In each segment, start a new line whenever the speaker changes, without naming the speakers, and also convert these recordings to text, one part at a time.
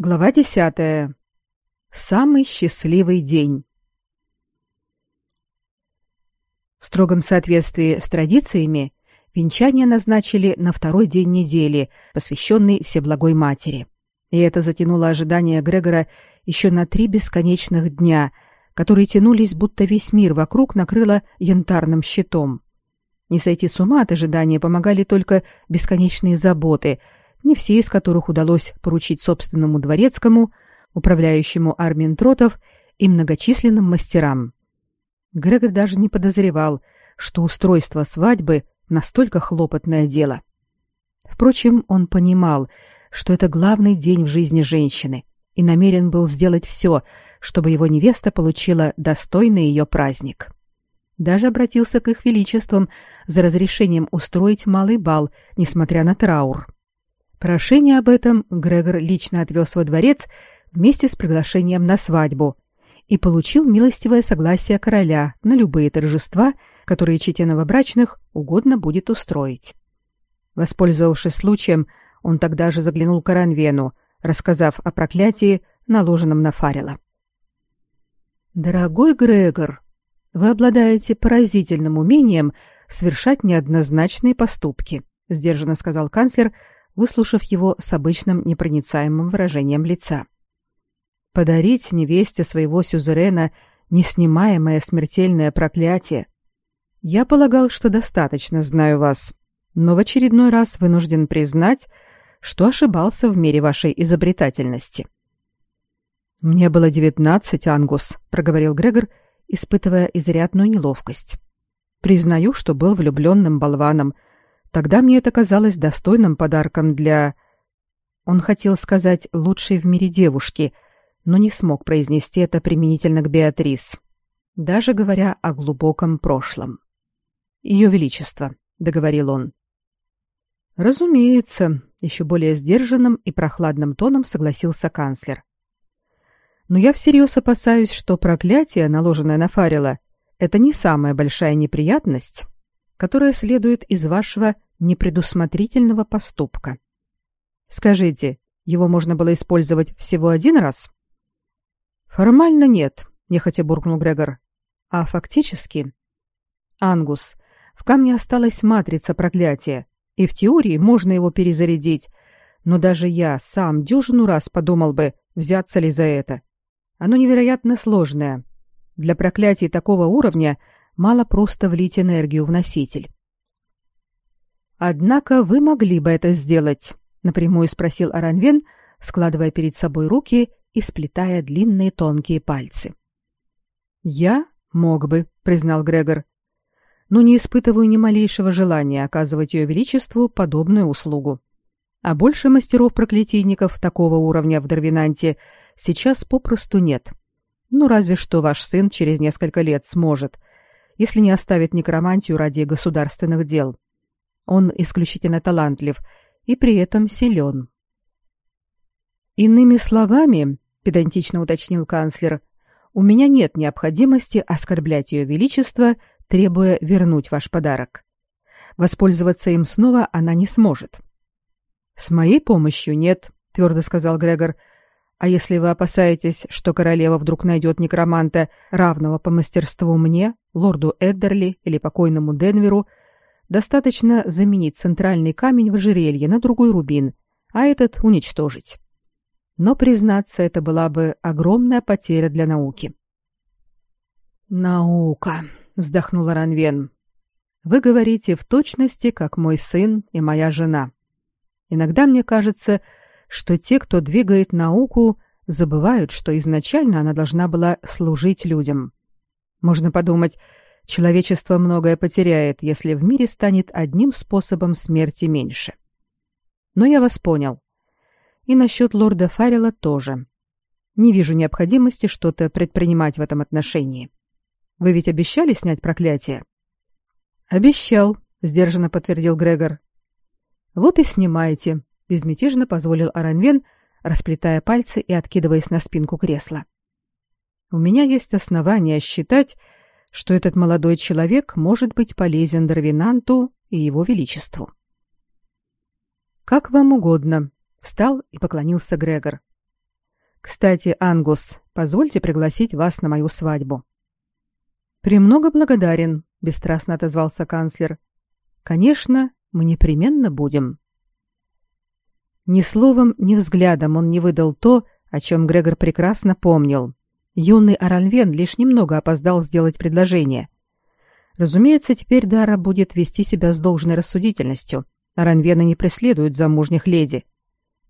Глава десятая. Самый счастливый день. В строгом соответствии с традициями венчание назначили на второй день недели, посвященный Всеблагой Матери. И это затянуло ожидание Грегора еще на три бесконечных дня, которые тянулись, будто весь мир вокруг накрыло янтарным щитом. Не сойти с ума от ожидания помогали только бесконечные заботы, не все из которых удалось поручить собственному дворецкому, управляющему армией тротов и многочисленным мастерам. Грегор даже не подозревал, что устройство свадьбы настолько хлопотное дело. Впрочем, он понимал, что это главный день в жизни женщины, и намерен был сделать все, чтобы его невеста получила достойный ее праздник. Даже обратился к их величествам за разрешением устроить малый бал, несмотря на траур. Прошение об этом Грегор лично отвез во дворец вместе с приглашением на свадьбу и получил милостивое согласие короля на любые торжества, которые чете новобрачных угодно будет устроить. Воспользовавшись случаем, он тогда же заглянул к Аранвену, рассказав о проклятии, наложенном на Фарила. «Дорогой Грегор, вы обладаете поразительным умением совершать неоднозначные поступки», сдержанно сказал канцлер, выслушав его с обычным непроницаемым выражением лица. Подарить невесте своего сюзерена неснимаемое смертельное проклятие. Я полагал, что достаточно знаю вас, но в очередной раз вынужден признать, что ошибался в мере вашей изобретательности. Мне было девятнадцать, Ангус, проговорил Грегор, испытывая изрядную неловкость. Признаю, что был влюбленным болваном. Тогда мне это казалось достойным подарком для Он хотел сказать лучшей в мире девушки, но не смог произнести это применительно к Беатрис, даже говоря о глубоком прошлом. Ее величество, договорил он. Разумеется, еще более сдержанным и прохладным тоном согласился канцлер. Но я всерьез опасаюсь, что проклятие, наложенное на Фарила, это не самая большая неприятность, которая следует из вашего непредусмотрительного поступка. Скажите, его можно было использовать всего один раз? Формально нет, нехотя буркнул Грегор. А фактически Ангус, в камне осталась матрица проклятия, и в теории можно его перезарядить, но даже я сам дюжину раз подумал бы, взяться ли за это. Оно невероятно сложное. Для проклятий такого уровня мало просто влить энергию в носитель. Однако вы могли бы это сделать, напрямую спросил Аранвен, складывая перед собой руки и сплетая длинные тонкие пальцы. Я мог бы, признал Грегор но не испытываю ни малейшего желания оказывать ее величеству подобную услугу. А больше мастеров-проклятийников такого уровня в Дарвинанте сейчас попросту нет. Ну, разве что ваш сын через несколько лет сможет, если не оставит некромантию ради государственных дел. Он исключительно талантлив и при этом силен. Иными словами, педантично уточнил канцлер, у меня нет необходимости оскорблять ее величество требуя вернуть ваш подарок. Воспользоваться им снова она не сможет. С моей помощью нет, твердо сказал Грегор. А если вы опасаетесь, что королева вдруг найдет некроманта, равного по мастерству мне, лорду Эддерли или покойному Денверу, достаточно заменить центральный камень в ожерелье на другой рубин, а этот уничтожить. Но признаться, это была бы огромная потеря для науки. Наука, вздохнула Ранвен. Вы говорите в точности, как мой сын и моя жена. Иногда мне кажется, что те, кто двигает науку, забывают, что изначально она должна была служить людям. Можно подумать, человечество многое потеряет, если в мире станет одним способом смерти меньше. Но я вас понял. И насчет лорда Фаррелла тоже. Не вижу необходимости что-то предпринимать в этом отношении. Вы ведь обещали снять проклятие? Обещал, сдержанно подтвердил Грегор. Вот и снимайте, безмятежно позволил Аранвен, расплетая пальцы и откидываясь на спинку кресла. У меня есть основания считать, что этот молодой человек может быть полезен Дарвинанту и его величеству. Как вам угодно, встал и поклонился Грегор. Кстати, Ангус, позвольте пригласить вас на мою свадьбу. Премного благодарен, бесстрастно отозвался канцлер. Конечно, мы непременно будем. Ни словом, ни взглядом он не выдал то, о чем Грегор прекрасно помнил. Юный Аранвен лишь немного опоздал сделать предложение. Разумеется, теперь Дара будет вести себя с должной рассудительностью. Аранвены не преследуют замужних леди.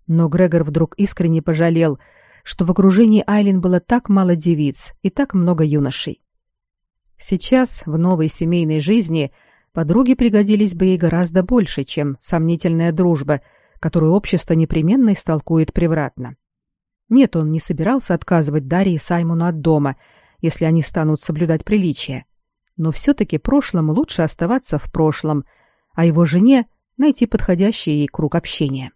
Но Грегор вдруг искренне пожалел, что в окружении Айлин было так мало девиц и так много юношей. Сейчас, в новой семейной жизни, подруги пригодились бы ей гораздо больше, чем сомнительная дружба, которую общество непременно истолкует превратно. Нет, он не собирался отказывать Дарье и Саймону от дома, если они станут соблюдать приличия. Но все-таки прошлому лучше оставаться в прошлом, а его жене найти подходящий ей круг общения.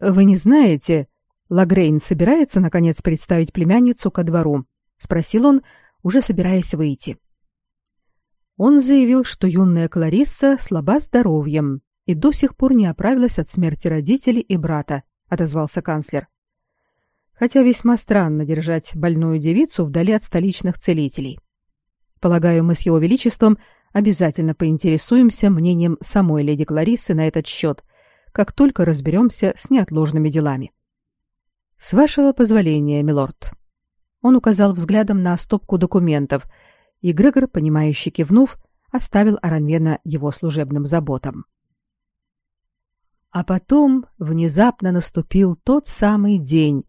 «Вы не знаете, Лагрейн собирается, наконец, представить племянницу ко двору?» — спросил он, уже собираясь выйти. Он заявил, что юная Кларисса слаба здоровьем и до сих пор не оправилась от смерти родителей и брата, отозвался канцлер хотя весьма странно держать больную девицу вдали от столичных целителей. Полагаю, мы с его величеством обязательно поинтересуемся мнением самой леди Клариссы на этот счет, как только разберемся с неотложными делами. С вашего позволения, милорд. Он указал взглядом на стопку документов, и Грегор, понимающе кивнув, оставил Аранвена его служебным заботам. А потом внезапно наступил тот самый день,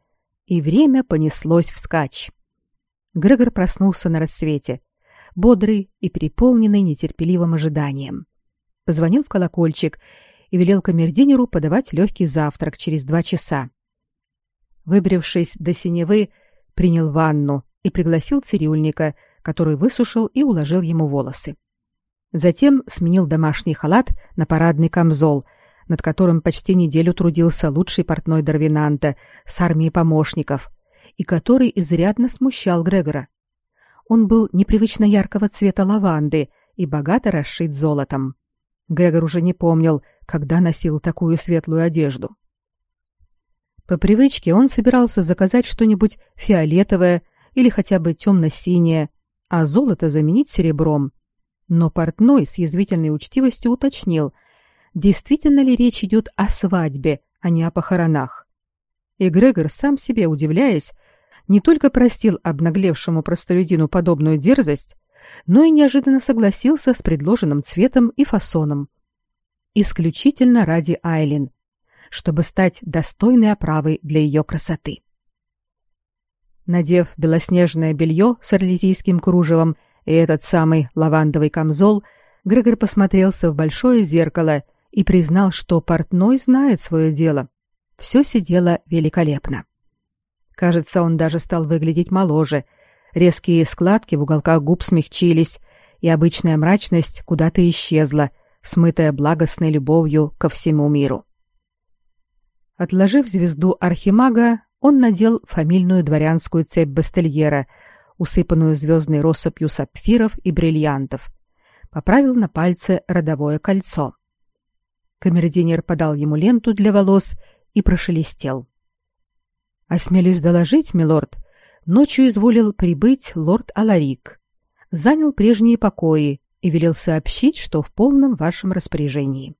и время понеслось вскачь. Грегор проснулся на рассвете, бодрый и переполненный нетерпеливым ожиданием. Позвонил в колокольчик и велел камердинеру подавать легкий завтрак через два часа. Выбрившись до синевы, принял ванну и пригласил цирюльника, который высушил и уложил ему волосы. Затем сменил домашний халат на парадный камзол — над которым почти неделю трудился лучший портной Дарвинанта с армией помощников, и который изрядно смущал Грегора. Он был непривычно яркого цвета лаванды и богато расшит золотом. Грегор уже не помнил, когда носил такую светлую одежду. По привычке он собирался заказать что-нибудь фиолетовое или хотя бы темно-синее, а золото заменить серебром. Но портной с язвительной учтивостью уточнил, действительно ли речь идет о свадьбе, а не о похоронах. И сам себе удивляясь, не только простил обнаглевшему простолюдину подобную дерзость, но и неожиданно согласился с предложенным цветом и фасоном. Исключительно ради Айлин, чтобы стать достойной оправой для ее красоты. Надев белоснежное белье с орлезийским кружевом и этот самый лавандовый камзол, Грегор посмотрелся в большое зеркало и признал, что портной знает свое дело. Все сидело великолепно. Кажется, он даже стал выглядеть моложе. Резкие складки в уголках губ смягчились, и обычная мрачность куда-то исчезла, смытая благостной любовью ко всему миру. Отложив звезду архимага, он надел фамильную дворянскую цепь бастельера, усыпанную звездной россыпью сапфиров и бриллиантов. Поправил на пальце родовое кольцо. Камердинер подал ему ленту для волос и прошелестел. «Осмелюсь доложить, милорд, ночью изволил прибыть лорд Аларик. Занял прежние покои и велел сообщить, что в полном вашем распоряжении».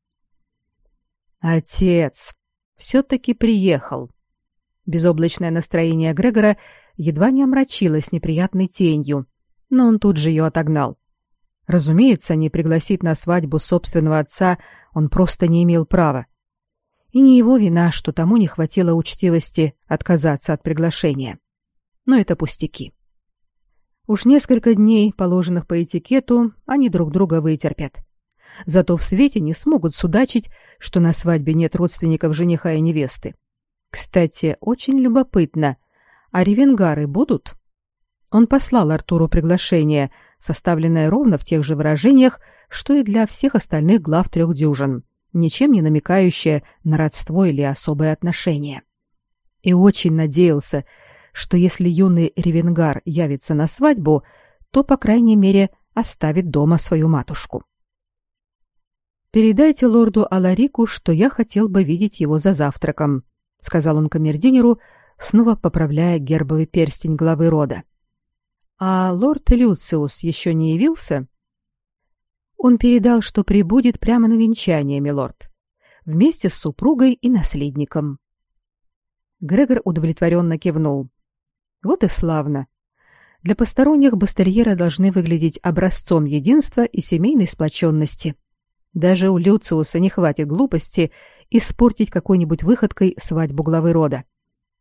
«Отец! Все-таки приехал!» Безоблачное настроение Грегора едва не омрачилось неприятной тенью, но он тут же ее отогнал. Разумеется, не пригласить на свадьбу собственного отца он просто не имел права. И не его вина, что тому не хватило учтивости отказаться от приглашения. Но это пустяки. Уж несколько дней, положенных по этикету, они друг друга вытерпят. Зато в свете не смогут судачить, что на свадьбе нет родственников жениха и невесты. Кстати, очень любопытно, а ревенгары будут? Он послал Артуру приглашение, составленное ровно в тех же выражениях, что и для всех остальных глав трех дюжин, ничем не намекающее на родство или особое отношение. И очень надеялся, что если юный ревенгар явится на свадьбу, то, по крайней мере, оставит дома свою матушку. «Передайте лорду Аларику, что я хотел бы видеть его за завтраком», — сказал он камердинеру, снова поправляя гербовый перстень главы рода. А лорд Люциус еще не явился? Он передал, что прибудет прямо на венчание, милорд, вместе с супругой и наследником. Грегор удовлетворенно кивнул. Вот и славно. Для посторонних бастерьеры должны выглядеть образцом единства и семейной сплоченности. Даже у Люциуса не хватит глупости испортить какой-нибудь выходкой свадьбу главы рода.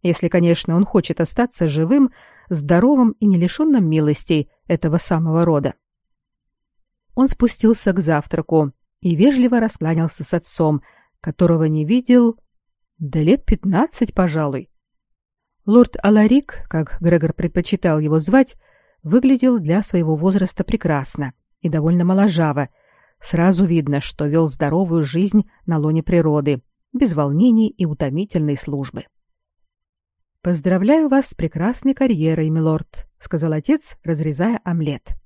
Если, конечно, он хочет остаться живым, здоровым и не лишенным милостей этого самого рода. Он спустился к завтраку и вежливо раскланялся с отцом, которого не видел да лет пятнадцать, пожалуй. Лорд Аларик, как Грегор предпочитал его звать, выглядел для своего возраста прекрасно и довольно моложаво. Сразу видно, что вел здоровую жизнь на лоне природы, без волнений и утомительной службы. Поздравляю вас с прекрасной карьерой, милорд, сказал отец, разрезая омлет.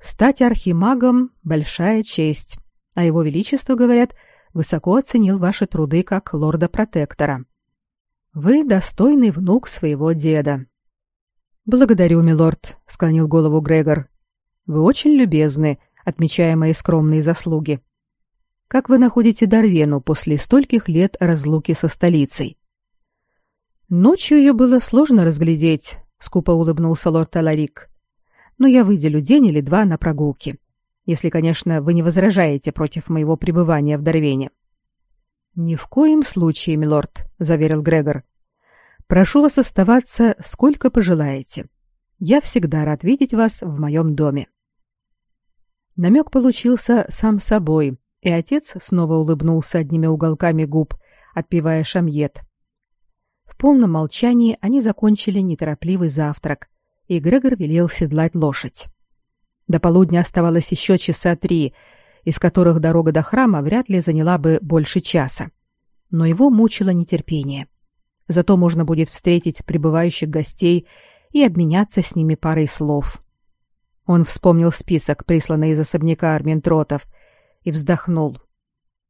Стать архимагом большая честь, а его величество, говорят, высоко оценил ваши труды как лорда-протектора. Вы достойный внук своего деда. Благодарю, милорд, склонил голову Грегор. Вы очень любезны, отмечая мои скромные заслуги. Как вы находите Дарвену после стольких лет разлуки со столицей? Ночью ее было сложно разглядеть, скупо улыбнулся лорд Таларик. Но я выделю день или два на прогулки, если, конечно, вы не возражаете против моего пребывания в Дарвене. Ни в коем случае, милорд, заверил Грегор. Прошу вас оставаться сколько пожелаете. Я всегда рад видеть вас в моем доме. Намек получился сам собой, и отец снова улыбнулся одними уголками губ, отпивая шамьет полном молчании они закончили неторопливый завтрак, и Грегор велел седлать лошадь. До полудня оставалось еще часа три, из которых дорога до храма вряд ли заняла бы больше часа. Но его мучило нетерпение. Зато можно будет встретить прибывающих гостей и обменяться с ними парой слов. Он вспомнил список, присланный из особняка Арминтротов, и вздохнул.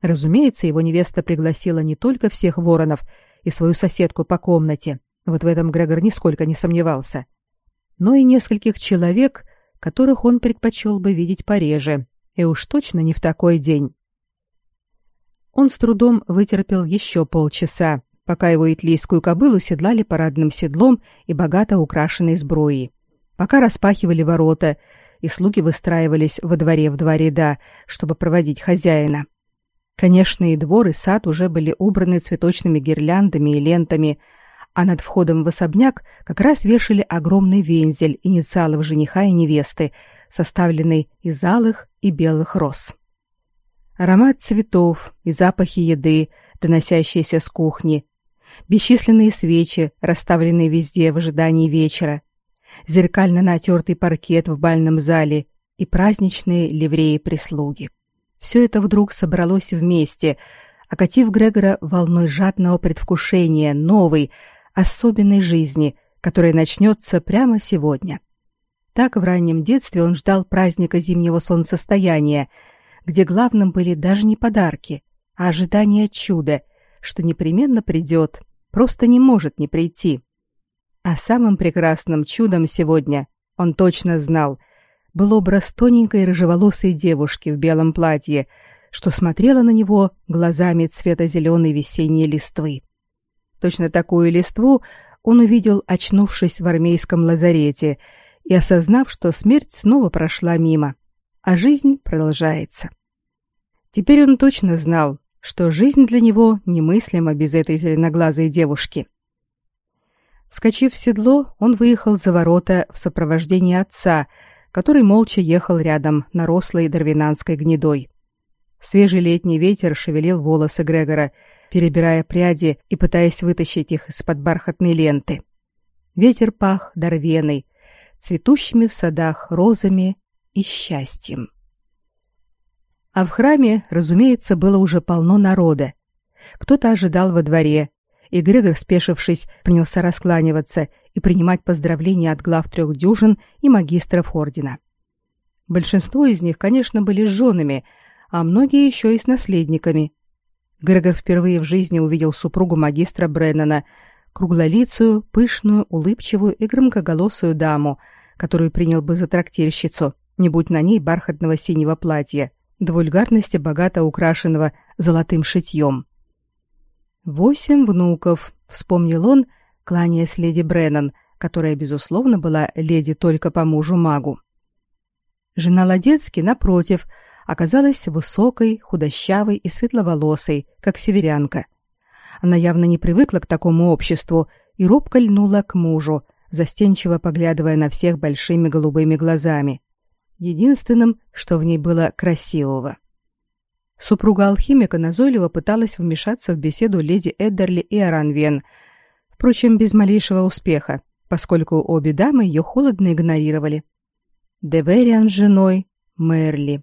Разумеется, его невеста пригласила не только всех воронов, и свою соседку по комнате. Вот в этом Грегор нисколько не сомневался. Но и нескольких человек, которых он предпочел бы видеть пореже, и уж точно не в такой день. Он с трудом вытерпел еще полчаса, пока его итлийскую кобылу седлали парадным седлом и богато украшенной сбруей, пока распахивали ворота, и слуги выстраивались во дворе в два ряда, чтобы проводить хозяина. Конечно, и двор, и сад уже были убраны цветочными гирляндами и лентами, а над входом в особняк как раз вешали огромный вензель инициалов жениха и невесты, составленный из алых и белых роз. Аромат цветов и запахи еды, доносящиеся с кухни, бесчисленные свечи, расставленные везде в ожидании вечера, зеркально натертый паркет в бальном зале и праздничные ливреи прислуги. Все это вдруг собралось вместе, окатив Грегора волной жадного предвкушения новой, особенной жизни, которая начнется прямо сегодня. Так в раннем детстве он ждал праздника зимнего солнцестояния, где главным были даже не подарки, а ожидание чуда, что непременно придет, просто не может не прийти. А самым прекрасным чудом сегодня, он точно знал, был образ тоненькой рыжеволосой девушки в белом платье, что смотрела на него глазами цвета зеленой весенней листвы. Точно такую листву он увидел, очнувшись в армейском лазарете и осознав, что смерть снова прошла мимо, а жизнь продолжается. Теперь он точно знал, что жизнь для него немыслима без этой зеленоглазой девушки. Вскочив в седло, он выехал за ворота в сопровождении отца, который молча ехал рядом на рослой дарвинанской гнедой. Свежий летний ветер шевелил волосы Грегора, перебирая пряди и пытаясь вытащить их из-под бархатной ленты. Ветер пах дарвеной, цветущими в садах розами и счастьем. А в храме, разумеется, было уже полно народа. Кто-то ожидал во дворе, и Грегор, спешившись, принялся раскланиваться и принимать поздравления от глав трех дюжин и магистров ордена. Большинство из них, конечно, были с женами, а многие еще и с наследниками. Грегор впервые в жизни увидел супругу магистра Бреннана, круглолицую, пышную, улыбчивую и громкоголосую даму, которую принял бы за трактирщицу, не будь на ней бархатного синего платья, до вульгарности богато украшенного золотым шитьем. «Восемь внуков», — вспомнил он, кланяясь леди Бреннан, которая, безусловно, была леди только по мужу-магу. Жена Ладецки, напротив, оказалась высокой, худощавой и светловолосой, как северянка. Она явно не привыкла к такому обществу и робко льнула к мужу, застенчиво поглядывая на всех большими голубыми глазами. Единственным, что в ней было красивого. Супруга алхимика назойливо пыталась вмешаться в беседу леди Эддерли и Аранвен, впрочем, без малейшего успеха, поскольку обе дамы ее холодно игнорировали. Девериан с женой, Мерли.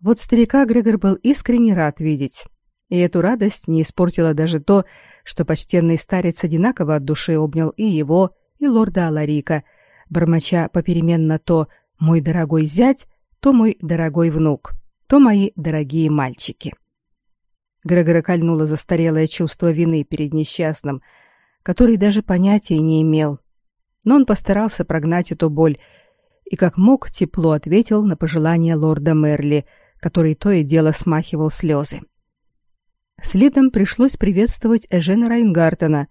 Вот старика Грегор был искренне рад видеть. И эту радость не испортило даже то, что почтенный старец одинаково от души обнял и его, и лорда Аларика, бормоча попеременно то «мой дорогой зять», то «мой дорогой внук», то «мои дорогие мальчики». Грегора кольнуло застарелое чувство вины перед несчастным, который даже понятия не имел. Но он постарался прогнать эту боль и как мог тепло ответил на пожелание лорда Мерли, который то и дело смахивал слезы. Следом пришлось приветствовать Эжена Райнгартена.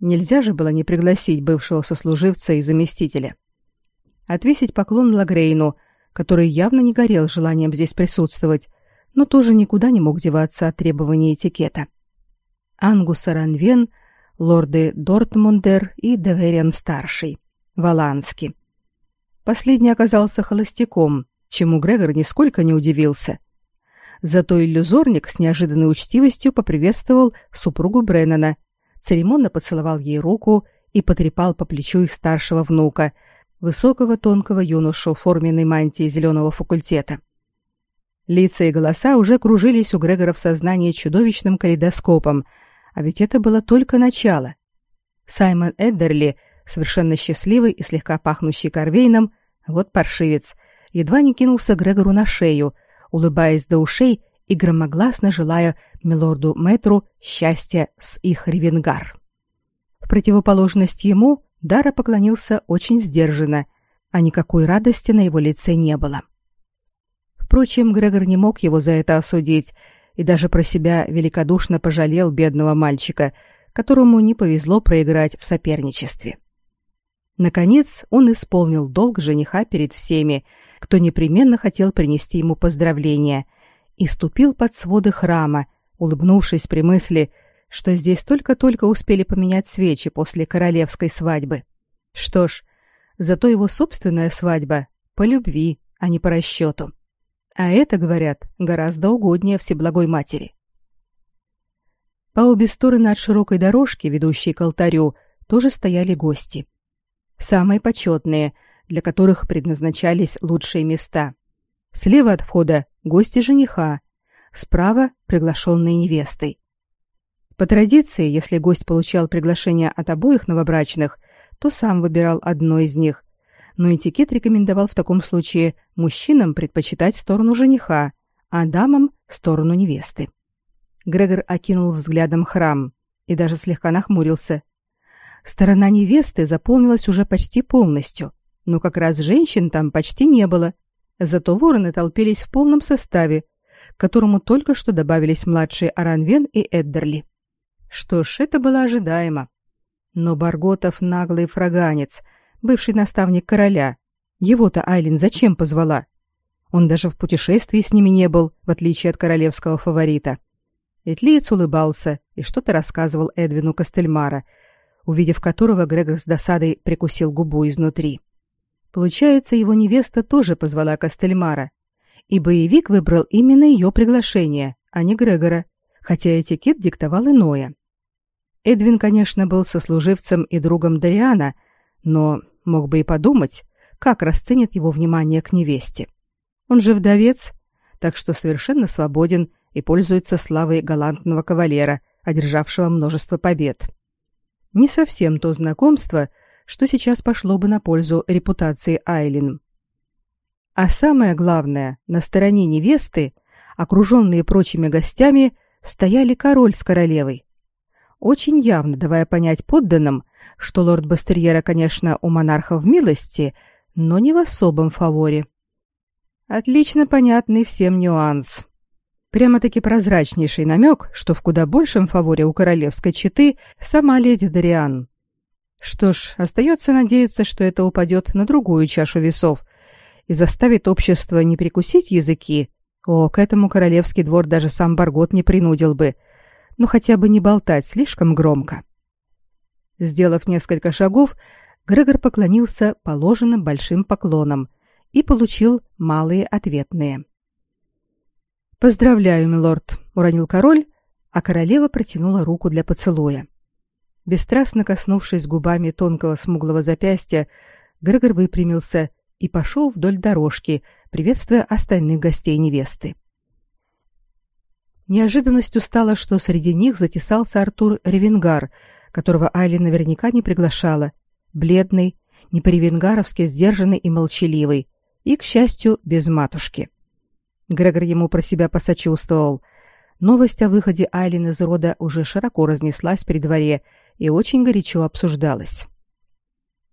Нельзя же было не пригласить бывшего сослуживца и заместителя. Отвесить поклон Лагрейну, который явно не горел желанием здесь присутствовать, но тоже никуда не мог деваться от требований этикета. Ангус Аранвен, лорды Дортмундер и Девериан-старший, Валанский. Последний оказался холостяком, чему Грегор нисколько не удивился. Зато иллюзорник с неожиданной учтивостью поприветствовал супругу Бреннана, церемонно поцеловал ей руку и потрепал по плечу их старшего внука, высокого тонкого юношу в форменной мантии зеленого факультета. Лица и голоса уже кружились у Грегора в сознании чудовищным калейдоскопом, а ведь это было только начало. Саймон Эддерли — совершенно счастливый и слегка пахнущий корвейном, вот паршивец, едва не кинулся Грегору на шею, улыбаясь до ушей и громогласно желая милорду Мэтру счастья с их ревенгар. В противоположность ему Дара поклонился очень сдержанно, а никакой радости на его лице не было. Впрочем, Грегор не мог его за это осудить и даже про себя великодушно пожалел бедного мальчика, которому не повезло проиграть в соперничестве. Наконец, он исполнил долг жениха перед всеми, кто непременно хотел принести ему поздравления, и ступил под своды храма, улыбнувшись при мысли, что здесь только-только успели поменять свечи после королевской свадьбы. Что ж, зато его собственная свадьба по любви, а не по расчету. А это, говорят, гораздо угоднее Всеблагой Матери. По обе стороны от широкой дорожки, ведущей к алтарю, тоже стояли гости самые почетные, для которых предназначались лучшие места. Слева от входа гости жениха, справа приглашенные невестой. По традиции, если гость получал приглашение от обоих новобрачных, то сам выбирал одно из них. Но этикет рекомендовал в таком случае мужчинам предпочитать сторону жениха, а дамам сторону невесты. Грегор окинул взглядом храм и даже слегка нахмурился. Сторона невесты заполнилась уже почти полностью, но как раз женщин там почти не было. Зато вороны толпились в полном составе, к которому только что добавились младшие Аранвен и Эддерли. Что ж, это было ожидаемо. Но Барготов наглый фраганец, бывший наставник короля. Его-то Айлин зачем позвала? Он даже в путешествии с ними не был, в отличие от королевского фаворита. Этлиец улыбался и что-то рассказывал Эдвину Костельмара, увидев которого Грегор с досадой прикусил губу изнутри. Получается, его невеста тоже позвала Костельмара, и боевик выбрал именно ее приглашение, а не Грегора, хотя этикет диктовал иное. Эдвин, конечно, был сослуживцем и другом Дариана, но мог бы и подумать, как расценит его внимание к невесте. Он же вдовец, так что совершенно свободен и пользуется славой галантного кавалера, одержавшего множество побед не совсем то знакомство, что сейчас пошло бы на пользу репутации Айлин. А самое главное, на стороне невесты, окруженные прочими гостями, стояли король с королевой. очень явно давая понять подданным, что лорд Бастерьера, конечно, у монарха в милости, но не в особом фаворе. Отлично понятный всем нюанс. Прямо-таки прозрачнейший намек, что в куда большем фаворе у королевской четы сама леди Дариан. Что ж, остается надеяться, что это упадет на другую чашу весов и заставит общество не прикусить языки. О, к этому королевский двор даже сам Баргот не принудил бы, но хотя бы не болтать слишком громко. Сделав несколько шагов, Грегор поклонился положенным большим поклоном и получил малые ответные. «Поздравляю, милорд», — уронил король, а королева протянула руку для поцелуя. Бесстрастно коснувшись губами тонкого смуглого запястья, Грегор выпрямился и пошел вдоль дорожки, приветствуя остальных гостей невесты. Неожиданностью стало, что среди них затесался Артур Ревенгар, которого Айли наверняка не приглашала, бледный, не по-ревенгаровски сдержанный и молчаливый, и, к счастью, без матушки. — Грегор ему про себя посочувствовал. Новость о выходе Айлин из рода уже широко разнеслась при дворе и очень горячо обсуждалась.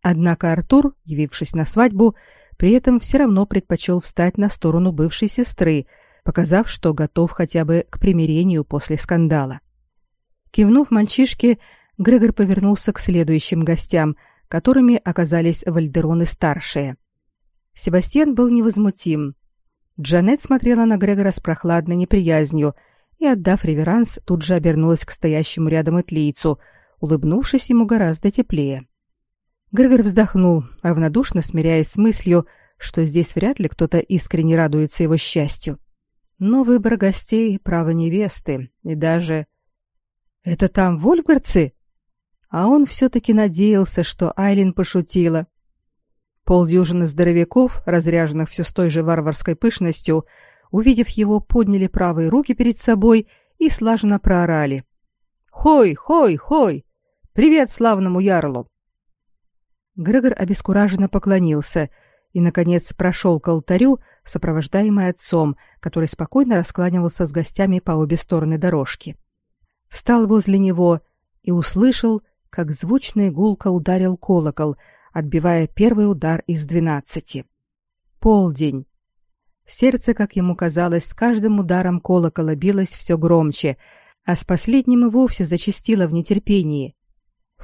Однако Артур, явившись на свадьбу, при этом все равно предпочел встать на сторону бывшей сестры, показав, что готов хотя бы к примирению после скандала. Кивнув мальчишке, Грегор повернулся к следующим гостям, которыми оказались Вальдероны-старшие. Себастьян был невозмутим, Джанет смотрела на Грегора с прохладной неприязнью и, отдав реверанс, тут же обернулась к стоящему рядом этлийцу, улыбнувшись ему гораздо теплее. Грегор вздохнул, равнодушно смиряясь с мыслью, что здесь вряд ли кто-то искренне радуется его счастью. Но выбор гостей — право невесты, и даже... «Это там вольгарцы?» А он все-таки надеялся, что Айлин пошутила. Полдюжины здоровяков, разряженных все с той же варварской пышностью, увидев его, подняли правые руки перед собой и слаженно проорали. «Хой, хой, хой! Привет славному ярлу!» Грегор обескураженно поклонился и, наконец, прошел к алтарю, сопровождаемый отцом, который спокойно раскланивался с гостями по обе стороны дорожки. Встал возле него и услышал, как звучно и гулко ударил колокол — отбивая первый удар из двенадцати. Полдень. Сердце, как ему казалось, с каждым ударом колокола билось все громче, а с последним и вовсе зачастило в нетерпении.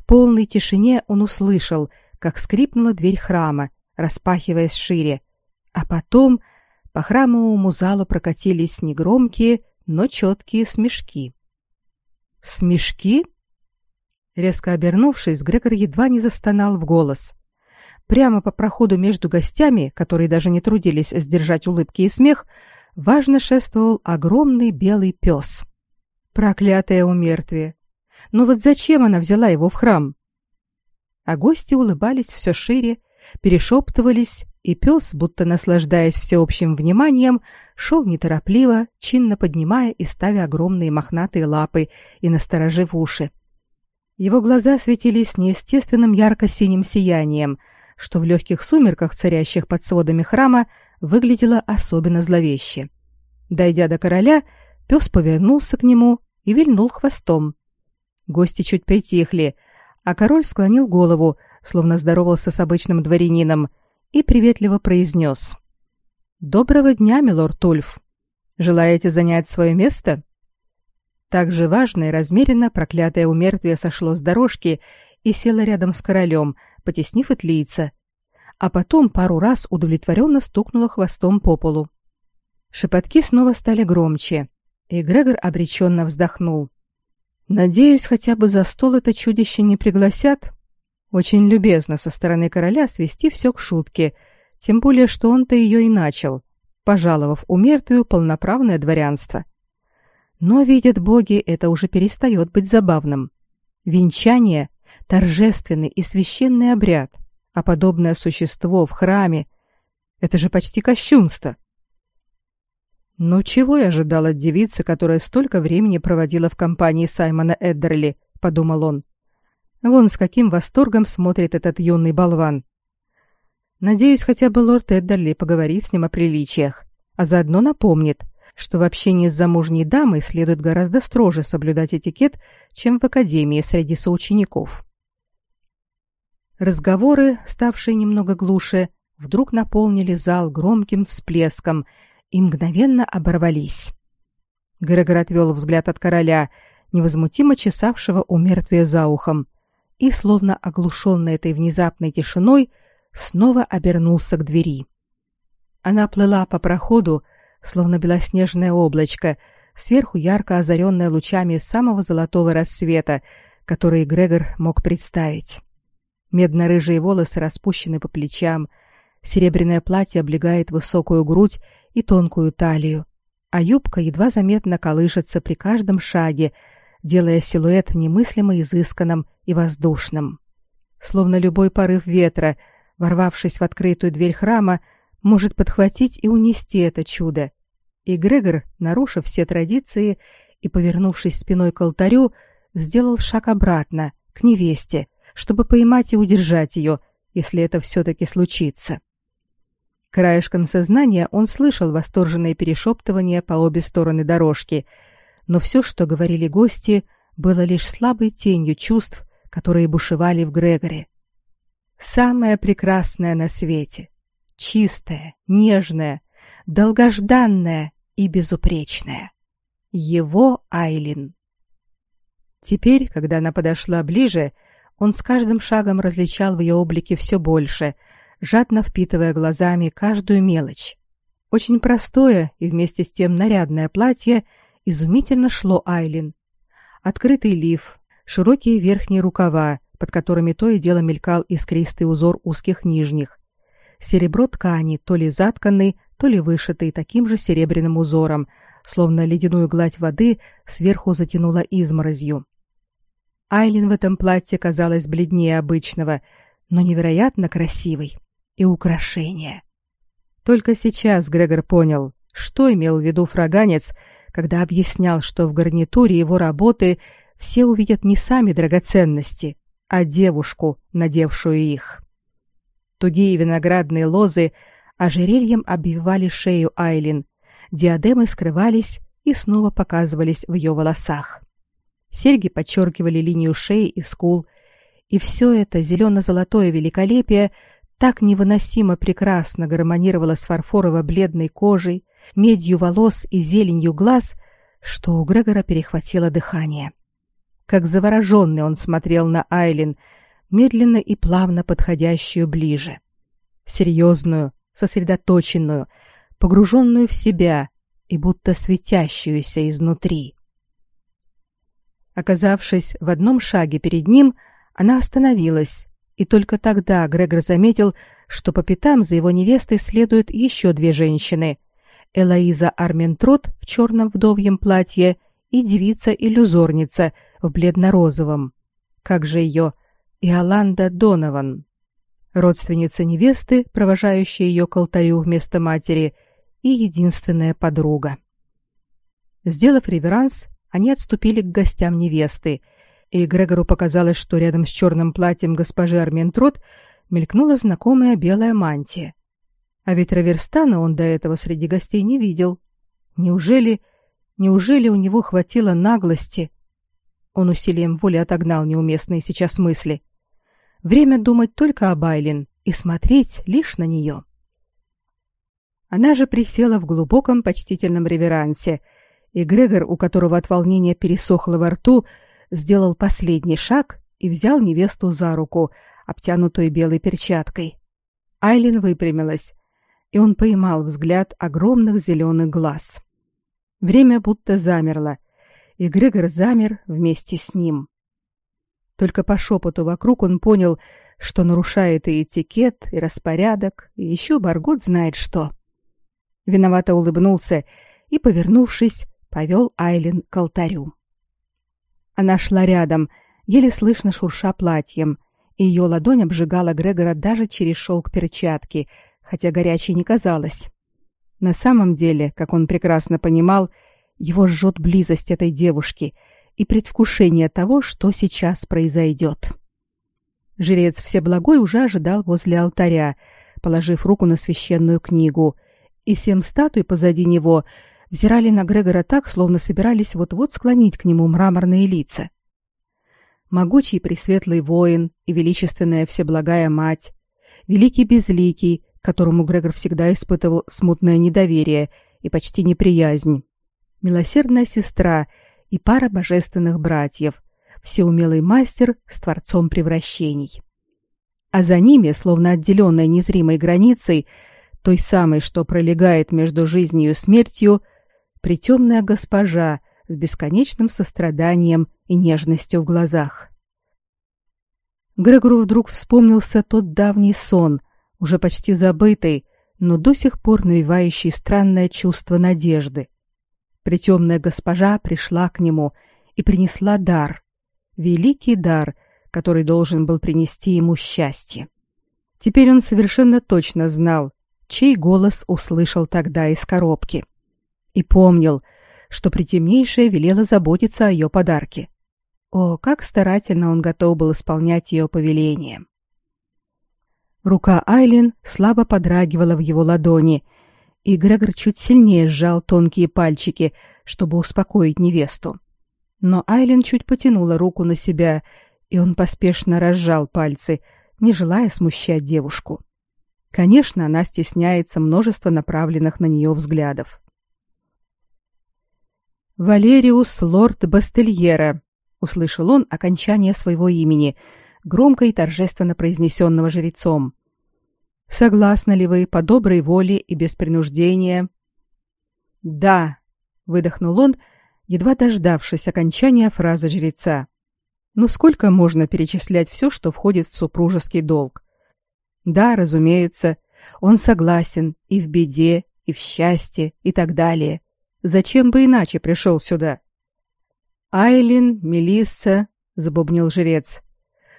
В полной тишине он услышал, как скрипнула дверь храма, распахиваясь шире, а потом по храмовому залу прокатились негромкие, но четкие смешки. Смешки? Резко обернувшись, Грегор едва не застонал в голос. Прямо по проходу между гостями, которые даже не трудились сдержать улыбки и смех, важно шествовал огромный белый пес. Проклятое умертвие! Но вот зачем она взяла его в храм? А гости улыбались все шире, перешептывались, и пес, будто наслаждаясь всеобщим вниманием, шел неторопливо, чинно поднимая и ставя огромные мохнатые лапы и насторожив уши. Его глаза светились неестественным ярко-синим сиянием — что в легких сумерках, царящих под сводами храма, выглядело особенно зловеще. Дойдя до короля, пес повернулся к нему и вильнул хвостом. Гости чуть притихли, а король склонил голову, словно здоровался с обычным дворянином, и приветливо произнес. «Доброго дня, милорд Тульф. Желаете занять свое место?» Так же важно и размеренно проклятое умертвие сошло с дорожки и село рядом с королем, потеснив отлийца, а потом пару раз удовлетворенно стукнула хвостом по полу. Шепотки снова стали громче, и Грегор обреченно вздохнул. «Надеюсь, хотя бы за стол это чудище не пригласят?» Очень любезно со стороны короля свести все к шутке, тем более, что он-то ее и начал, пожаловав у мертвую полноправное дворянство. Но, видят боги, это уже перестает быть забавным. Венчание торжественный и священный обряд, а подобное существо в храме — это же почти кощунство. «Ну чего я ожидал от девицы, которая столько времени проводила в компании Саймона Эддерли?» — подумал он. «Вон с каким восторгом смотрит этот юный болван. Надеюсь, хотя бы лорд Эддерли поговорит с ним о приличиях, а заодно напомнит, что в общении с замужней дамой следует гораздо строже соблюдать этикет, чем в академии среди соучеников. Разговоры, ставшие немного глуше, вдруг наполнили зал громким всплеском и мгновенно оборвались. Грегор отвел взгляд от короля, невозмутимо чесавшего у мертвия за ухом, и, словно оглушенный этой внезапной тишиной, снова обернулся к двери. Она плыла по проходу, словно белоснежное облачко, сверху ярко озаренное лучами самого золотого рассвета, который Грегор мог представить. Медно-рыжие волосы распущены по плечам, серебряное платье облегает высокую грудь и тонкую талию, а юбка едва заметно колышется при каждом шаге, делая силуэт немыслимо изысканным и воздушным. Словно любой порыв ветра, ворвавшись в открытую дверь храма, может подхватить и унести это чудо. И Грегор, нарушив все традиции и повернувшись спиной к алтарю, сделал шаг обратно, к невесте, чтобы поймать и удержать ее, если это все-таки случится. Краешком сознания он слышал восторженные перешептывания по обе стороны дорожки, но все, что говорили гости, было лишь слабой тенью чувств, которые бушевали в Грегоре. Самое прекрасное на свете, чистое, нежное, долгожданное и безупречное. Его Айлин. Теперь, когда она подошла ближе, он с каждым шагом различал в ее облике все больше, жадно впитывая глазами каждую мелочь. Очень простое и вместе с тем нарядное платье изумительно шло Айлин. Открытый лиф, широкие верхние рукава, под которыми то и дело мелькал искристый узор узких нижних, серебро ткани, то ли затканный, то ли вышитый таким же серебряным узором, словно ледяную гладь воды сверху затянула изморозью. Айлин в этом платье казалась бледнее обычного, но невероятно красивой. И украшение. Только сейчас Грегор понял, что имел в виду фраганец, когда объяснял, что в гарнитуре его работы все увидят не сами драгоценности, а девушку, надевшую их. Тугие виноградные лозы ожерельем обвивали шею Айлин, диадемы скрывались и снова показывались в ее волосах. Серьги подчеркивали линию шеи и скул, и все это зелено-золотое великолепие так невыносимо прекрасно гармонировало с фарфорово-бледной кожей, медью волос и зеленью глаз, что у Грегора перехватило дыхание. Как завороженный он смотрел на Айлин, медленно и плавно подходящую ближе. Серьезную, сосредоточенную, погруженную в себя и будто светящуюся изнутри. Оказавшись в одном шаге перед ним, она остановилась, и только тогда Грегор заметил, что по пятам за его невестой следуют еще две женщины: Элоиза Арментрот в черном вдовьем платье и девица-иллюзорница в бледно-розовом. Как же ее Иоланда Донован, родственница невесты, провожающая ее к алтарю вместо матери, и единственная подруга. Сделав реверанс, они отступили к гостям невесты, и Грегору показалось, что рядом с черным платьем госпожи Арментрот мелькнула знакомая белая мантия. А ведь Раверстана он до этого среди гостей не видел. Неужели, неужели у него хватило наглости? Он усилием воли отогнал неуместные сейчас мысли. Время думать только о Байлин и смотреть лишь на нее. Она же присела в глубоком почтительном реверансе, и Грегор, у которого от волнения пересохло во рту, сделал последний шаг и взял невесту за руку, обтянутую белой перчаткой. Айлин выпрямилась, и он поймал взгляд огромных зеленых глаз. Время будто замерло, и Грегор замер вместе с ним. Только по шепоту вокруг он понял, что нарушает и этикет, и распорядок, и еще Баргот знает что. Виновато улыбнулся и, повернувшись, повел Айлин к алтарю. Она шла рядом, еле слышно шурша платьем, и ее ладонь обжигала Грегора даже через шелк перчатки, хотя горячей не казалось. На самом деле, как он прекрасно понимал, его жжет близость этой девушки — и предвкушение того, что сейчас произойдет. Жрец Всеблагой уже ожидал возле алтаря, положив руку на священную книгу, и семь статуй позади него взирали на Грегора так, словно собирались вот-вот склонить к нему мраморные лица. Могучий пресветлый воин и величественная всеблагая мать, великий безликий, которому Грегор всегда испытывал смутное недоверие и почти неприязнь, милосердная сестра и пара божественных братьев, всеумелый мастер с творцом превращений. А за ними, словно отделенной незримой границей, той самой, что пролегает между жизнью и смертью, притемная госпожа с бесконечным состраданием и нежностью в глазах. Грегору вдруг вспомнился тот давний сон, уже почти забытый, но до сих пор навевающий странное чувство надежды. Притемная госпожа пришла к нему и принесла дар, великий дар, который должен был принести ему счастье. Теперь он совершенно точно знал, чей голос услышал тогда из коробки. И помнил, что притемнейшая велела заботиться о ее подарке. О, как старательно он готов был исполнять ее повеление. Рука Айлин слабо подрагивала в его ладони, и Грегор чуть сильнее сжал тонкие пальчики, чтобы успокоить невесту. Но Айлин чуть потянула руку на себя, и он поспешно разжал пальцы, не желая смущать девушку. Конечно, она стесняется множества направленных на нее взглядов. Валериус лорд Бастельера, услышал он окончание своего имени, громко и торжественно произнесенного жрецом. Согласны ли вы по доброй воле и без принуждения? Да, выдохнул он, едва дождавшись окончания фразы жреца. Ну сколько можно перечислять все, что входит в супружеский долг? Да, разумеется, он согласен и в беде, и в счастье, и так далее. Зачем бы иначе пришел сюда? Айлин, Мелисса, забубнил жрец.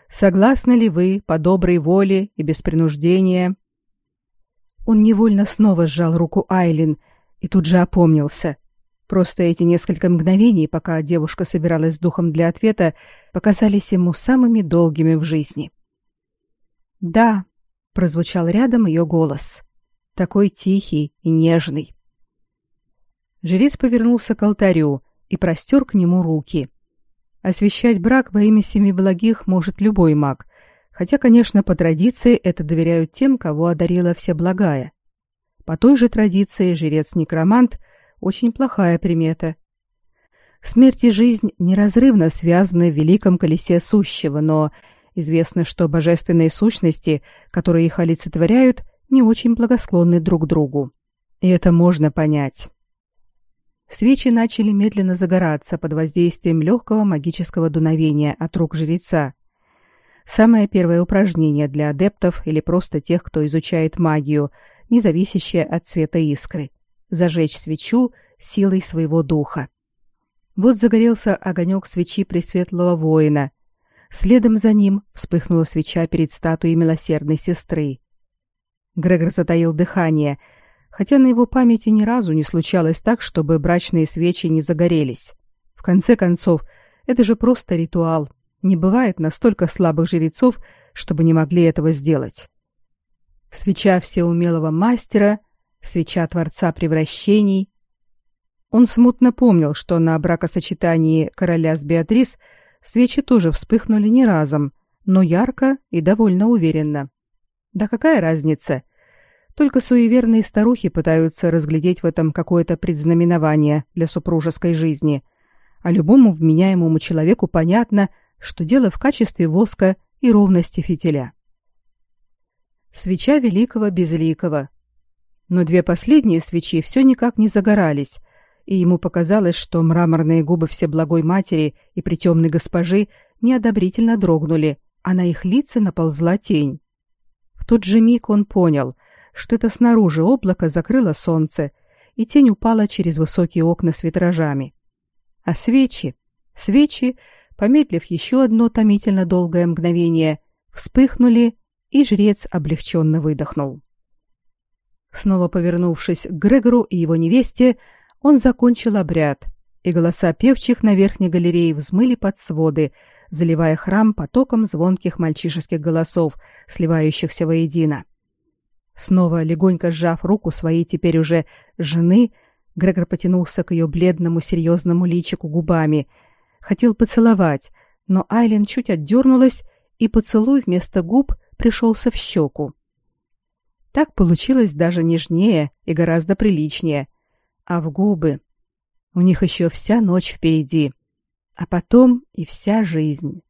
Согласны ли вы по доброй воле и без принуждения? Он невольно снова сжал руку Айлин и тут же опомнился. Просто эти несколько мгновений, пока девушка собиралась с духом для ответа, показались ему самыми долгими в жизни. "Да", прозвучал рядом ее голос, такой тихий и нежный. Жрец повернулся к алтарю и простер к нему руки. Освящать брак во имя семи благих может любой маг, хотя, конечно, по традиции это доверяют тем, кого одарила Всеблагая. По той же традиции жрец-некромант – очень плохая примета. Смерть и жизнь неразрывно связаны в великом колесе сущего, но известно, что божественные сущности, которые их олицетворяют, не очень благосклонны друг другу. И это можно понять. Свечи начали медленно загораться под воздействием легкого магического дуновения от рук жреца. Самое первое упражнение для адептов или просто тех, кто изучает магию, не зависящее от цвета искры зажечь свечу силой своего духа. Вот загорелся огонек свечи Пресветлого воина. Следом за ним вспыхнула свеча перед статуей милосердной сестры. Грегор затаил дыхание, хотя на его памяти ни разу не случалось так, чтобы брачные свечи не загорелись. В конце концов, это же просто ритуал. Не бывает настолько слабых жрецов, чтобы не могли этого сделать. Свеча всеумелого мастера свеча Творца превращений. Он смутно помнил, что на бракосочетании короля с Беатрис свечи тоже вспыхнули не разом, но ярко и довольно уверенно. Да какая разница? Только суеверные старухи пытаются разглядеть в этом какое-то предзнаменование для супружеской жизни, а любому вменяемому человеку понятно, что дело в качестве воска и ровности фитиля. Свеча великого безликого, но две последние свечи все никак не загорались, и ему показалось, что мраморные губы Всеблагой Матери и притемной госпожи неодобрительно дрогнули, а на их лица наползла тень. В тот же миг он понял, что это снаружи облако закрыло солнце, и тень упала через высокие окна с витражами. А свечи, свечи, помедлив еще одно томительно долгое мгновение, вспыхнули, и жрец облегченно выдохнул. Снова повернувшись к Грегору и его невесте, он закончил обряд, и голоса певчих на верхней галерее взмыли под своды, заливая храм потоком звонких мальчишеских голосов, сливающихся воедино. Снова легонько сжав руку своей теперь уже жены, Грегор потянулся к ее бледному серьезному личику губами, хотел поцеловать, но Айлин чуть отдернулась, и поцелуй вместо губ пришелся в щеку. Так получилось даже нежнее и гораздо приличнее. А в губы... У них еще вся ночь впереди. А потом и вся жизнь.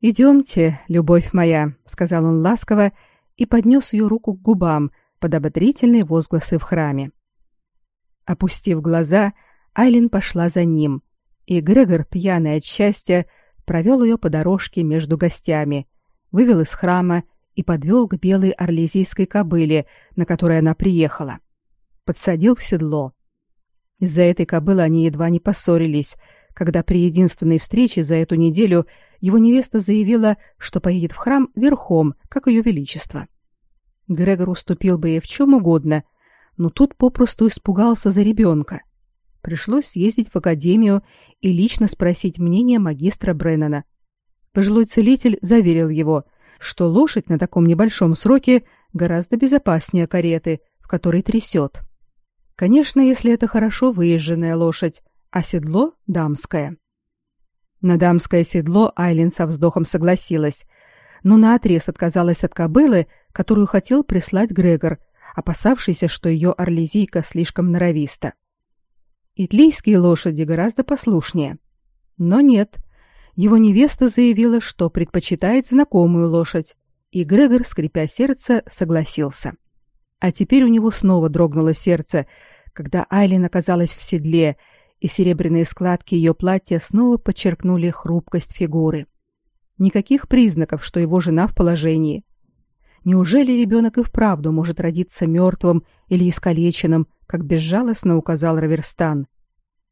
«Идемте, любовь моя», — сказал он ласково и поднес ее руку к губам под ободрительные возгласы в храме. Опустив глаза, Айлин пошла за ним, и Грегор, пьяный от счастья, провел ее по дорожке между гостями, вывел из храма и подвел к белой орлезийской кобыле, на которой она приехала. Подсадил в седло. Из-за этой кобылы они едва не поссорились, когда при единственной встрече за эту неделю его невеста заявила, что поедет в храм верхом, как ее величество. Грегор уступил бы ей в чем угодно, но тут попросту испугался за ребенка. Пришлось съездить в академию и лично спросить мнение магистра Бреннана. Пожилой целитель заверил его, что лошадь на таком небольшом сроке гораздо безопаснее кареты, в которой трясет. Конечно, если это хорошо выезженная лошадь, а седло — дамское. На дамское седло Айлин со вздохом согласилась, но наотрез отказалась от кобылы, которую хотел прислать Грегор, опасавшийся, что ее орлезийка слишком норовиста. Итлийские лошади гораздо послушнее. Но нет, его невеста заявила, что предпочитает знакомую лошадь, и Грегор, скрипя сердце, согласился. А теперь у него снова дрогнуло сердце, когда Айлин оказалась в седле, и серебряные складки ее платья снова подчеркнули хрупкость фигуры. Никаких признаков, что его жена в положении. Неужели ребенок и вправду может родиться мертвым или искалеченным, как безжалостно указал Раверстан?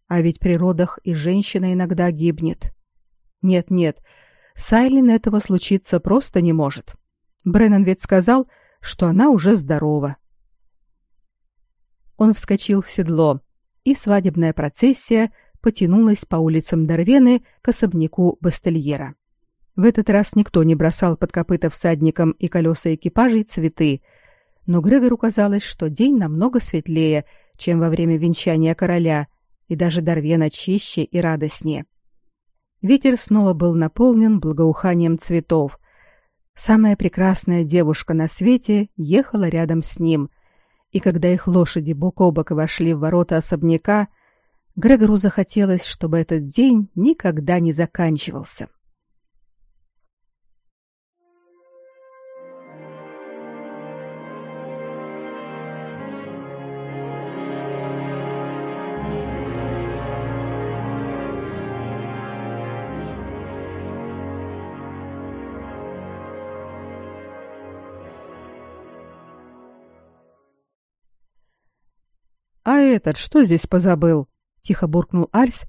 А ведь при родах и женщина иногда гибнет. Нет-нет, с Айлин этого случиться просто не может. Бреннан ведь сказал, что она уже здорова. Он вскочил в седло, и свадебная процессия потянулась по улицам Дорвены к особняку Бастельера. В этот раз никто не бросал под копыта всадникам и колеса экипажей цветы, но Грегору казалось, что день намного светлее, чем во время венчания короля, и даже Дорвена чище и радостнее. Ветер снова был наполнен благоуханием цветов. Самая прекрасная девушка на свете ехала рядом с ним, и когда их лошади бок о бок вошли в ворота особняка, Грегору захотелось, чтобы этот день никогда не заканчивался. «А этот что здесь позабыл?» — тихо буркнул Альс,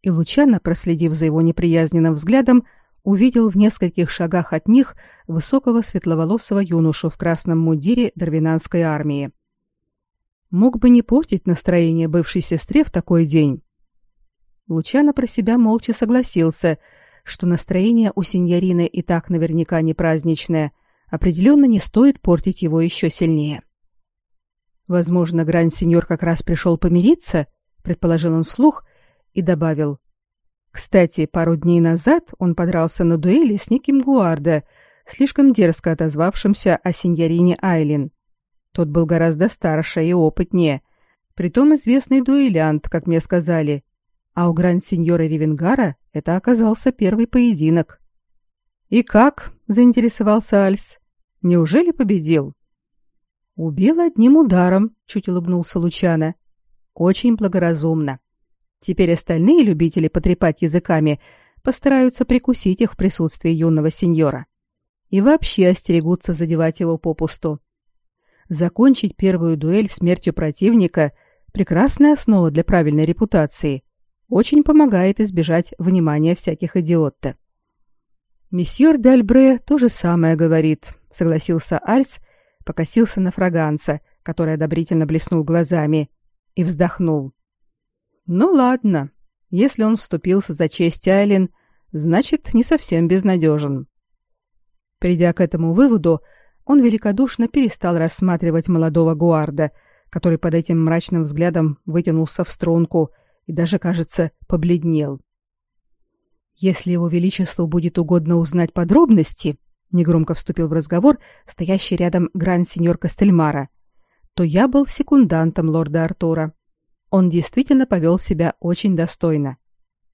и Лучано, проследив за его неприязненным взглядом, увидел в нескольких шагах от них высокого светловолосого юношу в красном мундире дарвинанской армии. Мог бы не портить настроение бывшей сестре в такой день. Лучано про себя молча согласился, что настроение у сеньорины и так наверняка не праздничное, определенно не стоит портить его еще сильнее. Возможно, гранд-сеньор как раз пришел помириться, предположил он вслух и добавил. Кстати, пару дней назад он подрался на дуэли с неким Гуарда, слишком дерзко отозвавшимся о сеньорине Айлин. Тот был гораздо старше и опытнее, притом известный дуэлянт, как мне сказали. А у гранд-сеньора Ревенгара это оказался первый поединок. «И как?» — заинтересовался Альс. «Неужели победил?» Убил одним ударом, чуть улыбнулся Лучана. Очень благоразумно. Теперь остальные любители потрепать языками постараются прикусить их в присутствии юного сеньора. И вообще остерегутся задевать его попусту. Закончить первую дуэль смертью противника – прекрасная основа для правильной репутации. Очень помогает избежать внимания всяких идиотов. Месьеор Дальбре то же самое говорит, согласился Альс покосился на фраганца, который одобрительно блеснул глазами, и вздохнул. Ну ладно, если он вступился за честь Айлин, значит, не совсем безнадежен. Придя к этому выводу, он великодушно перестал рассматривать молодого гуарда, который под этим мрачным взглядом вытянулся в струнку и даже, кажется, побледнел. Если его величеству будет угодно узнать подробности, негромко вступил в разговор стоящий рядом гранд-сеньор Кастельмара, то я был секундантом лорда Артура. Он действительно повел себя очень достойно.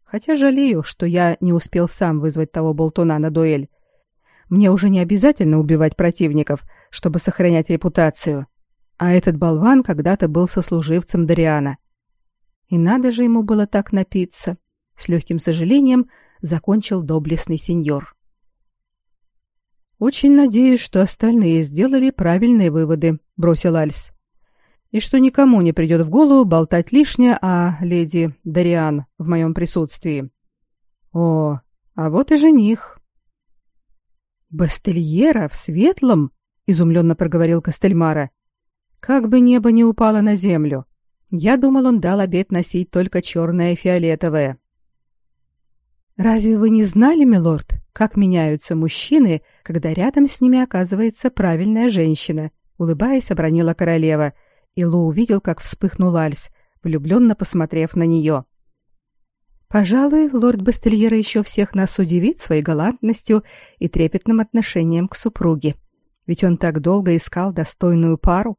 Хотя жалею, что я не успел сам вызвать того болтуна на дуэль. Мне уже не обязательно убивать противников, чтобы сохранять репутацию. А этот болван когда-то был сослуживцем Дариана. И надо же ему было так напиться. С легким сожалением закончил доблестный сеньор. Очень надеюсь, что остальные сделали правильные выводы, бросил Альс. И что никому не придет в голову болтать лишнее о леди Дариан в моем присутствии. О, а вот и жених. Бастельера в светлом, изумленно проговорил Кастельмара. Как бы небо не упало на землю. Я думал, он дал обет носить только черное и фиолетовое. Разве вы не знали, милорд, как меняются мужчины, когда рядом с ними оказывается правильная женщина? Улыбаясь, обронила королева, и Лу увидел, как вспыхнул Альс, влюбленно посмотрев на нее. Пожалуй, лорд Бастельера еще всех нас удивит своей галантностью и трепетным отношением к супруге. Ведь он так долго искал достойную пару.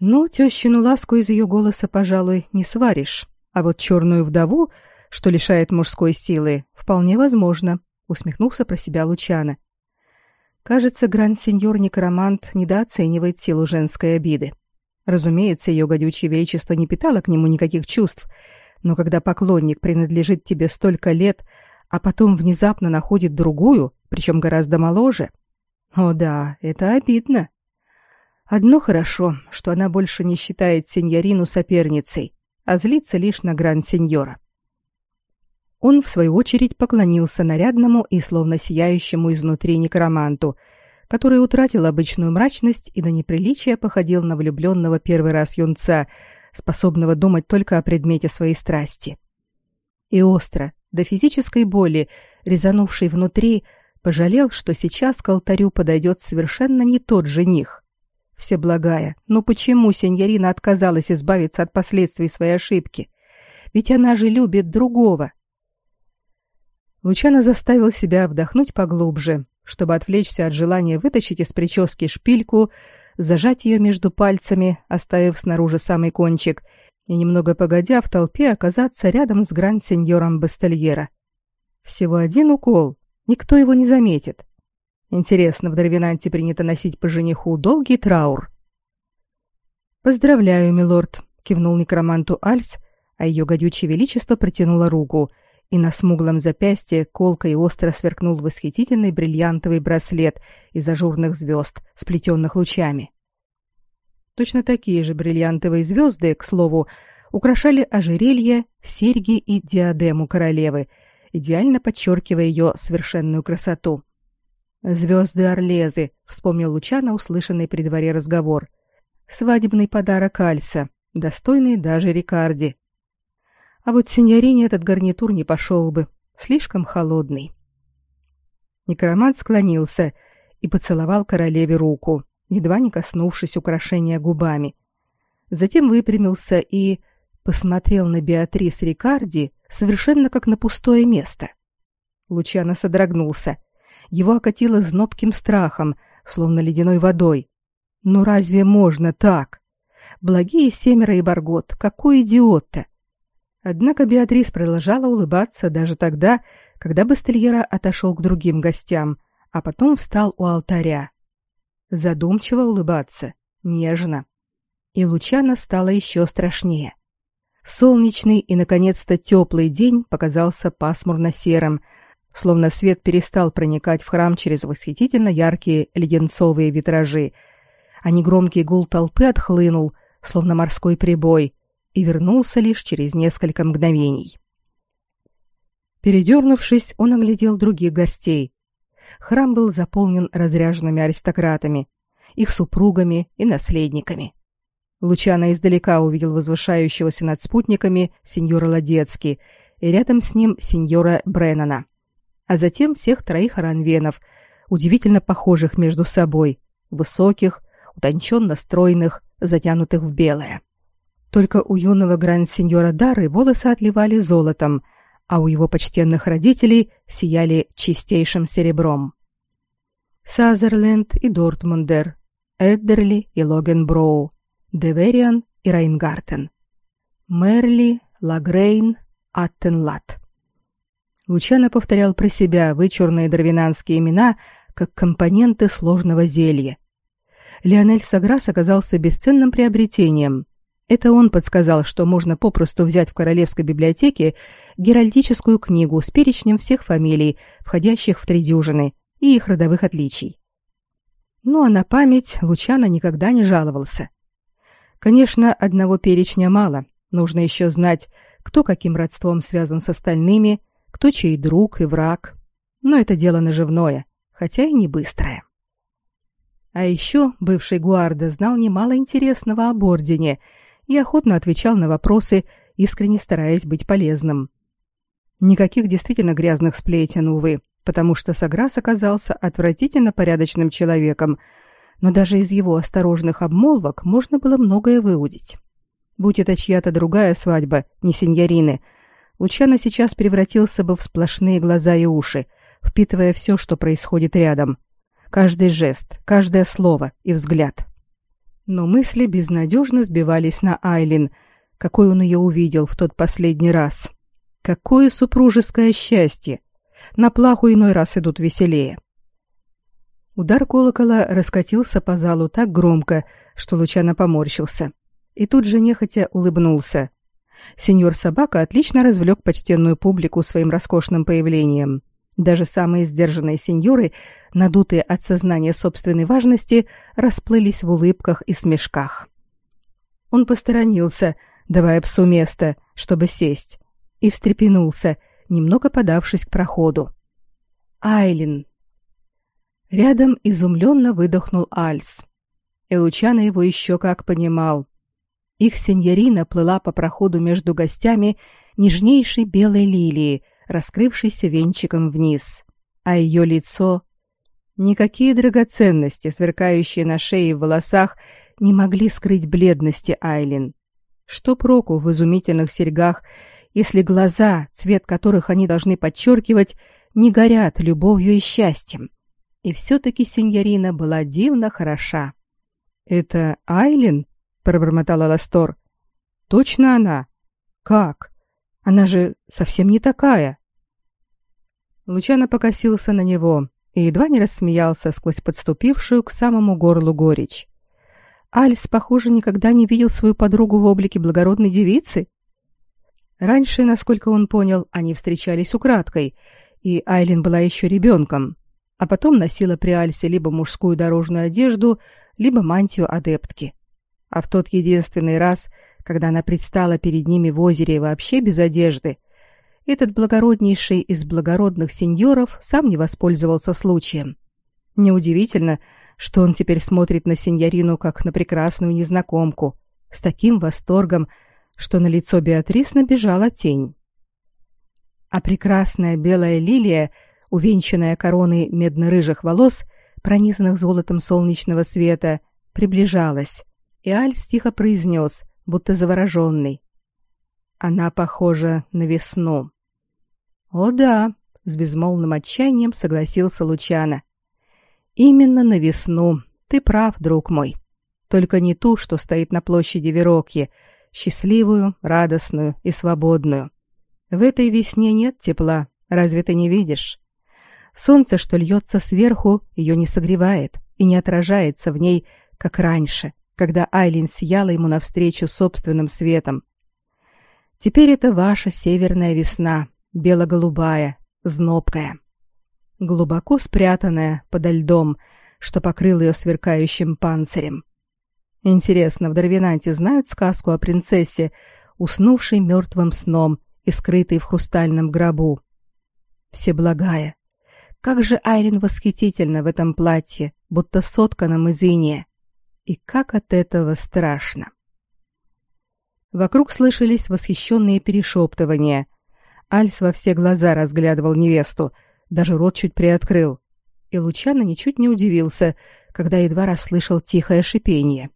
Ну, тещину ласку из ее голоса, пожалуй, не сваришь. А вот черную вдову что лишает мужской силы, вполне возможно, усмехнулся про себя Лучана. Кажется, гранд-сеньор Некромант недооценивает силу женской обиды. Разумеется, ее гадючее величество не питало к нему никаких чувств, но когда поклонник принадлежит тебе столько лет, а потом внезапно находит другую, причем гораздо моложе, о да, это обидно. Одно хорошо, что она больше не считает сеньорину соперницей, а злится лишь на гранд-сеньора. Он, в свою очередь, поклонился нарядному и словно сияющему изнутри некроманту, который утратил обычную мрачность и до неприличия походил на влюбленного первый раз юнца, способного думать только о предмете своей страсти. И остро, до физической боли, резанувший внутри, пожалел, что сейчас к алтарю подойдет совершенно не тот жених. Всеблагая, ну почему сеньорина отказалась избавиться от последствий своей ошибки? Ведь она же любит другого. Лучано заставил себя вдохнуть поглубже, чтобы отвлечься от желания вытащить из прически шпильку, зажать ее между пальцами, оставив снаружи самый кончик, и немного погодя в толпе оказаться рядом с гранд-сеньором Бастельера. Всего один укол, никто его не заметит. Интересно, в Дарвинанте принято носить по жениху долгий траур. «Поздравляю, милорд», — кивнул некроманту Альс, а ее гадючее величество протянуло руку — и на смуглом запястье колко и остро сверкнул восхитительный бриллиантовый браслет из ажурных звезд, сплетенных лучами. Точно такие же бриллиантовые звезды, к слову, украшали ожерелье, серьги и диадему королевы, идеально подчеркивая ее совершенную красоту. «Звезды Орлезы», — вспомнил Лучано услышанный при дворе разговор. «Свадебный подарок Альса, достойный даже Рикарди». А вот сеньорине этот гарнитур не пошел бы, слишком холодный. Некромант склонился и поцеловал королеве руку, едва не коснувшись украшения губами. Затем выпрямился и посмотрел на Беатрис Рикарди совершенно как на пустое место. Лучано содрогнулся. Его окатило знобким страхом, словно ледяной водой. Ну разве можно так? Благие семеро и Баргот, какой идиот-то! Однако Беатрис продолжала улыбаться даже тогда, когда Бастельера отошел к другим гостям, а потом встал у алтаря. Задумчиво улыбаться, нежно. И Лучана стало еще страшнее. Солнечный и, наконец-то, теплый день показался пасмурно-серым, словно свет перестал проникать в храм через восхитительно яркие леденцовые витражи, а негромкий гул толпы отхлынул, словно морской прибой, и вернулся лишь через несколько мгновений. Передернувшись, он оглядел других гостей. Храм был заполнен разряженными аристократами, их супругами и наследниками. Лучано издалека увидел возвышающегося над спутниками сеньора Ладецки и рядом с ним сеньора Бреннана, а затем всех троих аранвенов, удивительно похожих между собой, высоких, утонченно стройных, затянутых в белое. Только у юного гранд-сеньора Дары волосы отливали золотом, а у его почтенных родителей сияли чистейшим серебром. Сазерленд и Дортмундер, Эддерли и Логенброу, Девериан и Райнгартен, Мерли, Лагрейн, Аттенлат. Лучано повторял про себя вычурные дарвинанские имена как компоненты сложного зелья. Леонель Саграс оказался бесценным приобретением. Это он подсказал, что можно попросту взять в королевской библиотеке геральдическую книгу с перечнем всех фамилий, входящих в три дюжины, и их родовых отличий. Ну а на память Лучано никогда не жаловался. Конечно, одного перечня мало. Нужно еще знать, кто каким родством связан с остальными, кто чей друг и враг. Но это дело наживное, хотя и не быстрое. А еще бывший Гуарда знал немало интересного об Ордене и охотно отвечал на вопросы, искренне стараясь быть полезным. Никаких действительно грязных сплетен, увы, потому что Саграс оказался отвратительно порядочным человеком, но даже из его осторожных обмолвок можно было многое выудить. Будь это чья-то другая свадьба, не сеньорины, Лучано сейчас превратился бы в сплошные глаза и уши, впитывая все, что происходит рядом. Каждый жест, каждое слово и взгляд. Но мысли безнадежно сбивались на Айлин, какой он ее увидел в тот последний раз. Какое супружеское счастье! На плаху иной раз идут веселее. Удар колокола раскатился по залу так громко, что Лучано поморщился. И тут же нехотя улыбнулся. Сеньор Собака отлично развлек почтенную публику своим роскошным появлением. Даже самые сдержанные сеньоры, надутые от сознания собственной важности, расплылись в улыбках и смешках. Он посторонился, давая псу место, чтобы сесть, и встрепенулся, немного подавшись к проходу. Айлин. Рядом изумленно выдохнул Альс. И Лучано его еще как понимал. Их сеньорина плыла по проходу между гостями нежнейшей белой лилии, раскрывшейся венчиком вниз, а ее лицо... Никакие драгоценности, сверкающие на шее и в волосах, не могли скрыть бледности Айлин. Что проку в изумительных серьгах, если глаза, цвет которых они должны подчеркивать, не горят любовью и счастьем? И все-таки сеньорина была дивно хороша. «Это Айлин?» пробормотала Ластор. Точно она? Как? Она же совсем не такая. Лучано покосился на него и едва не рассмеялся сквозь подступившую к самому горлу горечь. Альс, похоже, никогда не видел свою подругу в облике благородной девицы. Раньше, насколько он понял, они встречались украдкой, и Айлин была еще ребенком, а потом носила при Альсе либо мужскую дорожную одежду, либо мантию адептки. А в тот единственный раз, когда она предстала перед ними в озере вообще без одежды, этот благороднейший из благородных сеньоров сам не воспользовался случаем. Неудивительно, что он теперь смотрит на сеньорину как на прекрасную незнакомку, с таким восторгом, что на лицо Беатрис набежала тень. А прекрасная белая лилия, увенчанная короной медно-рыжих волос, пронизанных золотом солнечного света, приближалась, и Альс тихо произнес, будто завороженный. Она похожа на весну. О да, с безмолвным отчаянием согласился Лучано. Именно на весну. Ты прав, друг мой. Только не ту, что стоит на площади Верокье, счастливую, радостную и свободную. В этой весне нет тепла, разве ты не видишь? Солнце, что льется сверху, ее не согревает и не отражается в ней, как раньше, когда Айлин сияла ему навстречу собственным светом. Теперь это ваша северная весна, бело-голубая, знобкая, глубоко спрятанная подо льдом, что покрыл ее сверкающим панцирем. Интересно, в Дарвинанте знают сказку о принцессе, уснувшей мертвым сном и скрытой в хрустальном гробу? Всеблагая, как же Айлин восхитительна в этом платье, будто сотканном из иния. И как от этого страшно. Вокруг слышались восхищенные перешептывания. Альс во все глаза разглядывал невесту, даже рот чуть приоткрыл. И Лучано ничуть не удивился, когда едва расслышал тихое шипение.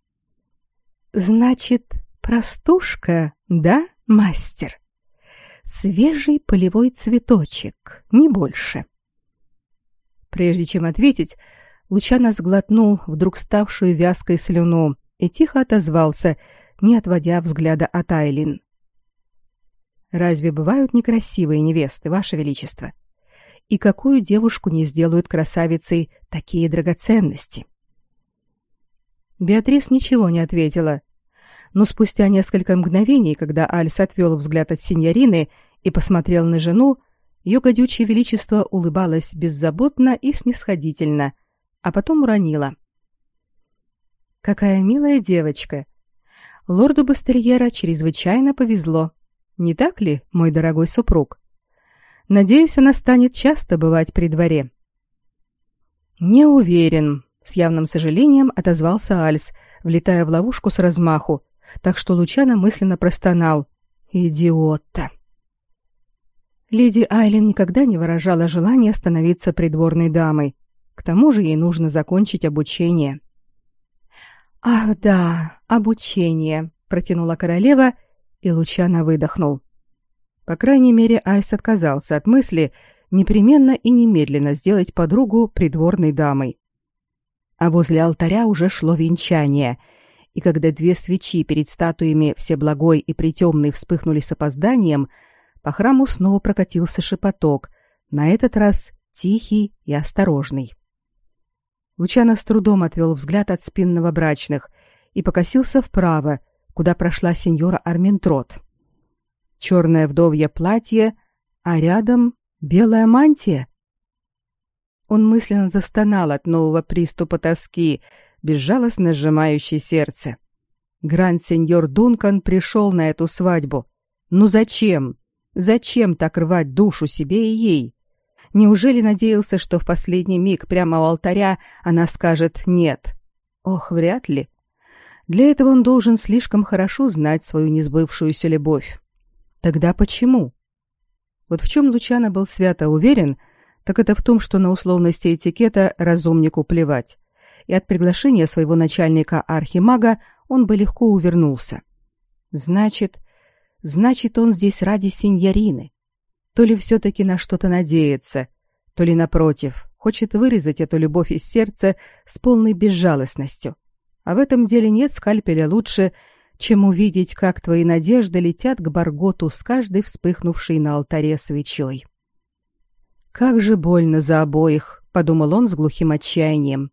Значит, простушка, да, мастер? Свежий полевой цветочек, не больше. Прежде чем ответить, Лучано сглотнул вдруг ставшую вязкой слюну и тихо отозвался, не отводя взгляда от Айлин. «Разве бывают некрасивые невесты, Ваше Величество? И какую девушку не сделают красавицей такие драгоценности?» Беатрис ничего не ответила, но спустя несколько мгновений, когда Альс отвел взгляд от синьорины и посмотрел на жену, ее гадючее величество улыбалось беззаботно и снисходительно, а потом уронила. «Какая милая девочка! Лорду Бастерьера чрезвычайно повезло. Не так ли, мой дорогой супруг? Надеюсь, она станет часто бывать при дворе». «Не уверен», — с явным сожалением отозвался Альс, влетая в ловушку с размаху, так что Лучано мысленно простонал. «Идиот-то!» Леди Айлин никогда не выражала желания становиться придворной дамой. К тому же ей нужно закончить обучение. «Ах да, обучение», — протянула королева, и Лучано выдохнул. По крайней мере, Альс отказался от мысли непременно и немедленно сделать подругу придворной дамой. А возле алтаря уже шло венчание, и когда две свечи перед статуями Всеблагой и Притемной вспыхнули с опозданием, по храму снова прокатился шепоток, на этот раз тихий и осторожный. Лучано с трудом отвел взгляд от спин новобрачных и покосился вправо, куда прошла сеньора Арминтрот. Черное вдовье платье, а рядом белая мантия. Он мысленно застонал от нового приступа тоски, безжалостно сжимающей сердце. Гранд-сеньор Дункан пришел на эту свадьбу. Ну зачем? Зачем так рвать душу себе и ей? Неужели надеялся, что в последний миг прямо у алтаря она скажет «нет»? Ох, вряд ли. Для этого он должен слишком хорошо знать свою несбывшуюся любовь. Тогда почему? Вот в чем Лучано был свято уверен, так это в том, что на условности этикета разумнику плевать. И от приглашения своего начальника архимага он бы легко увернулся. Значит, значит, он здесь ради сеньорины то ли все-таки на что-то надеется, то ли, напротив, хочет вырезать эту любовь из сердца с полной безжалостностью. А в этом деле нет скальпеля лучше, чем увидеть, как твои надежды летят к Барготу с каждой вспыхнувшей на алтаре свечой. «Как же больно за обоих», — подумал он с глухим отчаянием.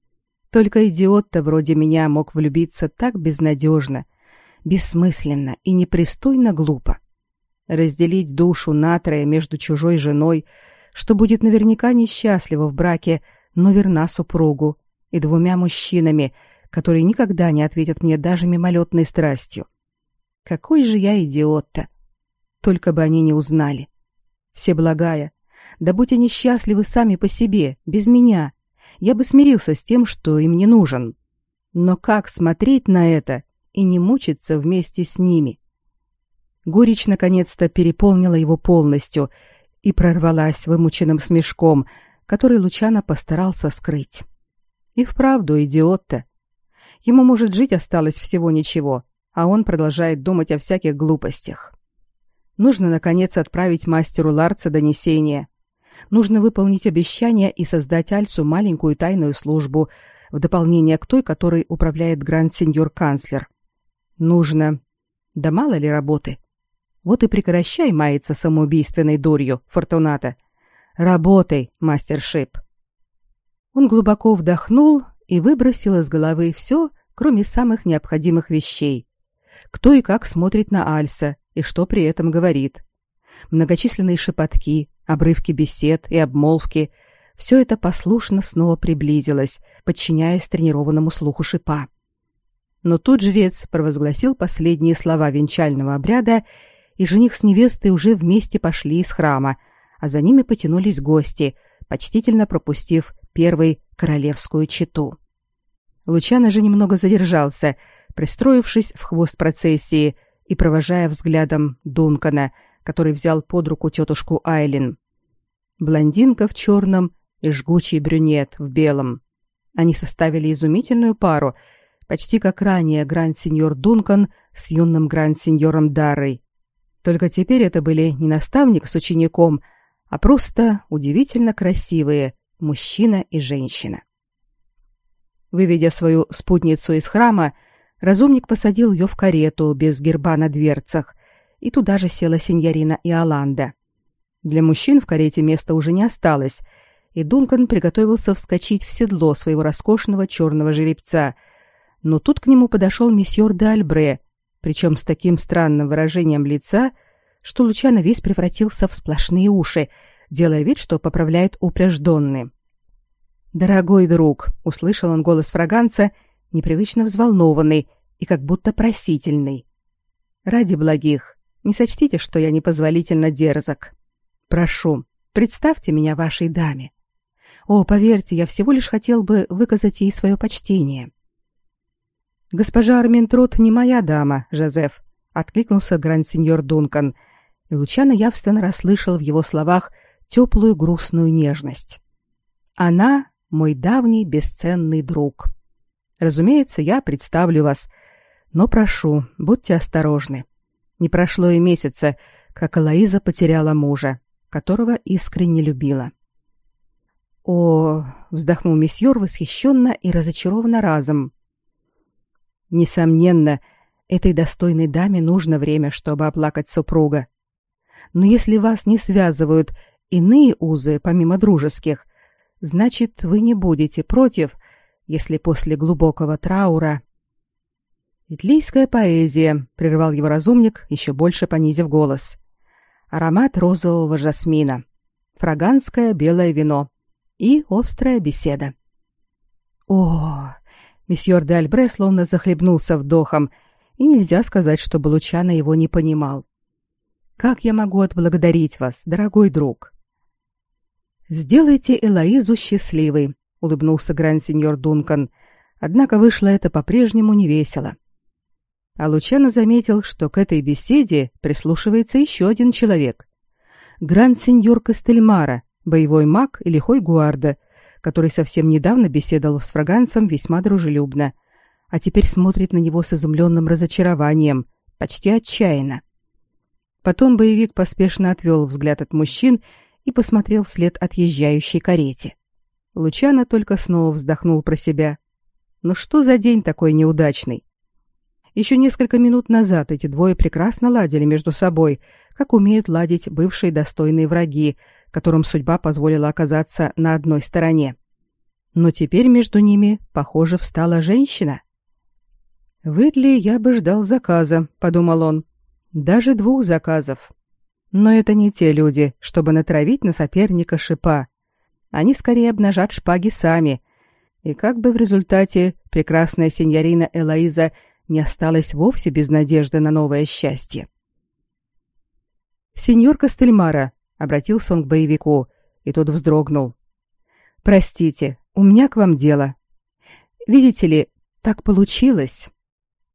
«Только идиот-то вроде меня мог влюбиться так безнадежно, бессмысленно и непристойно глупо разделить душу натрое между чужой женой, что будет наверняка несчастлива в браке, но верна супругу, и двумя мужчинами, которые никогда не ответят мне даже мимолетной страстью. Какой же я идиот-то! Только бы они не узнали. Все благая, да будь они счастливы сами по себе, без меня, я бы смирился с тем, что им не нужен. Но как смотреть на это и не мучиться вместе с ними? Горечь наконец-то переполнила его полностью и прорвалась вымученным смешком, который Лучано постарался скрыть. И вправду идиот-то. Ему, может, жить осталось всего ничего, а он продолжает думать о всяких глупостях. Нужно, наконец, отправить мастеру Ларца донесение. Нужно выполнить обещание и создать Альсу маленькую тайную службу, в дополнение к той, которой управляет гранд-сеньор-канцлер. Нужно. Да мало ли работы. Вот и прекращай маяться самоубийственной дурью, Фортуната. Работай, мастер Шип. Он глубоко вдохнул и выбросил из головы все, кроме самых необходимых вещей. Кто и как смотрит на Альса и что при этом говорит. Многочисленные шепотки, обрывки бесед и обмолвки — все это послушно снова приблизилось, подчиняясь тренированному слуху шипа. Но тут жрец провозгласил последние слова венчального обряда и жених с невестой уже вместе пошли из храма, а за ними потянулись гости, почтительно пропустив первый королевскую чету. Лучано же немного задержался, пристроившись в хвост процессии и провожая взглядом Дункана, который взял под руку тетушку Айлин. Блондинка в черном и жгучий брюнет в белом. Они составили изумительную пару, почти как ранее гранд-сеньор Дункан с юным гранд-сеньором Даррой. Только теперь это были не наставник с учеником, а просто удивительно красивые мужчина и женщина. Выведя свою спутницу из храма, разумник посадил ее в карету без герба на дверцах, и туда же села сеньорина Иоланда. Для мужчин в карете места уже не осталось, и Дункан приготовился вскочить в седло своего роскошного черного жеребца, но тут к нему подошел месьеор де Альбре, причем с таким странным выражением лица, что Лучано весь превратился в сплошные уши, делая вид, что поправляет упряжденный. «Дорогой друг», — услышал он голос фраганца, непривычно взволнованный и как будто просительный. «Ради благих, не сочтите, что я непозволительно дерзок. Прошу, представьте меня вашей даме. О, поверьте, я всего лишь хотел бы выказать ей свое почтение». «Госпожа Арминтрот не моя дама, Жозеф», — откликнулся гранд-сеньор Дункан, и Лучано явственно расслышал в его словах теплую грустную нежность. «Она — мой давний бесценный друг. Разумеется, я представлю вас, но прошу, будьте осторожны. Не прошло и месяца, как Алаиза потеряла мужа, которого искренне любила. О, вздохнул месьеор восхищенно и разочарованно разом. Несомненно, этой достойной даме нужно время, чтобы оплакать супруга. Но если вас не связывают иные узы, помимо дружеских, значит, вы не будете против, если после глубокого траура Итлийская поэзия, прервал его разумник, еще больше понизив голос. Аромат розового жасмина, фраганское белое вино и острая беседа. О, месьеор де Альбре словно захлебнулся вдохом, и нельзя сказать, чтобы Лучано его не понимал. Как я могу отблагодарить вас, дорогой друг? Сделайте Элоизу счастливой, улыбнулся гранд-сеньор Дункан. Однако вышло это по-прежнему невесело. А Лучано заметил, что к этой беседе прислушивается еще один человек. Гранд-сеньор Кастельмара, боевой маг и лихой гуарда, который совсем недавно беседовал с фраганцем весьма дружелюбно, а теперь смотрит на него с изумленным разочарованием, почти отчаянно. Потом боевик поспешно отвел взгляд от мужчин и посмотрел вслед отъезжающей карете. Лучано только снова вздохнул про себя. Ну что за день такой неудачный? Еще несколько минут назад эти двое прекрасно ладили между собой, как умеют ладить бывшие достойные враги, которым судьба позволила оказаться на одной стороне. Но теперь между ними, похоже, встала женщина. В Идли я бы ждал заказа, подумал он. Даже двух заказов. Но это не те люди, чтобы натравить на соперника шипа. Они скорее обнажат шпаги сами. И как бы в результате прекрасная сеньорина Элоиза не осталась вовсе без надежды на новое счастье. «Сеньор Костельмара», — обратился он к боевику, и тот вздрогнул. «Простите, у меня к вам дело. Видите ли, так получилось».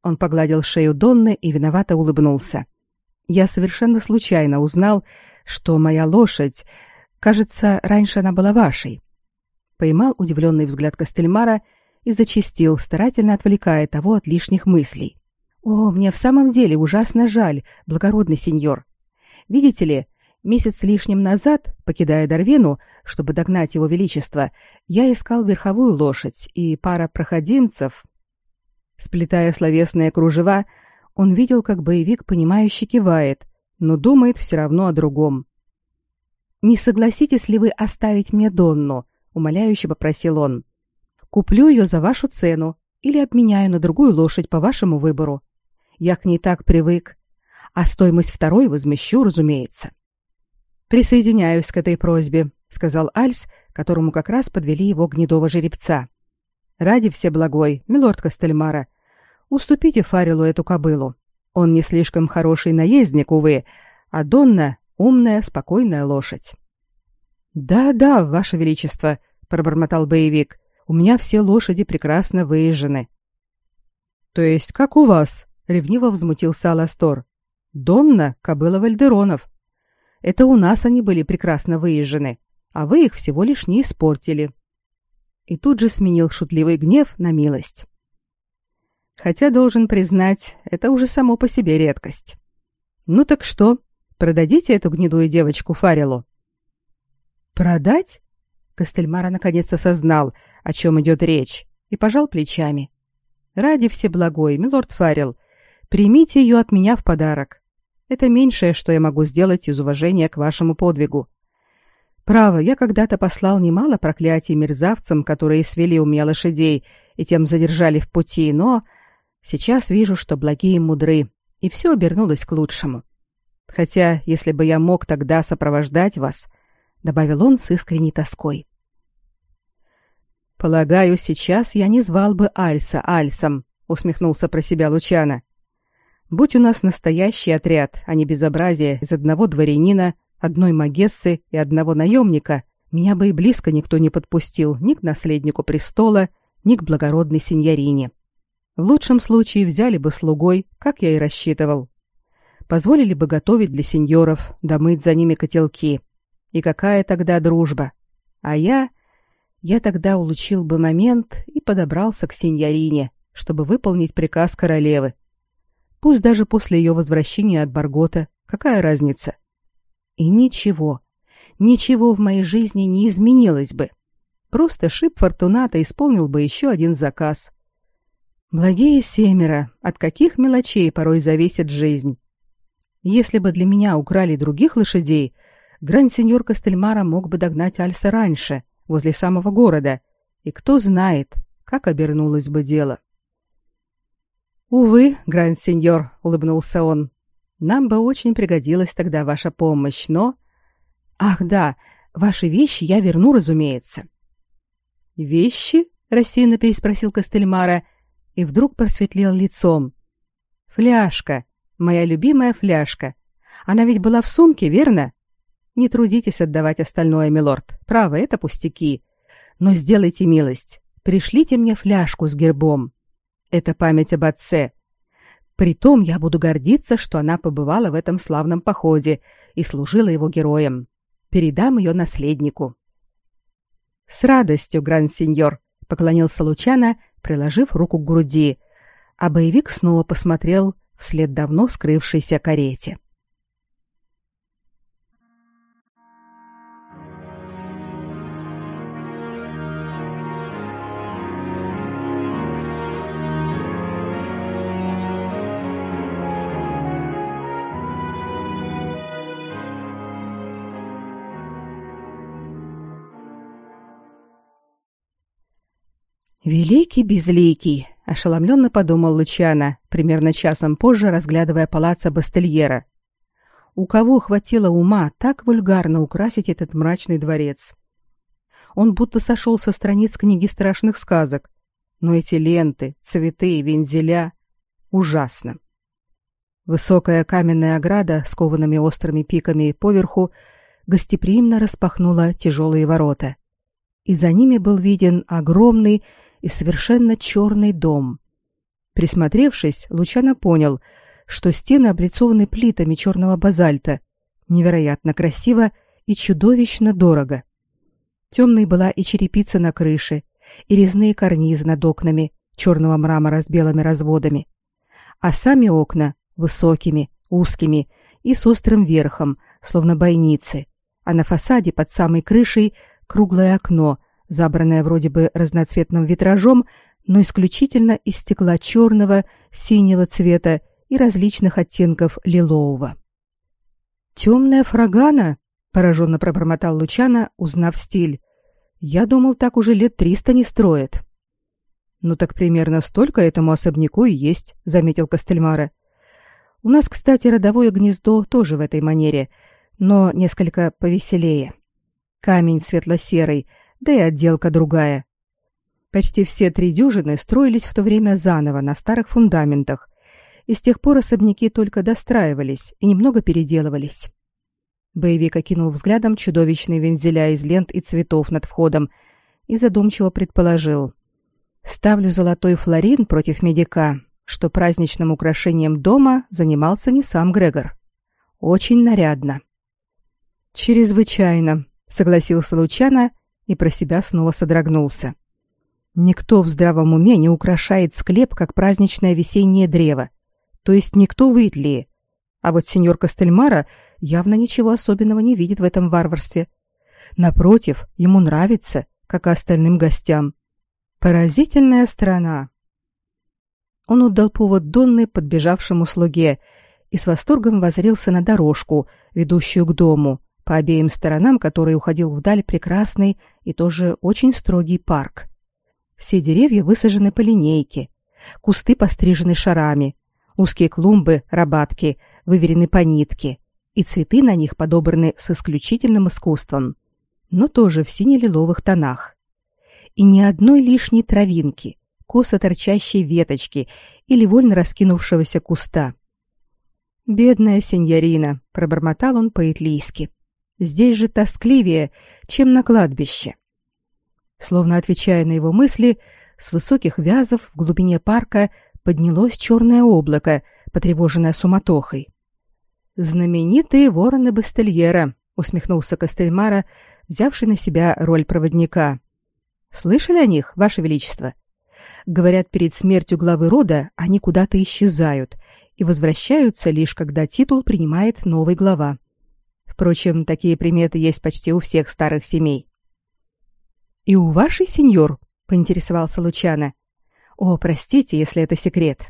Он погладил шею Донны и виновато улыбнулся. «Я совершенно случайно узнал, что моя лошадь, кажется, раньше она была вашей». Поймал удивленный взгляд Костельмара и зачастил, старательно отвлекая того от лишних мыслей. «О, мне в самом деле ужасно жаль, благородный сеньор. Видите ли, месяц с лишним назад, покидая Дарвину, чтобы догнать его величество, я искал верховую лошадь, и пара проходимцев...» Сплетая словесные кружева, он видел, как боевик, понимающе кивает, но думает все равно о другом. «Не согласитесь ли вы оставить мне Донну?» — умоляюще попросил он. Куплю ее за вашу цену или обменяю на другую лошадь по вашему выбору. Я к ней так привык. А стоимость второй возмещу, разумеется. Присоединяюсь к этой просьбе, сказал Альс, которому как раз подвели его гнедого жеребца. Ради всеблагой, милорд Костельмара, уступите Фарилу эту кобылу. Он не слишком хороший наездник, увы, а Донна — умная, спокойная лошадь. «Да-да, ваше величество», — пробормотал боевик. У меня все лошади прекрасно выезжены. То есть как у вас? ревниво взмутился Аластор. Донна кобыла Вальдеронов. Это у нас они были прекрасно выезжены, а вы их всего лишь не испортили. И тут же сменил шутливый гнев на милость. Хотя должен признать, это уже само по себе редкость. Ну так что, продадите эту гнедую девочку Фарилу? Продать? Костельмара наконец осознал, о чем идет речь, и пожал плечами. Ради всеблагой, милорд Фарил, примите ее от меня в подарок. Это меньшее, что я могу сделать из уважения к вашему подвигу. Право, я когда-то послал немало проклятий мерзавцам, которые свели у меня лошадей и тем задержали в пути, но сейчас вижу, что благие мудры, и все обернулось к лучшему. Хотя, если бы я мог тогда сопровождать вас, добавил он с искренней тоской. Полагаю, сейчас я не звал бы Альса Альсом, усмехнулся про себя Лучана. Будь у нас настоящий отряд, а не безобразие из одного дворянина, одной магессы и одного наемника, меня бы и близко никто не подпустил ни к наследнику престола, ни к благородной сеньорине. В лучшем случае взяли бы слугой, как я и рассчитывал. Позволили бы готовить для сеньоров, да мыть за ними котелки. И какая тогда дружба? А я... Я тогда улучил бы момент и подобрался к сеньорине, чтобы выполнить приказ королевы. Пусть даже после ее возвращения от Баргота, какая разница? И ничего, ничего в моей жизни не изменилось бы. Просто шип Фортуната исполнил бы еще один заказ. Благие семеро, от каких мелочей порой зависит жизнь. Если бы для меня украли других лошадей, гранд-сеньор Костельмара мог бы догнать Альса раньше, возле самого города, и кто знает, как обернулось бы дело. «Увы, гранд-сеньор», — улыбнулся он, — «нам бы очень пригодилась тогда ваша помощь, но...» «Ах, да, ваши вещи я верну, разумеется». «Вещи?» — рассеянно переспросил Костельмара и вдруг просветлел лицом. «Фляжка, моя любимая фляжка. Она ведь была в сумке, верно? Не трудитесь отдавать остальное, милорд. Право, это пустяки. Но сделайте милость, пришлите мне фляжку с гербом. Это память об отце. Притом я буду гордиться, что она побывала в этом славном походе и служила его героем. Передам ее наследнику. С радостью, гранд-сеньор, поклонился Лучано, приложив руку к груди, а боевик снова посмотрел вслед давно скрывшейся карете. Великий безликий, ошеломленно подумал Лучано, примерно часом позже разглядывая палаццо Бастельера. У кого хватило ума так вульгарно украсить этот мрачный дворец? Он будто сошел со страниц книги страшных сказок. Но эти ленты, цветы и вензеля ужасно. Высокая каменная ограда с коваными острыми пиками поверху гостеприимно распахнула тяжелые ворота. И за ними был виден огромный и совершенно черный дом. Присмотревшись, Лучано понял, что стены облицованы плитами черного базальта. Невероятно красиво и чудовищно дорого. Темной была и черепица на крыше, и резные карнизы над окнами черного мрамора с белыми разводами. А сами окна высокими, узкими и с острым верхом, словно бойницы, а на фасаде под самой крышей круглое окно забранная вроде бы разноцветным витражом, но исключительно из стекла черного, синего цвета и различных оттенков лилового. «Темная фрагана?» — пораженно пробормотал Лучана, узнав стиль. «Я думал, так уже лет триста не строят». «Ну так примерно столько этому особняку и есть», — заметил Костельмара. «У нас, кстати, родовое гнездо тоже в этой манере, но несколько повеселее. Камень светло-серый — да и отделка другая. Почти все три дюжины строились в то время заново на старых фундаментах, и с тех пор особняки только достраивались и немного переделывались. Боевик окинул взглядом чудовищные вензеля из лент и цветов над входом и задумчиво предположил. «Ставлю золотой флорин против медика, что праздничным украшением дома занимался не сам Грегор. Очень нарядно». «Чрезвычайно», — согласился Лучано и про себя снова содрогнулся. Никто в здравом уме не украшает склеп, как праздничное весеннее древо. То есть никто в Итлии. А вот сеньор Костельмара явно ничего особенного не видит в этом варварстве. Напротив, ему нравится, как и остальным гостям. Поразительная страна. Он отдал повод Донны подбежавшему слуге и с восторгом возрился на дорожку, ведущую к дому, по обеим сторонам которой уходил вдаль прекрасный и тоже очень строгий парк. Все деревья высажены по линейке, кусты пострижены шарами, узкие клумбы, рабатки, выверены по нитке, и цветы на них подобраны с исключительным искусством, но тоже в сине-лиловых тонах. И ни одной лишней травинки, косо торчащей веточки или вольно раскинувшегося куста. «Бедная сеньорина», — пробормотал он по-итлийски. «Здесь же тоскливее, чем на кладбище». Словно отвечая на его мысли, с высоких вязов в глубине парка поднялось черное облако, потревоженное суматохой. «Знаменитые вороны Бастельера», — усмехнулся Костельмара, взявший на себя роль проводника. «Слышали о них, Ваше Величество?» Говорят, перед смертью главы рода они куда-то исчезают и возвращаются лишь когда титул принимает новый глава. Впрочем, такие приметы есть почти у всех старых семей. «И у вашей, сеньор?» — поинтересовался Лучано. «О, простите, если это секрет».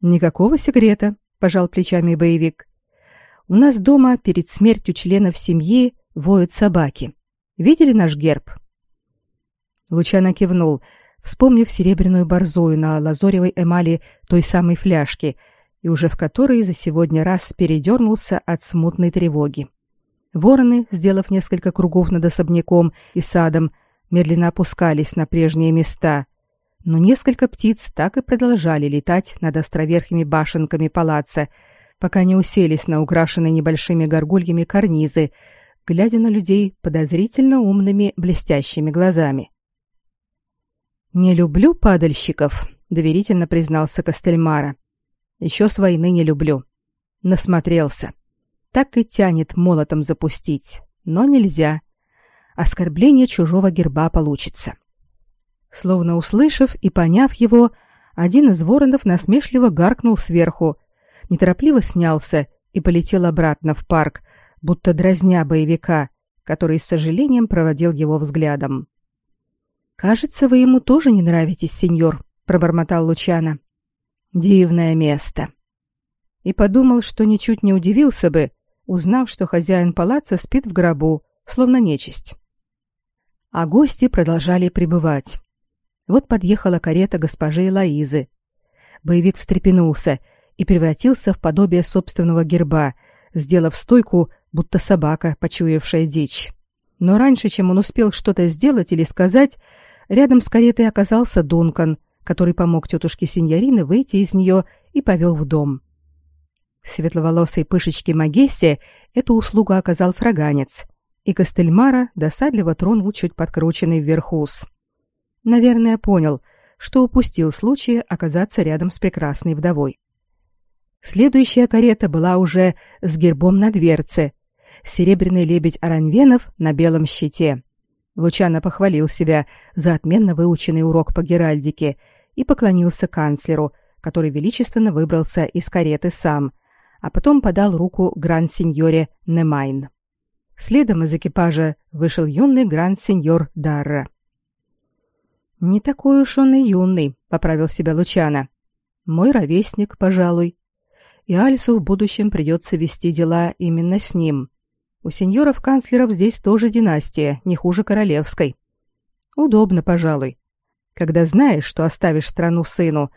«Никакого секрета», — пожал плечами боевик. «У нас дома перед смертью членов семьи воют собаки. Видели наш герб?» Лучано кивнул, вспомнив серебряную борзую на лазоревой эмали той самой фляжки, и уже в которой за сегодня раз передернулся от смутной тревоги. Вороны, сделав несколько кругов над особняком и садом, медленно опускались на прежние места, но несколько птиц так и продолжали летать над островерхими башенками палаца, пока не уселись на украшенные небольшими горгульями карнизы, глядя на людей подозрительно умными блестящими глазами. «Не люблю падальщиков», — доверительно признался Костельмара. «Еще с войны не люблю. Насмотрелся. Так и тянет молотом запустить, но нельзя оскорбление чужого герба получится. Словно услышав и поняв его, один из воронов насмешливо гаркнул сверху, неторопливо снялся и полетел обратно в парк, будто дразня боевика, который с сожалением проводил его взглядом. «Кажется, вы ему тоже не нравитесь, сеньор», — пробормотал Лучано. «Дивное место». И подумал, что ничуть не удивился бы, узнав, что хозяин палаца спит в гробу, словно нечисть а гости продолжали прибывать. Вот подъехала карета госпожи Элоизы. Боевик встрепенулся и превратился в подобие собственного герба, сделав стойку, будто собака, почуявшая дичь. Но раньше, чем он успел что-то сделать или сказать, рядом с каретой оказался Дункан, который помог тетушке Синьорины выйти из нее и повел в дом. Светловолосой пышечке Магессе эту услугу оказал фраганец — и Костельмара досадливо тронул чуть подкрученный вверх ус. Наверное, понял, что упустил случай оказаться рядом с прекрасной вдовой. Следующая карета была уже с гербом на дверце, серебряный лебедь Аранвенов на белом щите. Лучано похвалил себя за отменно выученный урок по геральдике и поклонился канцлеру, который величественно выбрался из кареты сам, а потом подал руку гранд-сеньоре Немайн. Следом из экипажа вышел юный гранд-сеньор Дарра. «Не такой уж он и юный», — поправил себя Лучана. «Мой ровесник, пожалуй. И Альсу в будущем придется вести дела именно с ним. У сеньоров-канцлеров здесь тоже династия, не хуже королевской. Удобно, пожалуй. Когда знаешь, что оставишь страну сыну,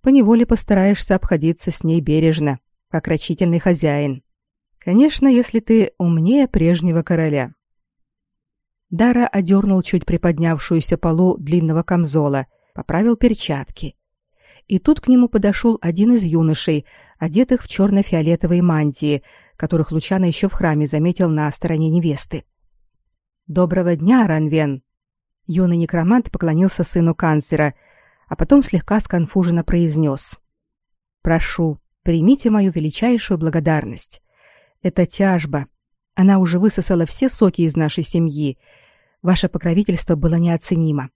поневоле постараешься обходиться с ней бережно, как рачительный хозяин. Конечно, если ты умнее прежнего короля. Дара одернул чуть приподнявшуюся полу длинного камзола, поправил перчатки. И тут к нему подошел один из юношей, одетых в черно-фиолетовые мантии, которых Лучано еще в храме заметил на стороне невесты. «Доброго дня, Ранвен!» Юный некромант поклонился сыну канцлера, а потом слегка сконфуженно произнес. «Прошу, примите мою величайшую благодарность. Это тяжба. Она уже высосала все соки из нашей семьи. Ваше покровительство было неоценимо.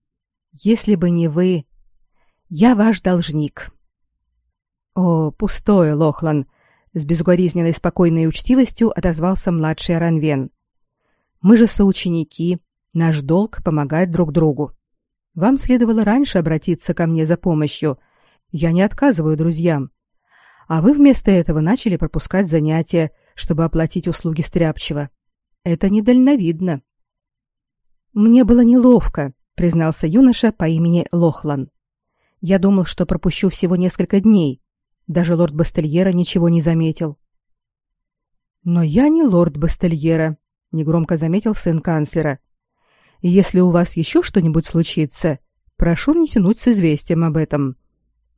Если бы не вы, я ваш должник. О, пустое, Лохлан, с безукоризненной спокойной учтивостью отозвался младший Аранвен. Мы же соученики, наш долг помогать друг другу. Вам следовало раньше обратиться ко мне за помощью. Я не отказываю друзьям. А вы вместо этого начали пропускать занятия, чтобы оплатить услуги стряпчего. Это недальновидно. Мне было неловко, признался юноша по имени Лохлан. Я думал, что пропущу всего несколько дней. Даже лорд Бастельера ничего не заметил. Но я не лорд Бастельера, негромко заметил сын канцлера. И если у вас еще что-нибудь случится, прошу не тянуть с известием об этом.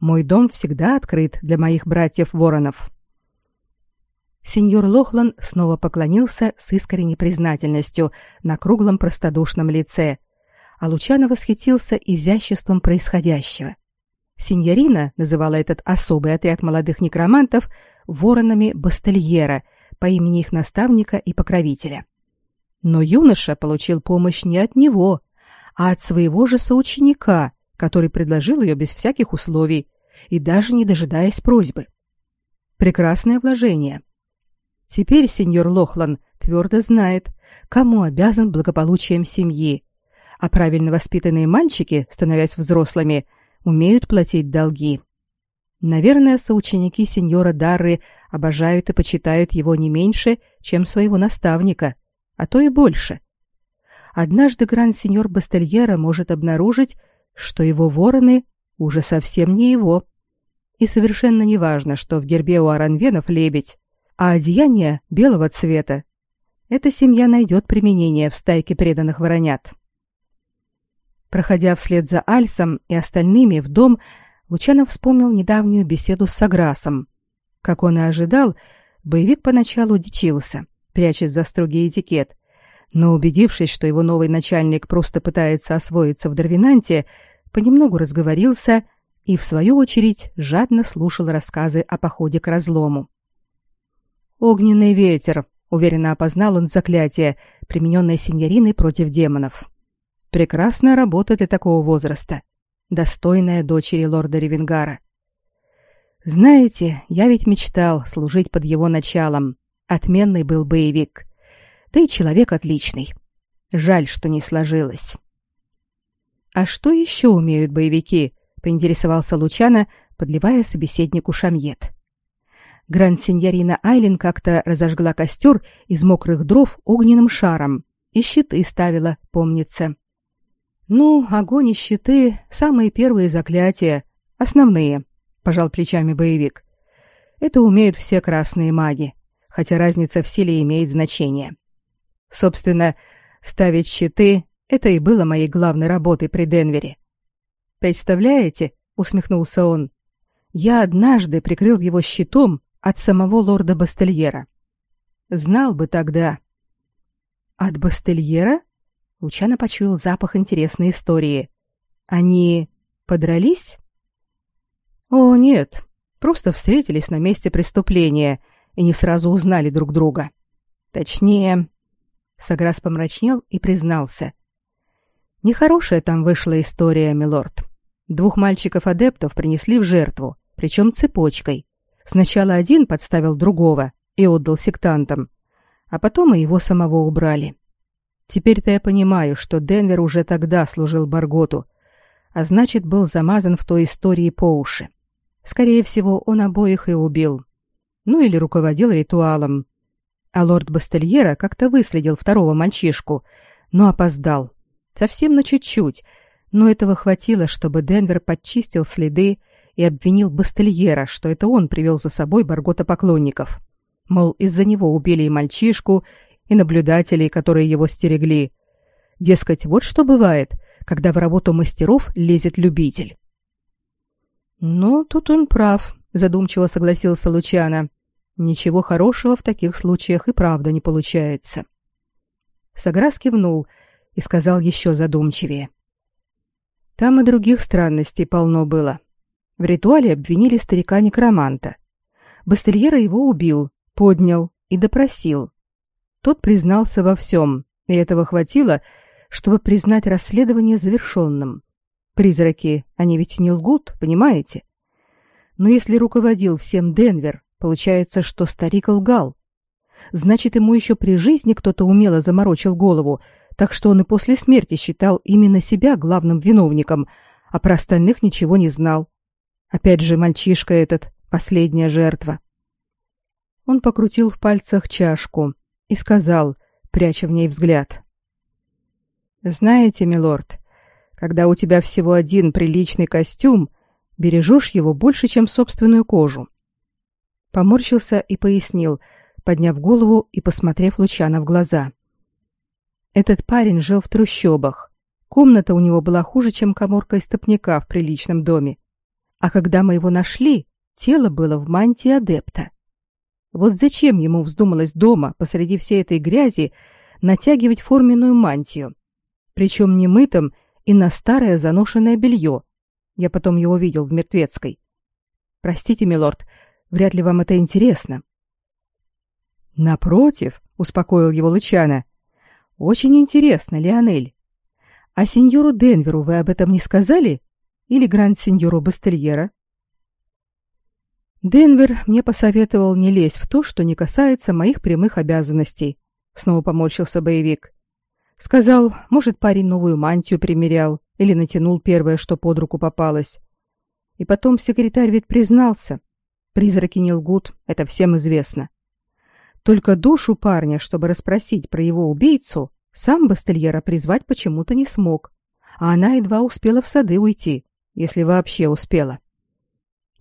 Мой дом всегда открыт для моих братьев-воронов. Сеньор Лохлан снова поклонился с искренней признательностью на круглом простодушном лице, а Лучано восхитился изяществом происходящего. Синьорина называла этот особый отряд молодых некромантов воронами Бастельера по имени их наставника и покровителя. Но юноша получил помощь не от него, а от своего же соученика, который предложил ее без всяких условий и даже не дожидаясь просьбы. Прекрасное вложение. Теперь сеньор Лохлан твердо знает, кому обязан благополучием семьи, а правильно воспитанные мальчики, становясь взрослыми, умеют платить долги. Наверное, соученики сеньора Дарры обожают и почитают его не меньше, чем своего наставника, а то и больше. Однажды гранд-сеньор Бастельера может обнаружить, что его вороны уже совсем не его. И совершенно не важно, что в гербе у Аранвенов лебедь, а одеяние белого цвета. Эта семья найдет применение в стайке преданных воронят. Проходя вслед за Альсом и остальными в дом, Лучанов вспомнил недавнюю беседу с Саграсом. Как он и ожидал, боевик поначалу дичился, прячась за строгий этикет, но убедившись, что его новый начальник просто пытается освоиться в Дарвинанте, понемногу разговорился и, в свою очередь, жадно слушал рассказы о походе к разлому. «Огненный ветер», — уверенно опознал он заклятие, примененное синьориной против демонов. Прекрасная работа для такого возраста. Достойная дочери лорда Ревенгара. Знаете, я ведь мечтал служить под его началом. Отменный был боевик. Да и человек отличный. Жаль, что не сложилось. А что еще умеют боевики? поинтересовался Лучана, подливая собеседнику шамьет. Гранд-синьорина Айлин как-то разожгла костер из мокрых дров огненным шаром и щиты ставила, помнится. Ну, огонь и щиты самые первые заклятия, основные, пожал плечами боевик. Это умеют все красные маги, хотя разница в силе имеет значение. Собственно, ставить щиты это и было моей главной работой при Денвере. Представляете, усмехнулся он. Я однажды прикрыл его щитом от самого лорда Бастельера. Знал бы тогда. От Бастельера? Лучано почуял запах интересной истории. Они подрались? О, нет, просто встретились на месте преступления и не сразу узнали друг друга. Точнее, Саграс помрачнел и признался. Нехорошая там вышла история, милорд. Двух мальчиков-адептов принесли в жертву, причем цепочкой. Сначала один подставил другого и отдал сектантам, а потом и его самого убрали. Теперь-то я понимаю, что Денвер уже тогда служил Барготу, а значит, был замазан в той истории по уши. Скорее всего, он обоих и убил. Ну или руководил ритуалом. А лорд Бастельера как-то выследил второго мальчишку, но опоздал. Совсем на чуть-чуть, но этого хватило, чтобы Денвер подчистил следы и обвинил Бастельера, что это он привел за собой Баргота поклонников. Мол, из-за него убили и мальчишку, и наблюдателей, которые его стерегли. Дескать, вот что бывает, когда в работу мастеров лезет любитель. Но тут он прав, задумчиво согласился Лучано. Ничего хорошего в таких случаях и правда не получается. Саграс кивнул и сказал еще задумчивее. Там и других странностей полно было. В ритуале обвинили старика-некроманта. Бастельера его убил, поднял и допросил. Тот признался во всем, и этого хватило, чтобы признать расследование завершенным. Призраки, они ведь не лгут, понимаете? Но если руководил всем Денвер, получается, что старик лгал. Значит, ему еще при жизни кто-то умело заморочил голову, так что он и после смерти считал именно себя главным виновником, а про остальных ничего не знал. Опять же, мальчишка этот, последняя жертва. Он покрутил в пальцах чашку и сказал, пряча в ней взгляд. «Знаете, милорд, когда у тебя всего один приличный костюм, бережешь его больше, чем собственную кожу». Поморщился и пояснил, подняв голову и посмотрев Лучана в глаза. Этот парень жил в трущобах. Комната у него была хуже, чем каморка истопника в приличном доме. А когда мы его нашли, тело было в мантии адепта. Вот зачем ему вздумалось дома, посреди всей этой грязи, натягивать форменную мантию? Причем не мытым и на старое заношенное белье. Я потом его видел в мертвецкой. Простите, милорд, вряд ли вам это интересно. Напротив, успокоил его Лучана. Очень интересно, Леонель. А сеньору Денверу вы об этом не сказали? Или гранд-сеньору Бастельера? Денвер мне посоветовал не лезть в то, что не касается моих прямых обязанностей. Снова поморщился боевик. Сказал, может, парень новую мантию примерял или натянул первое, что под руку попалось. И потом секретарь ведь признался. Призраки не лгут, это всем известно. Только душу парня, чтобы расспросить про его убийцу, сам Бастельера призвать почему-то не смог. А она едва успела в сады уйти, если вообще успела. —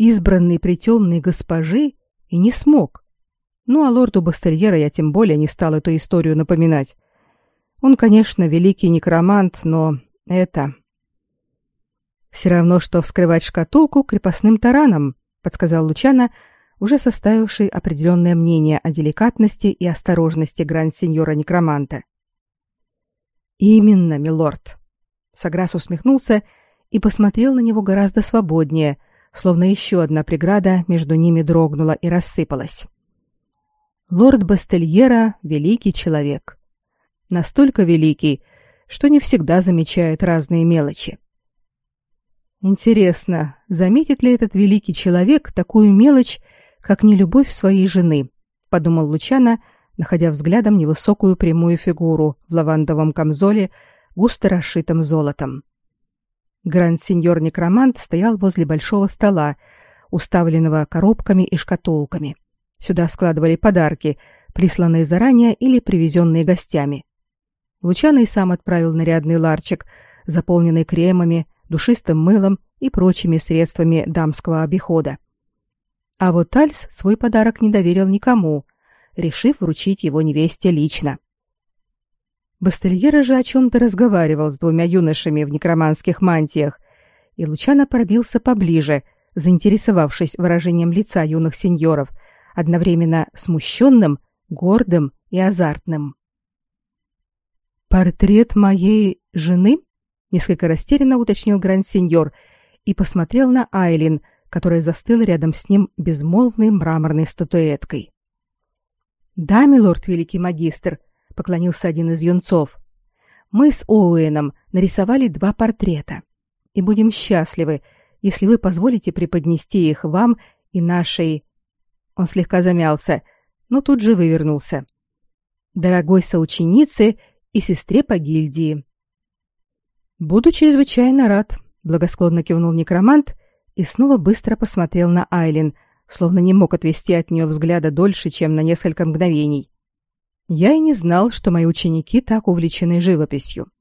избранный при госпожи и не смог. Ну, а лорду Бастельера я тем более не стал эту историю напоминать. Он, конечно, великий некромант, но это... «Все равно, что вскрывать шкатулку крепостным тараном», — подсказал Лучана, уже составивший определенное мнение о деликатности и осторожности гранд-сеньора некроманта. «Именно, милорд». Саграс усмехнулся и посмотрел на него гораздо свободнее — словно еще одна преграда между ними дрогнула и рассыпалась. Лорд Бастельера — великий человек. Настолько великий, что не всегда замечает разные мелочи. Интересно, заметит ли этот великий человек такую мелочь, как нелюбовь своей жены, подумал Лучана, находя взглядом невысокую прямую фигуру в лавандовом камзоле, густо расшитом золотом. Гранд-сеньор-некромант стоял возле большого стола, уставленного коробками и шкатулками. Сюда складывали подарки, присланные заранее или привезенные гостями. Лучано и сам отправил нарядный ларчик, заполненный кремами, душистым мылом и прочими средствами дамского обихода. А вот Тальс свой подарок не доверил никому, решив вручить его невесте лично. — Бастельера же о чем-то разговаривал с двумя юношами в некроманских мантиях, и Лучано пробился поближе, заинтересовавшись выражением лица юных сеньоров, одновременно смущенным, гордым и азартным. «Портрет моей жены?» — несколько растерянно уточнил гранд-сеньор и посмотрел на Айлин, которая застыла рядом с ним безмолвной мраморной статуэткой. «Да, милорд великий магистр», поклонился один из юнцов. Мы с Оуэном нарисовали два портрета и будем счастливы, если вы позволите преподнести их вам и нашей Он слегка замялся, но тут же вывернулся. Дорогой соученице и сестре по гильдии. Буду чрезвычайно рад, благосклонно кивнул некромант и снова быстро посмотрел на Айлин, словно не мог отвести от нее взгляда дольше, чем на несколько мгновений. Я и не знал, что мои ученики так увлечены живописью.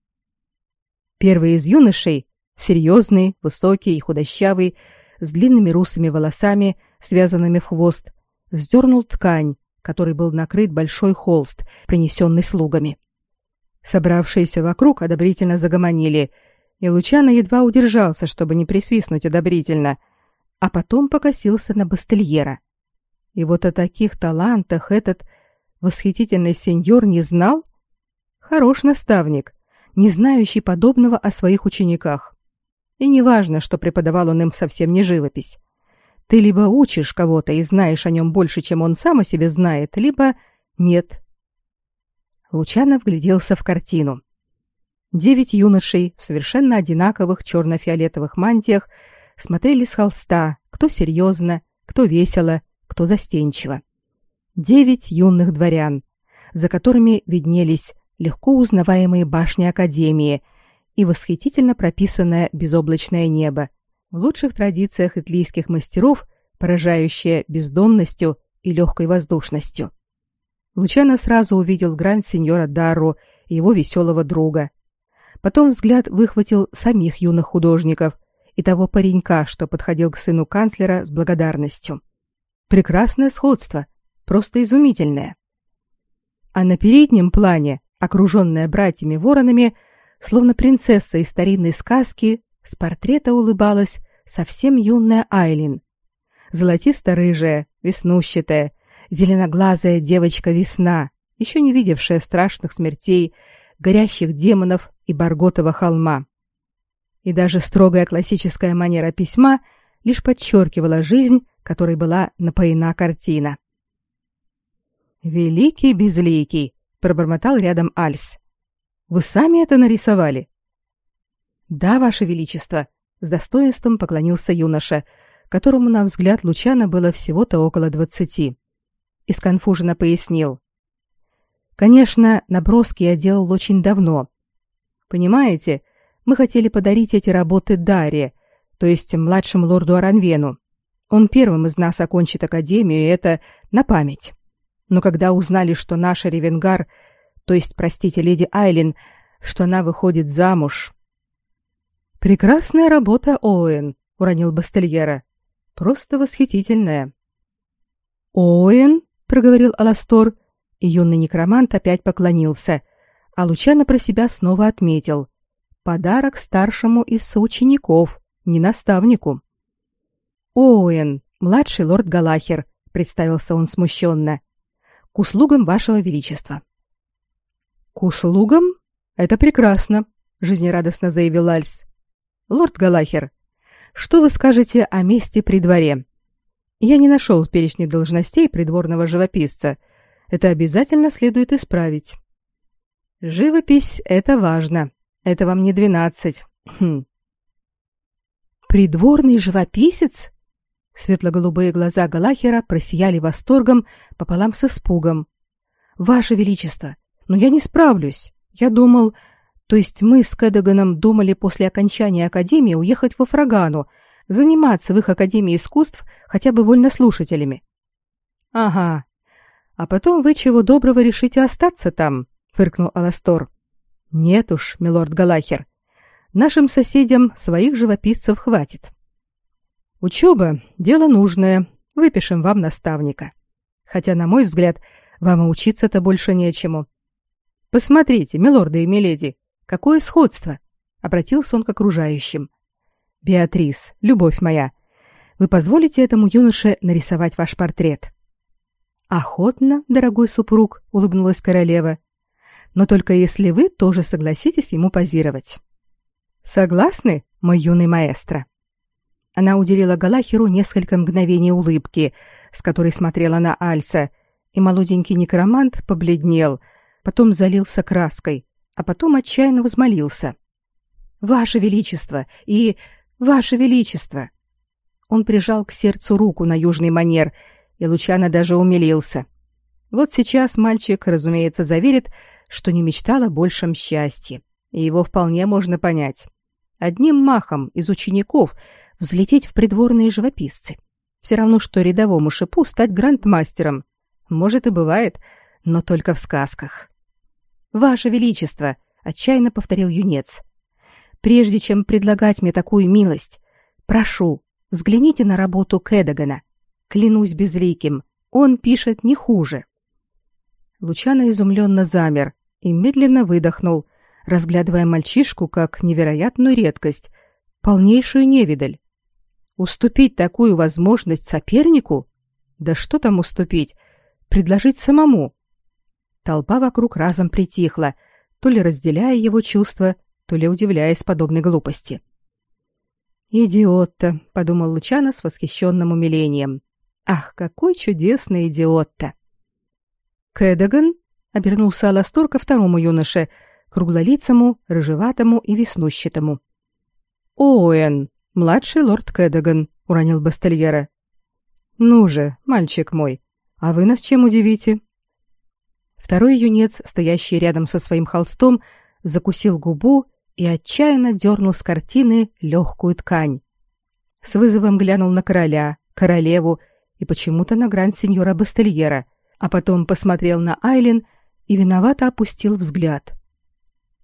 Первый из юношей, серьезный, высокий и худощавый, с длинными русыми волосами, связанными в хвост, сдернул ткань, которой был накрыт большой холст, принесенный слугами. Собравшиеся вокруг одобрительно загомонили, и Лучано едва удержался, чтобы не присвистнуть одобрительно, а потом покосился на Бастельера. И вот о таких талантах этот – восхитительный сеньор не знал? Хорош наставник, не знающий подобного о своих учениках. И неважно, что преподавал он им совсем не живопись. Ты либо учишь кого-то и знаешь о нем больше, чем он сам о себе знает, либо нет. Лучано вгляделся в картину. Девять юношей в совершенно одинаковых черно-фиолетовых мантиях смотрели с холста, кто серьезно, кто весело, кто застенчиво. Девять юных дворян, за которыми виднелись легко узнаваемые башни Академии и восхитительно прописанное безоблачное небо, в лучших традициях итлийских мастеров, поражающее бездонностью и легкой воздушностью. Лучано сразу увидел гранд-сеньора Дарру и его веселого друга. Потом взгляд выхватил самих юных художников и того паренька, что подходил к сыну канцлера с благодарностью. Прекрасное сходство, просто изумительное. А на переднем плане, окруженная братьями-воронами, словно принцесса из старинной сказки, с портрета улыбалась совсем юная Айлин. Золотисто-рыжая, веснущатая, зеленоглазая девочка-весна, еще не видевшая страшных смертей, горящих демонов и Барготова холма. И даже строгая классическая манера письма лишь подчеркивала жизнь, которой была напоена картина. «Великий безликий!» — пробормотал рядом Альс. «Вы сами это нарисовали?» «Да, Ваше Величество», — с достоинством поклонился юноша, которому, на взгляд Лучана, было всего-то около двадцати и сконфуженно пояснил. Конечно, наброски я делал очень давно. Понимаете, мы хотели подарить эти работы Даре, то есть младшему лорду Аранвену. Он первым из нас окончит академию, и это на память. Но когда узнали, что наша Ревенгар, то есть, простите, леди Айлин, что она выходит замуж... Прекрасная работа, Оуэн, уронил Бастельера. Просто восхитительная. Оуэн? Проговорил Аластор, и юный некромант опять поклонился, а Лучано про себя снова отметил: подарок старшему из соучеников, не наставнику. Оуэн, младший лорд Галахер, представился он смущенно. К услугам вашего величества. К услугам? Это прекрасно, жизнерадостно заявил Альс. Лорд Галахер, что вы скажете о месте при дворе? Я не нашел в перечне должностей придворного живописца. Это обязательно следует исправить. Живопись — это важно. Это вам не двенадцать. Хм. Придворный живописец? Светло-голубые глаза Галахера просияли восторгом пополам с испугом. Ваше величество, но я не справлюсь. Я думал, то есть мы с Кэдоганом думали после окончания академии уехать во Фрагану, заниматься в их Академии искусств хотя бы вольнослушателями. Ага. А потом вы чего доброго решите остаться там, фыркнул Аластор. Нет уж, милорд Галахер. Нашим соседям своих живописцев хватит. Учеба — дело нужное. Выпишем вам наставника. Хотя, на мой взгляд, вам и учиться-то больше нечему. Посмотрите, милорды и миледи, какое сходство! Обратился он к окружающим. Беатрис, любовь моя, вы позволите этому юноше нарисовать ваш портрет? Охотно, дорогой супруг, улыбнулась королева. Но только если вы тоже согласитесь ему позировать. Согласны, мой юный маэстро? Она уделила Галахеру несколько мгновений улыбки, с которой смотрела на Альса, и молоденький некромант побледнел, потом залился краской, а потом отчаянно возмолился. «Ваше Величество! И Ваше величество. Он прижал к сердцу руку на южный манер, и Лучано даже умилился. Вот сейчас мальчик, разумеется, заверит, что не мечтал о большем счастье, и его вполне можно понять. Одним махом из учеников взлететь в придворные живописцы. Все равно, что рядовому шипу стать грандмастером. Может и бывает, но только в сказках. «Ваше Величество!» — отчаянно повторил юнец прежде чем предлагать мне такую милость, прошу, взгляните на работу Кэдагана. Клянусь безликим, он пишет не хуже. Лучано изумленно замер и медленно выдохнул, разглядывая мальчишку как невероятную редкость, полнейшую невидаль. Уступить такую возможность сопернику? Да что там уступить? Предложить самому? Толпа вокруг разом притихла, то ли разделяя его чувства, то ли удивляясь подобной глупости. «Идиот-то», — подумал Лучано с восхищенным умилением. «Ах, какой чудесный идиот-то!» «Кэдаган?» — обернулся Аластор ко второму юноше, круглолицому, рыжеватому и веснущатому. «Оуэн, младший лорд Кэдаган», — уронил Бастельера. «Ну же, мальчик мой, а вы нас чем удивите?» Второй юнец, стоящий рядом со своим холстом, закусил губу и отчаянно дернул с картины легкую ткань. С вызовом глянул на короля, королеву и почему-то на гранд-сеньора Бастельера, а потом посмотрел на Айлин и виновато опустил взгляд.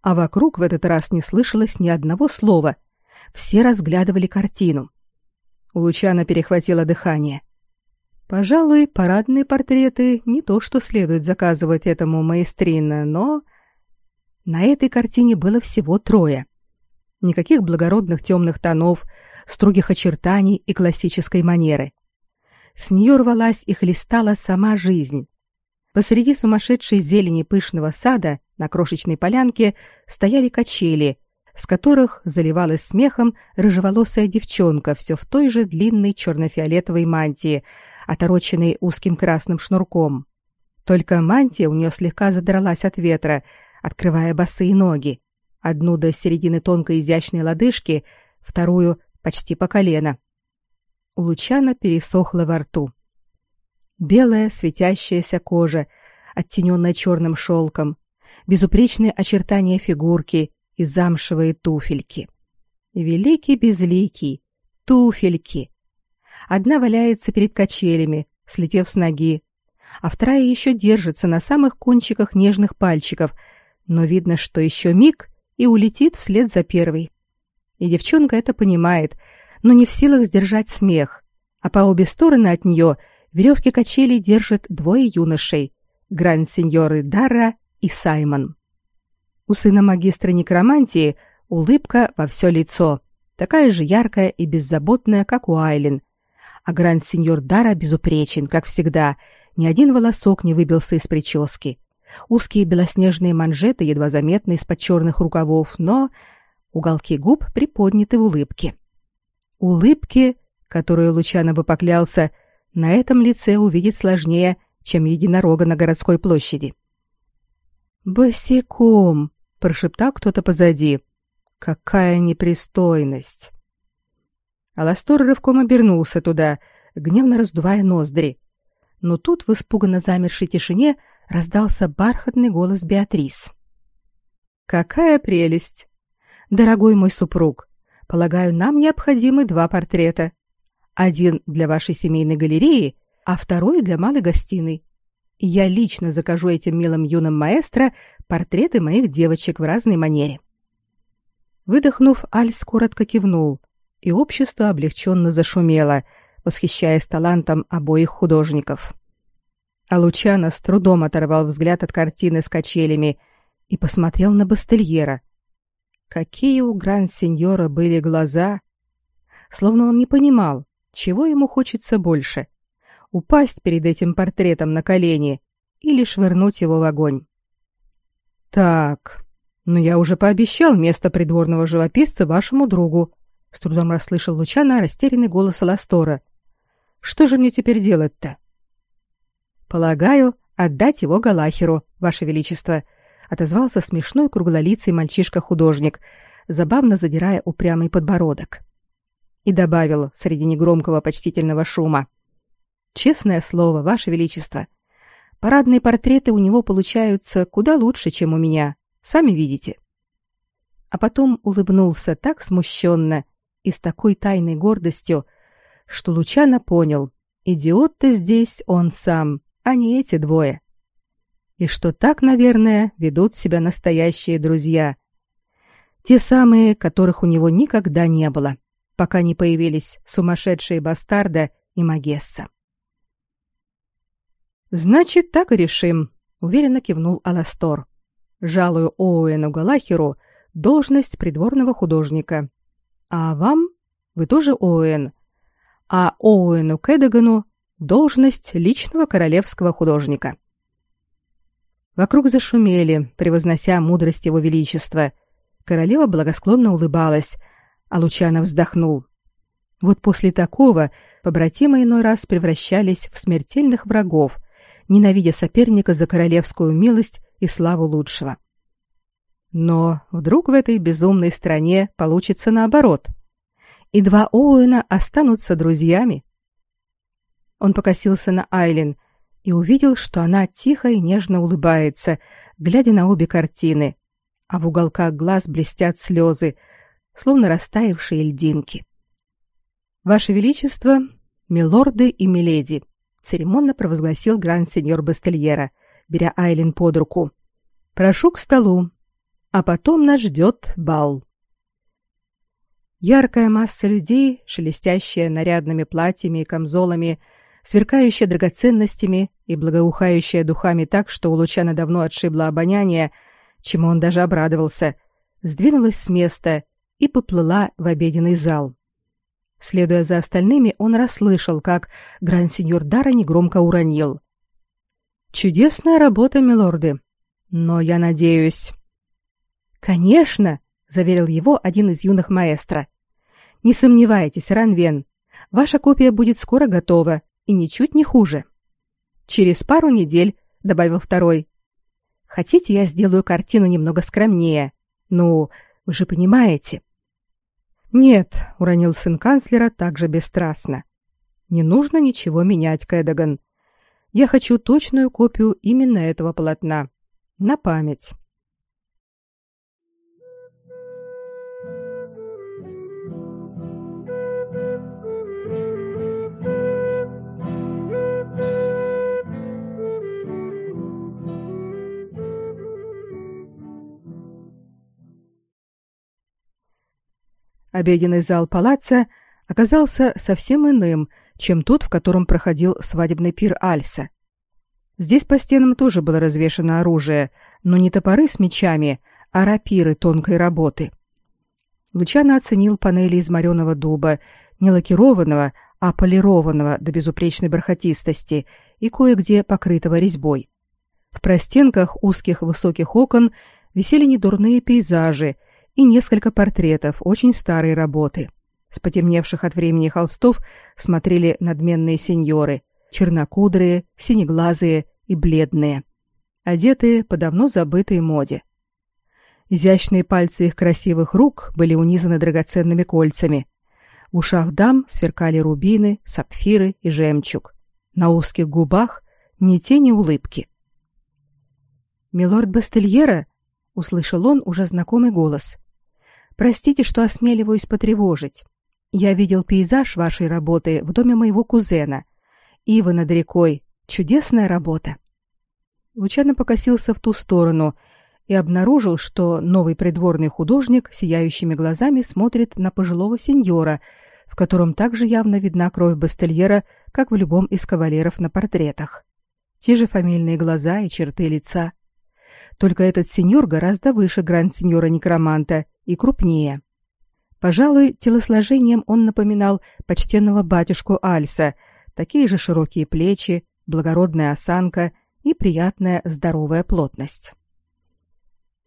А вокруг в этот раз не слышалось ни одного слова. Все разглядывали картину. У Лучана перехватило дыхание. Пожалуй, парадные портреты не то, что следует заказывать этому маэстрино, но на этой картине было всего трое. Никаких благородных темных тонов, строгих очертаний и классической манеры. С нее рвалась и хлестала сама жизнь. Посреди сумасшедшей зелени пышного сада на крошечной полянке стояли качели, с которых заливалась смехом рыжеволосая девчонка все в той же длинной черно-фиолетовой мантии, отороченной узким красным шнурком. Только мантия у нее слегка задралась от ветра, открывая босые ноги, одну до середины тонкой изящной лодыжки, вторую почти по колено. У Лучана пересохло во рту. Белая светящаяся кожа, оттененная черным шелком, безупречные очертания фигурки и замшевые туфельки. Великий безликий, туфельки. Одна валяется перед качелями, слетев с ноги, а вторая еще держится на самых кончиках нежных пальчиков, но видно, что еще миг и улетит вслед за первой. И девчонка это понимает, но не в силах сдержать смех, а по обе стороны от нее веревки качелей держат двое юношей, гранд-сеньоры Дара и Саймон. У сына магистра некромантии улыбка во все лицо, такая же яркая и беззаботная, как у Айлин. А гранд-сеньор Дара безупречен, как всегда, ни один волосок не выбился из прически. Узкие белоснежные манжеты едва заметны из-под черных рукавов, но уголки губ приподняты в улыбке. Улыбки, которую Лучано бы поклялся, на этом лице увидеть сложнее, чем единорога на городской площади. «Босиком!» — прошептал кто-то позади. «Какая непристойность!» Аластор рывком обернулся туда, гневно раздувая ноздри. Но тут в испуганно замершей тишине раздался бархатный голос Беатрис. «Какая прелесть! Дорогой мой супруг, полагаю, нам необходимы два портрета. Один для вашей семейной галереи, а второй для малой гостиной. Я лично закажу этим милым юным маэстро портреты моих девочек в разной манере. Выдохнув, Альс коротко кивнул, и общество облегченно зашумело, восхищаясь талантом обоих художников. А Лучано с трудом оторвал взгляд от картины с качелями и посмотрел на Бастельера. Какие у гранд-сеньора были глаза! Словно он не понимал, чего ему хочется больше — упасть перед этим портретом на колени или швырнуть его в огонь. «Так, но я уже пообещал место придворного живописца вашему другу», — с трудом расслышал Лучана растерянный голос Аластора. «Что же мне теперь делать-то?» «Полагаю, отдать его Галахеру, ваше величество», — отозвался смешной круглолицый мальчишка-художник, забавно задирая упрямый подбородок и добавил среди негромкого почтительного шума. «Честное слово, Ваше Величество, парадные портреты у него получаются куда лучше, чем у меня, сами видите». А потом улыбнулся так смущенно и с такой тайной гордостью, что Лучано понял, идиот-то здесь он сам, а не эти двое. И что так, наверное, ведут себя настоящие друзья. Те самые, которых у него никогда не было. — пока не появились сумасшедшие бастарда и Магесса. Значит, так и решим, уверенно кивнул Аластор. Жалую Оуэну Галахеру должность придворного художника. А вам вы тоже Оуэн. А Оуэну Кэдагану должность личного королевского художника. Вокруг зашумели, превознося мудрость его величества. Королева благосклонно улыбалась, а Лучано вздохнул. Вот после такого побратимы иной раз превращались в смертельных врагов, ненавидя соперника за королевскую милость и славу лучшего. Но вдруг в этой безумной стране получится наоборот. И два Оуэна останутся друзьями. Он покосился на Айлин и увидел, что она тихо и нежно улыбается, глядя на обе картины, а в уголках глаз блестят слезы, словно растаявшие льдинки. Ваше величество, милорды и миледи, церемонно провозгласил гранд-сеньор Бастельера, беря Айлин под руку. Прошу к столу, а потом нас ждет бал. Яркая масса людей, шелестящая нарядными платьями и камзолами, сверкающая драгоценностями и благоухающая духами так, что у Лучана давно отшибло обоняние, чему он даже обрадовался, сдвинулась с места и поплыла в обеденный зал. Следуя за остальными, он расслышал, как гранд-сеньор Дара негромко уронил. «Чудесная работа, милорды. Но я надеюсь...» «Конечно!» — заверил его один из юных маэстро. «Не сомневайтесь, Ранвен, ваша копия будет скоро готова, и ничуть не хуже. Через пару недель, добавил второй. Хотите, я сделаю картину немного скромнее? Ну, вы же понимаете. Нет, уронил сын канцлера также бесстрастно. Не нужно ничего менять, Кэдаган. Я хочу точную копию именно этого полотна. На память. Обеденный зал палаца оказался совсем иным, чем тот, в котором проходил свадебный пир Альса. Здесь по стенам тоже было развешано оружие, но не топоры с мечами, а рапиры тонкой работы. Лучано оценил панели из мореного дуба, не лакированного, а полированного до безупречной бархатистости и кое-где покрытого резьбой. В простенках узких высоких окон висели недурные пейзажи и несколько портретов очень старой работы. С потемневших от времени холстов смотрели надменные сеньоры, чернокудрые, синеглазые и бледные, одетые по давно забытой моде. Изящные пальцы их красивых рук были унизаны драгоценными кольцами. В ушах дам сверкали рубины, сапфиры и жемчуг. На узких губах ни тени улыбки. «Милорд Бастельера!» — услышал он уже знакомый голос. Простите, что осмеливаюсь потревожить. Я видел пейзаж вашей работы в доме моего кузена. Ива над рекой. Чудесная работа. Лучано покосился в ту сторону и обнаружил, что новый придворный художник сияющими глазами смотрит на пожилого сеньора, в котором также явно видна кровь Бастельера, как в любом из кавалеров на портретах. Те же фамильные глаза и черты лица. Только этот сеньор гораздо выше гранд-сеньора-некроманта и крупнее. Пожалуй, телосложением он напоминал почтенного батюшку Альса, такие же широкие плечи, благородная осанка и приятная здоровая плотность.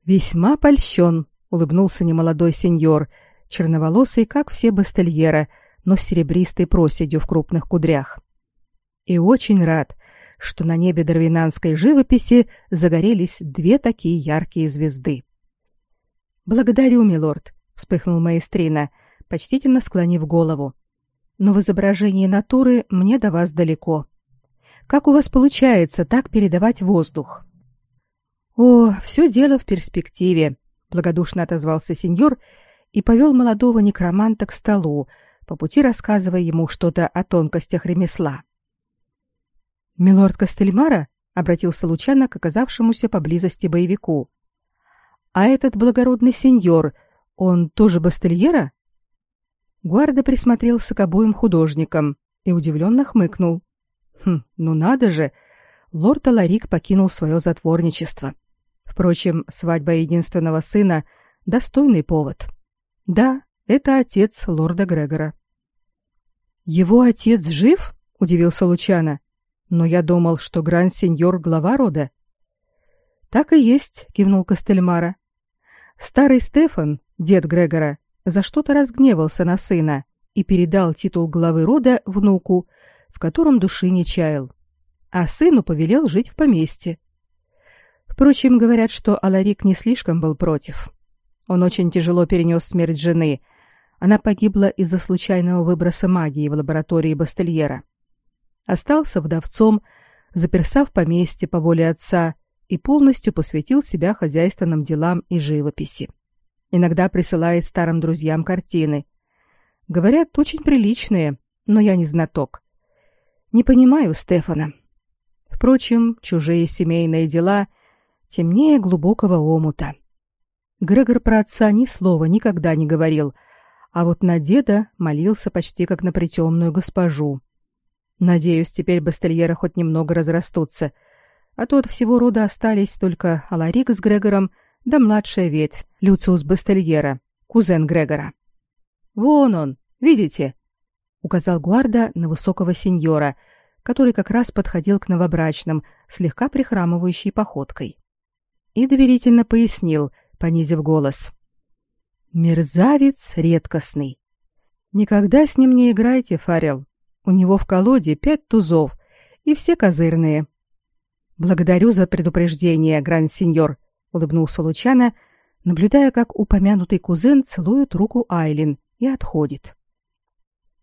«Весьма польщен», — улыбнулся немолодой сеньор, черноволосый, как все бастельера, но с серебристой проседью в крупных кудрях. «И очень рад, что на небе дарвинанской живописи загорелись две такие яркие звезды. Благодарю, милорд, вспыхнул маэстрина, почтительно склонив голову. Но в изображении натуры мне до вас далеко. Как у вас получается так передавать воздух? О, все дело в перспективе, благодушно отозвался сеньор и повел молодого некроманта к столу, по пути рассказывая ему что-то о тонкостях ремесла. Милорд Костельмара обратился Лучано к оказавшемуся поблизости боевику. А этот благородный сеньор, он тоже бастельера? Гуарда присмотрелся к обоим художникам и удивленно хмыкнул. Хм, ну надо же, лорд Аларик покинул свое затворничество. Впрочем, свадьба единственного сына достойный повод. Да, это отец лорда Грегора. Его отец жив? удивился Лучано. Но я думал, что гранд-сеньор глава рода. Так и есть, кивнул Костельмара. Старый Стефан, дед Грегора, за что-то разгневался на сына и передал титул главы рода внуку, в котором души не чаял. А сыну повелел жить в поместье. Впрочем, говорят, что Аларик не слишком был против. Он очень тяжело перенес смерть жены. Она погибла из-за случайного выброса магии в лаборатории Бастельера. Остался вдовцом, заперся в поместье по воле отца и полностью посвятил себя хозяйственным делам и живописи. Иногда присылает старым друзьям картины. Говорят, очень приличные, но я не знаток. Не понимаю Стефана. Впрочем, чужие семейные дела темнее глубокого омута. Грегор про отца ни слова никогда не говорил, а вот на деда молился почти как на притемную госпожу. Надеюсь, теперь Бастельера хоть немного разрастутся, а то от всего рода остались только Аларик с Грегором да младшая ветвь, Люциус Бастельера, кузен Грегора. «Вон он, видите?» — указал Гуарда на высокого сеньора, который как раз подходил к новобрачным, слегка прихрамывающей походкой. И доверительно пояснил — понизив голос. Мерзавец редкостный. Никогда с ним не играйте, Фарел. У него в колоде пять тузов, и все козырные. Благодарю за предупреждение, гранд-сеньор, улыбнулся Лучано, наблюдая, как упомянутый кузен целует руку Айлин и отходит.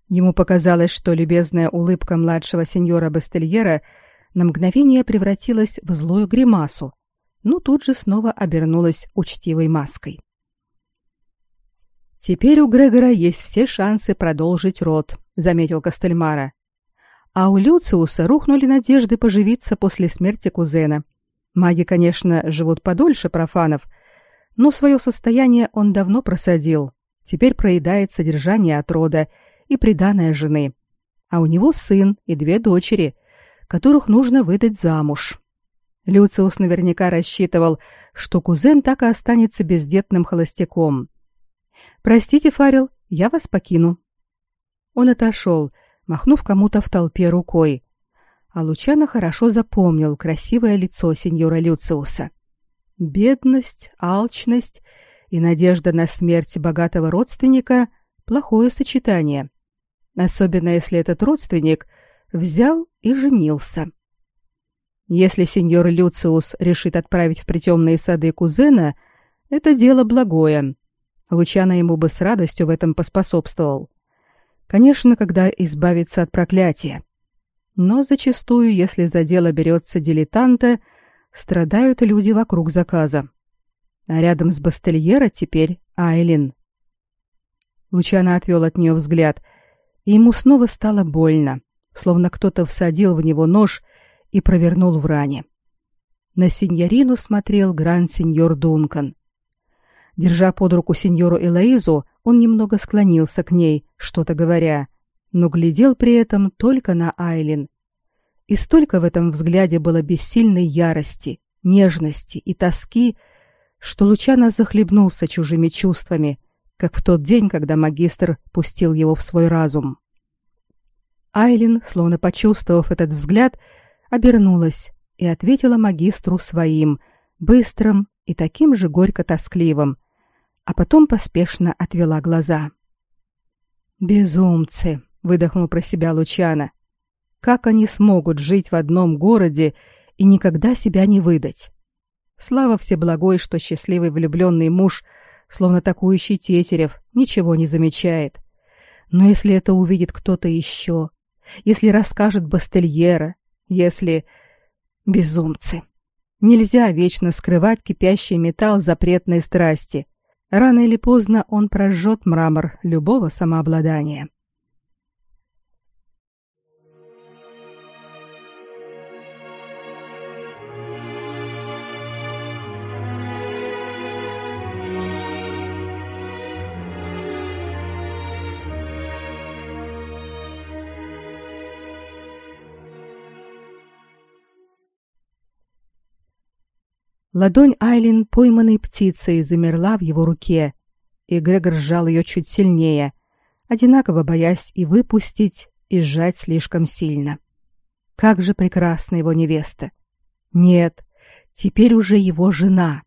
Ему показалось, что любезная улыбка младшего сеньора Бастельера на мгновение превратилась в злую гримасу, но тут же снова обернулась учтивой маской. Теперь у Грегора есть все шансы продолжить род, заметил Костельмара. А у Люциуса рухнули надежды поживиться после смерти кузена. Маги, конечно, живут подольше профанов, но свое состояние он давно просадил. Теперь проедает содержание от рода и приданое жены. А у него сын и две дочери, которых нужно выдать замуж. Люциус наверняка рассчитывал, что кузен так и останется бездетным холостяком. «Простите, Фарил, я вас покину». Он отошел, махнув кому-то в толпе рукой. А Лучано хорошо запомнил красивое лицо сеньора Люциуса. Бедность, алчность и надежда на смерть богатого родственника – плохое сочетание. Особенно если этот родственник взял и женился. Если сеньор Люциус решит отправить в притемные сады кузена, это дело благое. Лучано ему бы с радостью в этом поспособствовал. Конечно, когда избавиться от проклятия. Но зачастую, если за дело берется дилетанта, страдают люди вокруг заказа. А рядом с Бастельера теперь Айлин. Лучано отвел от нее взгляд, и ему снова стало больно, словно кто-то всадил в него нож — и провернул в ране. На сеньорину смотрел гранд-сеньор Дункан. Держа под руку сеньору Элоизу, он немного склонился к ней, что-то говоря, но глядел при этом только на Айлин. И столько в этом взгляде было бессильной ярости, нежности и тоски, что Лучано захлебнулся чужими чувствами, как в тот день, когда магистр пустил его в свой разум. Айлин, словно почувствовав этот взгляд, обернулась и ответила магистру своим, быстрым и таким же горько-тоскливым, а потом поспешно отвела глаза. «Безумцы!» — выдохнул про себя Лучана. «Как они смогут жить в одном городе и никогда себя не выдать? Слава Всеблагой, что счастливый влюбленный муж, словно такующий Тетерев, ничего не замечает. Но если это увидит кто-то еще, если расскажет Бастельера, если... Безумцы. Нельзя вечно скрывать кипящий металл запретной страсти. Рано или поздно он прожжет мрамор любого самообладания. Ладонь Айлин, пойманной птицей, замерла в его руке, и Грегор сжал ее чуть сильнее, одинаково боясь и выпустить, и сжать слишком сильно. Как же прекрасна его невеста! Нет, теперь уже его жена.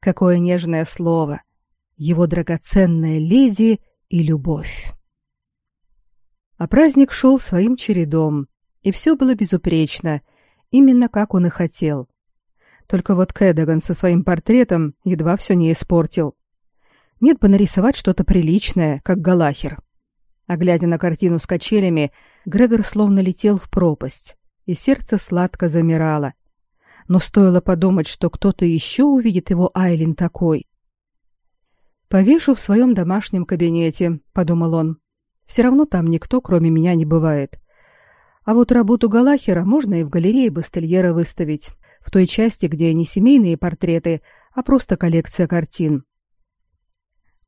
Какое нежное слово! Его драгоценная леди и любовь. А праздник шел своим чередом, и все было безупречно, именно как он и хотел. Только вот Кэдаган со своим портретом едва все не испортил. Нет бы нарисовать что-то приличное, как Галахер. А глядя на картину с качелями, Грегор словно летел в пропасть, и сердце сладко замирало. Но стоило подумать, что кто-то еще увидит его Айлин такой. «Повешу в своем домашнем кабинете», — подумал он. «Все равно там никто, кроме меня, не бывает. А вот работу Галахера можно и в галерее Бастельера выставить, в той части, где не семейные портреты, а просто коллекция картин.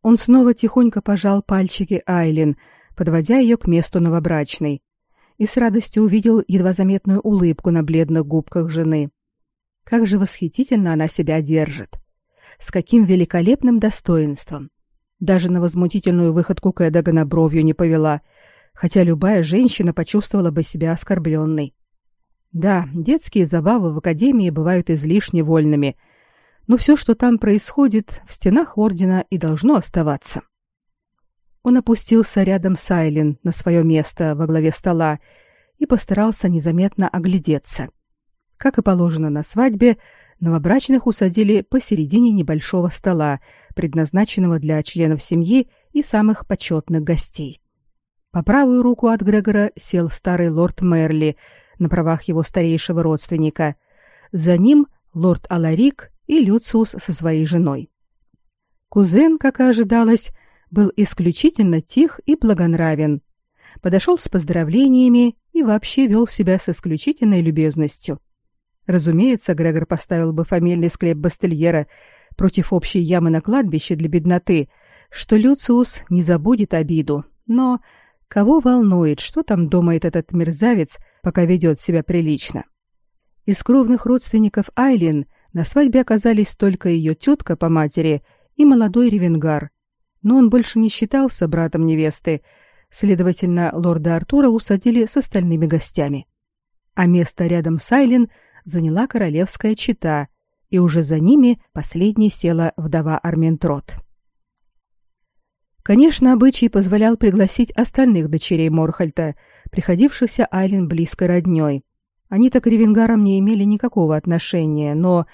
Он снова тихонько пожал пальчики Айлин, подводя ее к месту новобрачной, и с радостью увидел едва заметную улыбку на бледных губках жены. Как же восхитительно она себя держит! С каким великолепным достоинством! Даже на возмутительную выходку Кэдагана бровью не повела — хотя любая женщина почувствовала бы себя оскорбленной. Да, детские забавы в академии бывают излишне вольными, но все, что там происходит, в стенах ордена и должно оставаться. Он опустился рядом с Айлин на свое место во главе стола и постарался незаметно оглядеться. Как и положено на свадьбе, новобрачных усадили посередине небольшого стола, предназначенного для членов семьи и самых почетных гостей. По правую руку от Грегора сел старый лорд Мерли на правах его старейшего родственника. За ним лорд Аларик и Люциус со своей женой. Кузен, как и ожидалось, был исключительно тих и благонравен. Подошел с поздравлениями и вообще вел себя с исключительной любезностью. Разумеется, Грегор поставил бы фамильный склеп Бастельера против общей ямы на кладбище для бедноты, что Люциус не забудет обиду, но Кого волнует, что там думает этот мерзавец, пока ведет себя прилично? Из кровных родственников Айлин на свадьбе оказались только ее тетка по матери и молодой ревенгар. Но он больше не считался братом невесты, следовательно, лорда Артура усадили с остальными гостями. А место рядом с Айлин заняла королевская чета, и уже за ними последней села вдова Арментрот. Конечно, обычай позволял пригласить остальных дочерей Морхальта, приходившихся Айлин близкой роднёй. Они-то к ревенгарам не имели никакого отношения, но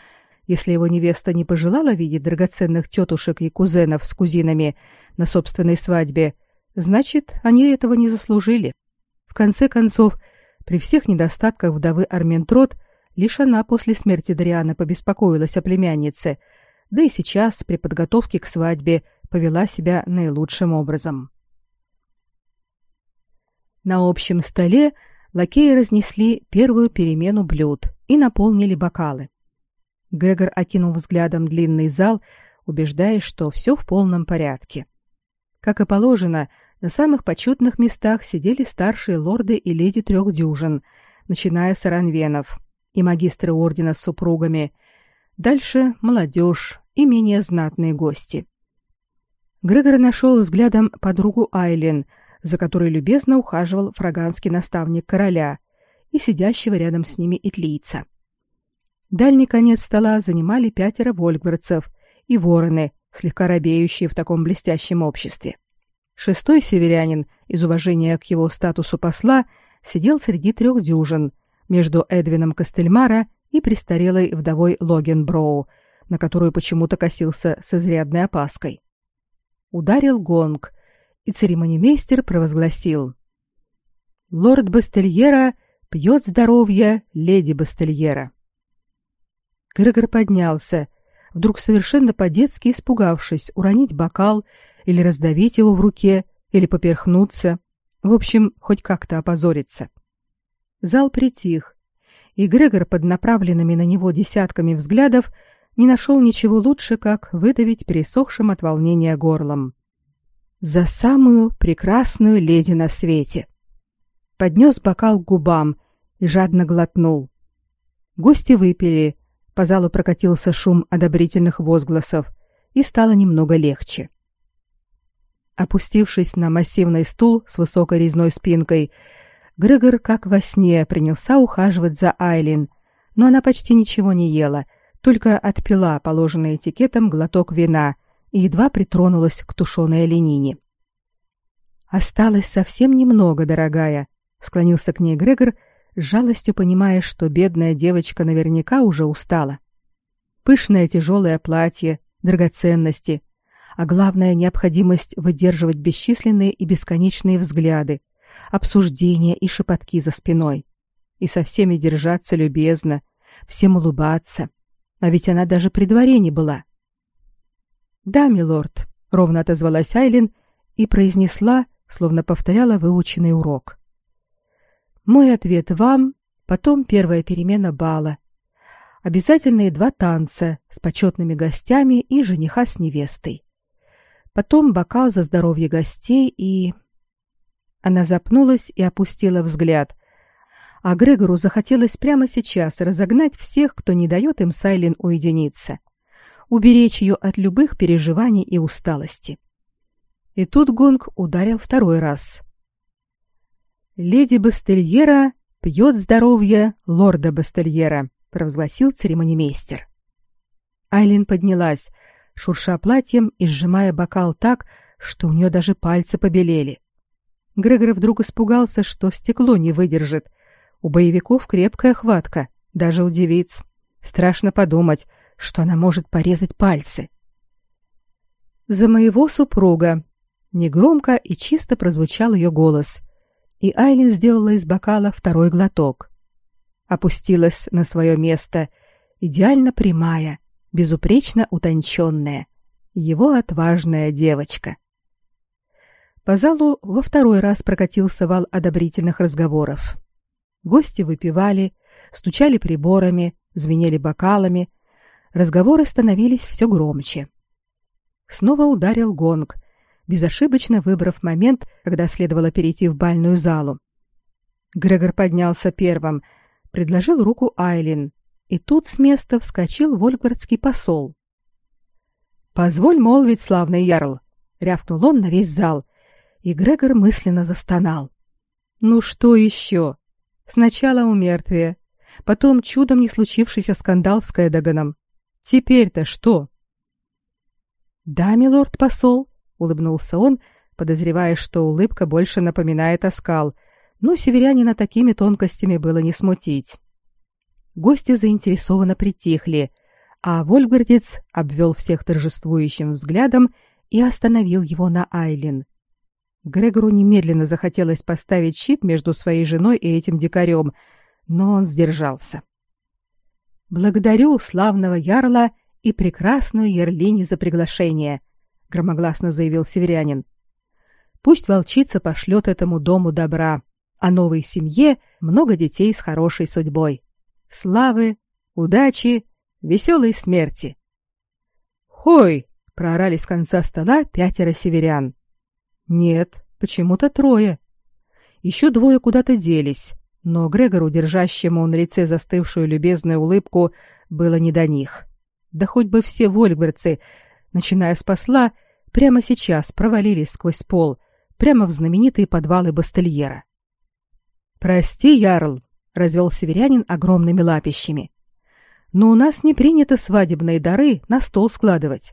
если его невеста не пожелала видеть драгоценных тетушек и кузенов с кузинами на собственной свадьбе, значит, они этого не заслужили. В конце концов, при всех недостатках вдовы Арментрот, лишь она после смерти Дариана побеспокоилась о племяннице, да и сейчас, при подготовке к свадьбе, повела себя наилучшим образом. На общем столе лакеи разнесли первую перемену блюд и наполнили бокалы. Грегор окинул взглядом длинный зал, убеждаясь, что все в полном порядке. Как и положено, на самых почетных местах сидели старшие лорды и леди трех дюжин, начиная с Аранвенов, и магистры ордена с супругами. Дальше молодежь и менее знатные гости. Грегор нашел взглядом подругу Айлин, за которой любезно ухаживал фраганский наставник короля и сидящего рядом с ними итлийца. Дальний конец стола занимали пятеро вольгвардцев и вороны, слегка робеющие в таком блестящем обществе. Шестой северянин, из уважения к его статусу посла, сидел среди трех дюжин, между Эдвином Костельмара и престарелой вдовой Логенброу, на которую почему-то косился с изрядной опаской. Ударил гонг, и церемонимейстер провозгласил. «Лорд Бастельера пьет здоровье леди Бастельера». Грегор поднялся, вдруг совершенно по-детски испугавшись уронить бокал или раздавить его в руке, или поперхнуться, в общем, хоть как-то опозориться. Зал притих, и Грегор под направленными на него десятками взглядов не нашел ничего лучше, как выдавить пересохшим от волнения горлом. За самую прекрасную леди на свете. Поднес бокал к губам и жадно глотнул. Гости выпили, по залу прокатился шум одобрительных возгласов, и стало немного легче. Опустившись на массивный стул с высокой резной спинкой, Грегор, как во сне, принялся ухаживать за Айлин, но она почти ничего не ела — только отпила положенный этикетом глоток вина и едва притронулась к тушеной оленине. «Осталось совсем немного, дорогая», — склонился к ней Грегор, с жалостью понимая, что бедная девочка наверняка уже устала. Пышное тяжелое платье, драгоценности, а главное необходимость выдерживать бесчисленные и бесконечные взгляды, обсуждения и шепотки за спиной. И со всеми держаться любезно, всем улыбаться. А ведь она даже при дворе не была. «Да, милорд», — ровно отозвалась Айлин и произнесла, словно повторяла выученный урок. «Мой ответ вам, потом первая перемена бала. Обязательные два танца с почетными гостями и жениха с невестой. Потом бокал за здоровье гостей и...» Она запнулась и опустила взгляд, а Грегору захотелось прямо сейчас разогнать всех, кто не дает им Сайлин уединиться, уберечь ее от любых переживаний и усталости. И тут гонг ударил второй раз. «Леди Бастельера пьет здоровье лорда Бастельера», — провозгласил церемонимейстер. Айлин поднялась, шурша платьем и сжимая бокал так, что у нее даже пальцы побелели. Грегор вдруг испугался, что стекло не выдержит, у боевиков крепкая хватка, даже у девиц. Страшно подумать, что она может порезать пальцы. За моего супруга негромко и чисто прозвучал ее голос, и Айлин сделала из бокала второй глоток. Опустилась на свое место, идеально прямая, безупречно утонченная, его отважная девочка. По залу во второй раз прокатился вал одобрительных разговоров. Гости выпивали, стучали приборами, звенели бокалами. Разговоры становились все громче. Снова ударил гонг, безошибочно выбрав момент, когда следовало перейти в бальную залу. Грегор поднялся первым, предложил руку Айлин, и тут с места вскочил вольгардский посол. «Позволь молвить, славный ярл!» — рявкнул он на весь зал, и Грегор мысленно застонал. «Ну что еще? Сначала у мертвия, потом чудом не случившийся скандал с Кэдоганом. Теперь-то что? Да, милорд посол, улыбнулся он, подозревая, что улыбка больше напоминает оскал, но северянина такими тонкостями было не смутить. Гости заинтересованно притихли, а Вольгардец обвел всех торжествующим взглядом и остановил его на Айлин. Грегору немедленно захотелось поставить щит между своей женой и этим дикарем, но он сдержался. «Благодарю славного ярла и прекрасную Ерлини за приглашение», — громогласно заявил северянин. «Пусть волчица пошлет этому дому добра, а новой семье много детей с хорошей судьбой. Славы, удачи, веселой смерти». «Хой!» — проорали с конца стола пятеро северян. Нет, почему-то трое. Еще двое куда-то делись, но Грегору, держащему на лице застывшую любезную улыбку, было не до них. Да хоть бы все вольгберцы, начиная с посла, прямо сейчас провалились сквозь пол, прямо в знаменитые подвалы Бастельера. «Прости, Ярл», — развел северянин огромными лапищами. «Но у нас не принято свадебные дары на стол складывать.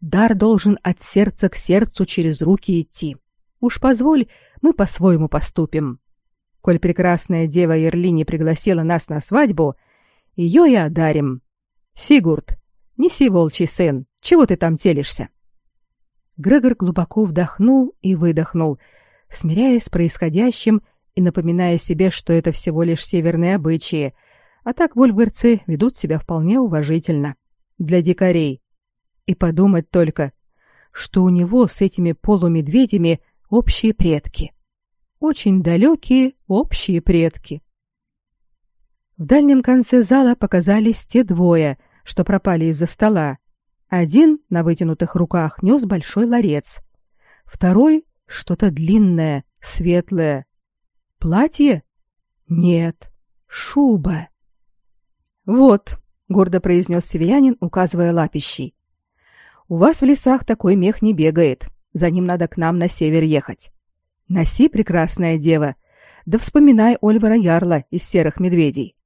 Дар должен от сердца к сердцу через руки идти. Уж позволь, мы по-своему поступим. Коль прекрасная дева Ерлини пригласила нас на свадьбу, ее и одарим. Сигурд, неси волчий сын, чего ты там телишься? Грегор глубоко вдохнул и выдохнул, смиряясь с происходящим и напоминая себе, что это всего лишь северные обычаи, а так вольфгарцы ведут себя вполне уважительно. Для дикарей, и подумать только, что у него с этими полумедведями общие предки. Очень далекие общие предки. В дальнем конце зала показались те двое, что пропали из-за стола. Один на вытянутых руках нес большой ларец. Второй — что-то длинное, светлое. Платье? Нет, шуба. «Вот», — гордо произнес северянин, указывая лапищей. У вас в лесах такой мех не бегает. За ним надо к нам на север ехать. Носи, прекрасная дева, да вспоминай Ольвара Ярла из серых медведей.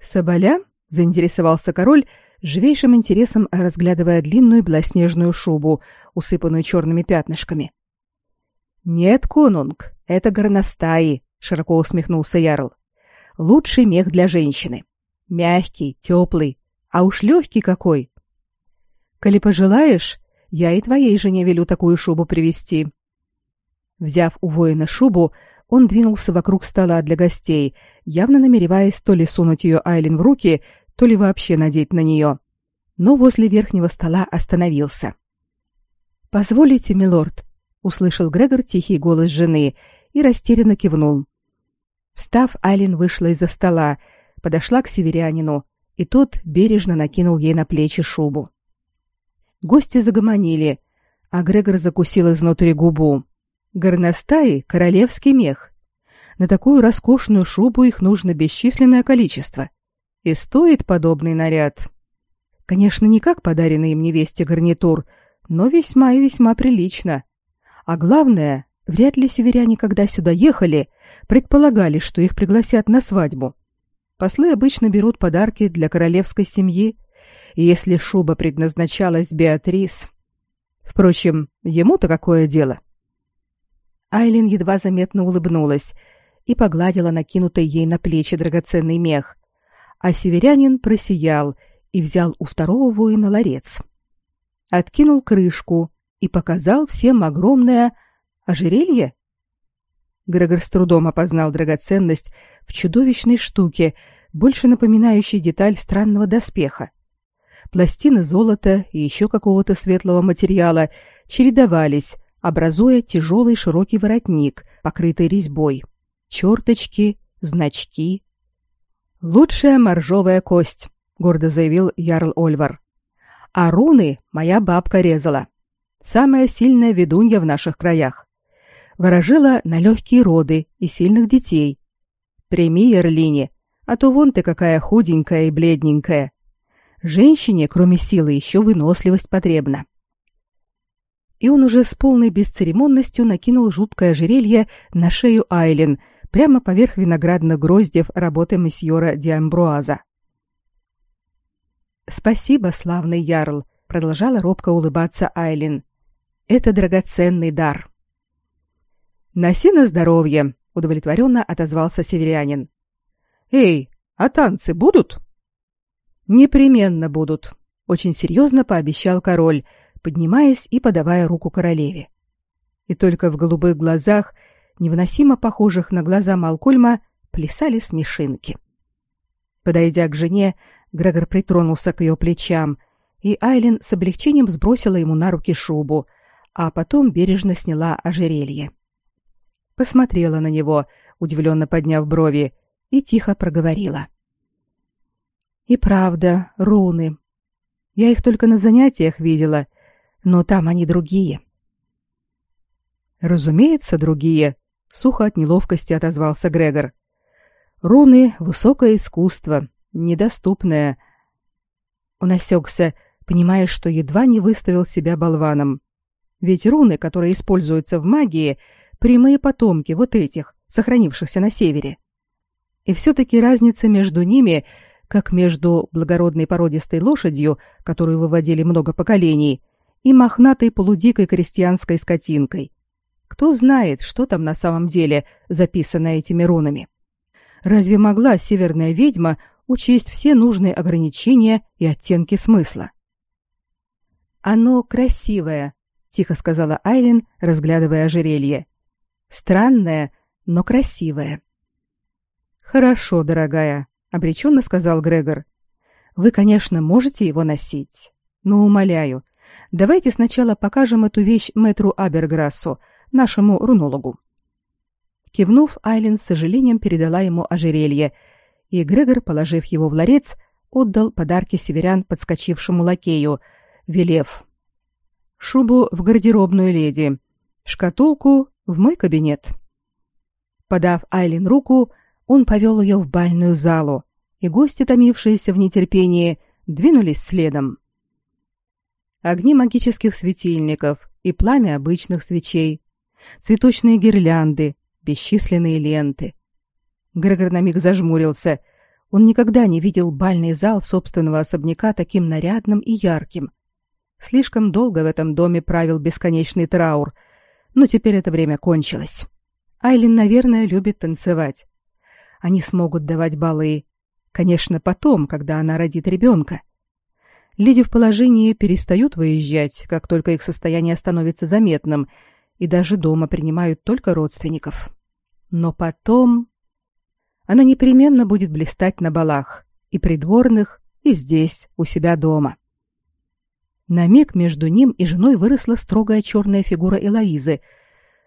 Соболя? заинтересовался король, живейшим интересом разглядывая длинную белоснежную шубу, усыпанную черными пятнышками. Нет, конунг, это горностаи, широко усмехнулся ярл. Лучший мех для женщины. Мягкий, теплый, а уж легкий какой. Коли пожелаешь, я и твоей жене велю такую шубу привезти. Взяв у воина шубу, он двинулся вокруг стола для гостей, явно намереваясь то ли сунуть ее Айлин в руки, то ли вообще надеть на нее. Но возле верхнего стола остановился. «Позволите, милорд», — услышал Грегор тихий голос жены и растерянно кивнул. Встав, Айлин вышла из-за стола, подошла к северянину, и тот бережно накинул ей на плечи шубу. Гости загомонили, а Грегор закусил изнутри губу. Горностаи — королевский мех. На такую роскошную шубу их нужно бесчисленное количество. И стоит подобный наряд. Конечно, не как подаренный им невесте гарнитур, но весьма и весьма прилично. А главное, вряд ли северяне, когда сюда ехали, предполагали, что их пригласят на свадьбу. Послы обычно берут подарки для королевской семьи, если шуба предназначалась Беатрис... Впрочем, ему-то какое дело? Айлин едва заметно улыбнулась и погладила накинутый ей на плечи драгоценный мех, а северянин просиял и взял у второго воина ларец. Откинул крышку и показал всем огромное ожерелье. Грегор с трудом опознал драгоценность в чудовищной штуке, больше напоминающей деталь странного доспеха. Пластины золота и еще какого-то светлого материала чередовались, образуя тяжелый широкий воротник, покрытый резьбой. Черточки, значки. «Лучшая моржовая кость», — гордо заявил Ярл Ольвар. «А руны моя бабка резала. Самая сильная ведунья в наших краях. Ворожила на легкие роды и сильных детей. Прими, Ерлине, а то вон ты какая худенькая и бледненькая. Женщине, кроме силы, еще выносливость потребна и он уже с полной бесцеремонностью накинул жуткое ожерелье на шею Айлин прямо поверх виноградных гроздев работы месьеора Диамбруаза. «Спасибо, славный ярл», — продолжала робко улыбаться Айлин. «Это драгоценный дар». «Носи на здоровье», — удовлетворенно отозвался северянин. «Эй, а танцы будут?» «Непременно будут», — очень серьезно пообещал король, поднимаясь и подавая руку королеве. И только в голубых глазах, невыносимо похожих на глаза Малкольма, плясали смешинки. Подойдя к жене, Грегор притронулся к ее плечам, и Айлин с облегчением сбросила ему на руки шубу, а потом бережно сняла ожерелье. Посмотрела на него, удивленно подняв брови, и тихо проговорила. «И правда, руны. Я их только на занятиях видела, но там они другие. Разумеется, другие, сухо от неловкости отозвался Грегор. Руны высокое искусство, недоступное. Он осекся, понимая, что едва не выставил себя болваном. Ведь руны, которые используются в магии, прямые потомки вот этих, сохранившихся на севере. И все-таки разница между ними, как между благородной породистой лошадью, которую выводили много поколений, и мохнатой полудикой крестьянской скотинкой. Кто знает, что там на самом деле записано этими рунами? Разве могла северная ведьма учесть все нужные ограничения и оттенки смысла? Оно красивое, тихо сказала Айлин, разглядывая ожерелье. Странное, но красивое. Хорошо, дорогая, обреченно сказал Грегор. Вы, конечно, можете его носить, но умоляю, Давайте сначала покажем эту вещь мэтру Аберграссу, нашему рунологу. Кивнув, Айлин с сожалением передала ему ожерелье, и Грегор, положив его в ларец, отдал подарки северян подскочившему лакею, велев шубу в гардеробную леди, шкатулку в мой кабинет. Подав Айлин руку, он повел ее в бальную залу, и гости, томившиеся в нетерпении, двинулись следом огни магических светильников и пламя обычных свечей, цветочные гирлянды, бесчисленные ленты. Грегор на миг зажмурился. Он никогда не видел бальный зал собственного особняка таким нарядным и ярким. Слишком долго в этом доме правил бесконечный траур, но теперь это время кончилось. Айлин, наверное, любит танцевать. Они смогут давать балы. Конечно, потом, когда она родит ребенка. Леди в положении перестают выезжать, как только их состояние становится заметным, и даже дома принимают только родственников. Но потом она непременно будет блистать на балах, и придворных, и здесь, у себя дома. На миг между ним и женой выросла строгая черная фигура Элоизы.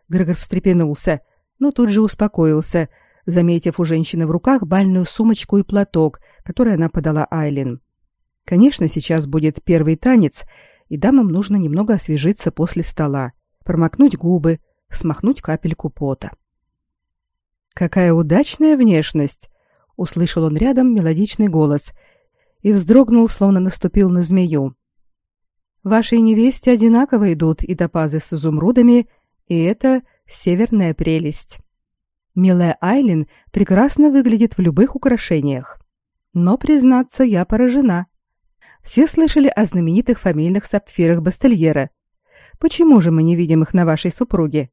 Грегор встрепенулся, но тут же успокоился, заметив у женщины в руках бальную сумочку и платок, который она подала Айлин. Конечно, сейчас будет первый танец, и дамам нужно немного освежиться после стола, промокнуть губы, смахнуть капельку пота. Какая удачная внешность, услышал он рядом мелодичный голос и вздрогнул, словно наступил на змею. Вашей невесте одинаково идут и топазы с изумрудами, и это северная прелесть. Милая Айлин прекрасно выглядит в любых украшениях. Но, признаться, я поражена. Все слышали о знаменитых фамильных сапфирах Бастельера. Почему же мы не видим их на вашей супруге?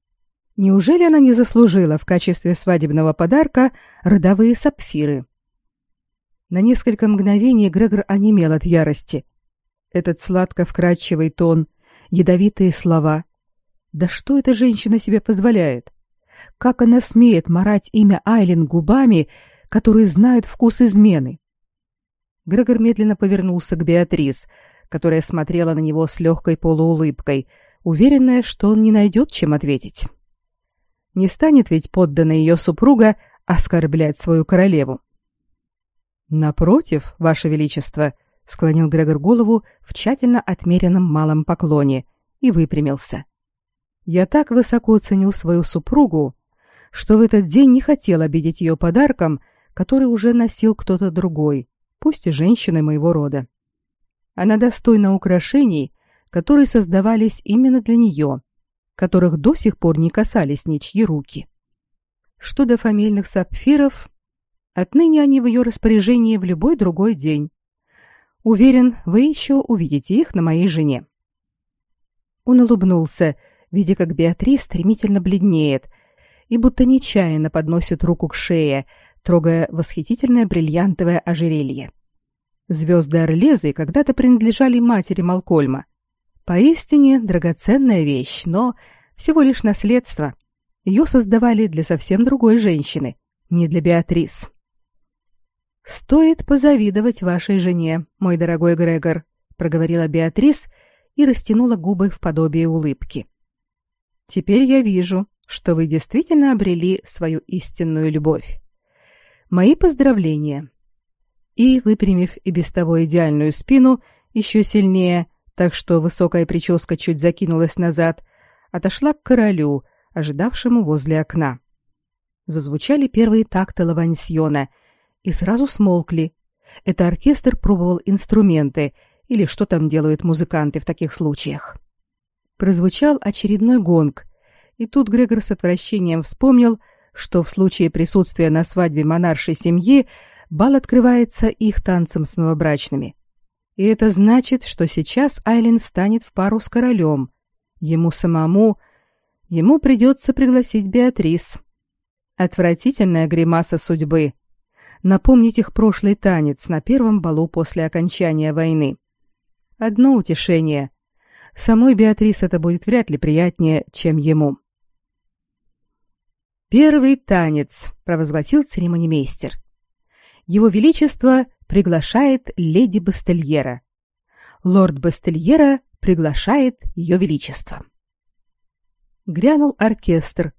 Неужели она не заслужила в качестве свадебного подарка родовые сапфиры? На несколько мгновений Грегор онемел от ярости. Этот сладко-вкрадчивый тон, ядовитые слова. Да что эта женщина себе позволяет? Как она смеет марать имя Айлин губами, которые знают вкус измены? Грегор медленно повернулся к Беатрис, которая смотрела на него с легкой полуулыбкой, уверенная, что он не найдет, чем ответить. Не станет ведь подданная ее супруга оскорблять свою королеву. Напротив, ваше величество, склонил Грегор голову в тщательно отмеренном малом поклоне и выпрямился. Я так высоко ценю свою супругу, что в этот день не хотел обидеть ее подарком, который уже носил кто-то другой, пусть и женщины моего рода. Она достойна украшений, которые создавались именно для нее, которых до сих пор не касались ничьи руки. Что до фамильных сапфиров, отныне они в ее распоряжении в любой другой день, Уверен, вы еще увидите их на моей жене. Он улыбнулся, видя, как Беатрис стремительно бледнеет и будто нечаянно подносит руку к шее, трогая восхитительное бриллиантовое ожерелье. Звезды Орлезы когда-то принадлежали матери Малкольма. Поистине драгоценная вещь, но всего лишь наследство. Ее создавали для совсем другой женщины, не для Беатрис. Стоит позавидовать вашей жене, мой дорогой Грегор, проговорила Беатрис и растянула губы в подобие улыбки. Теперь я вижу, что вы действительно обрели свою истинную любовь. Мои поздравления. И выпрямив и без того идеальную спину еще сильнее, так что высокая прическа чуть закинулась назад, отошла к королю, ожидавшему возле окна. Зазвучали первые такты лавансьона — и сразу смолкли. Это оркестр пробовал инструменты или что там делают музыканты в таких случаях. Прозвучал очередной гонг, и тут Грегор с отвращением вспомнил, что в случае присутствия на свадьбе монаршей семьи бал открывается их танцем с новобрачными. И это значит, что сейчас Айлин станет в пару с королем. Ему самому... Ему придется пригласить Беатрис. Отвратительная гримаса судьбы напомнить их прошлый танец на первом балу после окончания войны. Одно утешение. Самой Беатрис это будет вряд ли приятнее, чем ему. Первый танец, провозгласил церемонимейстер. Его величество приглашает леди Бастельера. Лорд Бастельера приглашает ее величество. Грянул оркестр,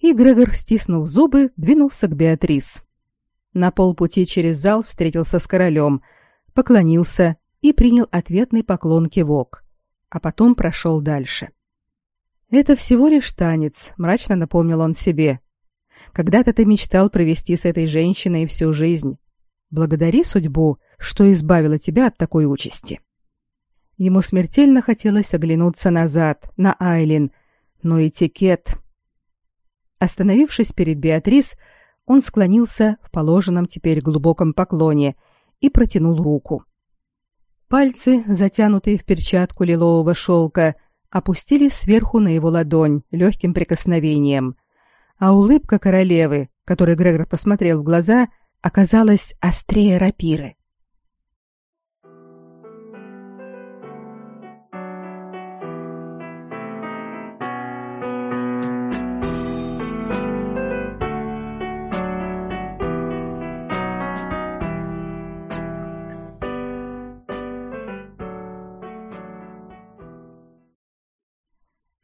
и Грегор, стиснув зубы, двинулся к Беатрис. На полпути через зал встретился с королем, поклонился и принял ответный поклон кивок, а потом прошел дальше. Это всего лишь танец, мрачно напомнил он себе. Когда-то ты мечтал провести с этой женщиной всю жизнь. Благодари судьбу, что избавила тебя от такой участи. Ему смертельно хотелось оглянуться назад, на Айлин, но этикет. Остановившись перед Беатрис, он склонился в положенном теперь глубоком поклоне и протянул руку. Пальцы, затянутые в перчатку лилового шелка, опустились сверху на его ладонь легким прикосновением, а улыбка королевы, которой Грегор посмотрел в глаза, оказалась острее рапиры.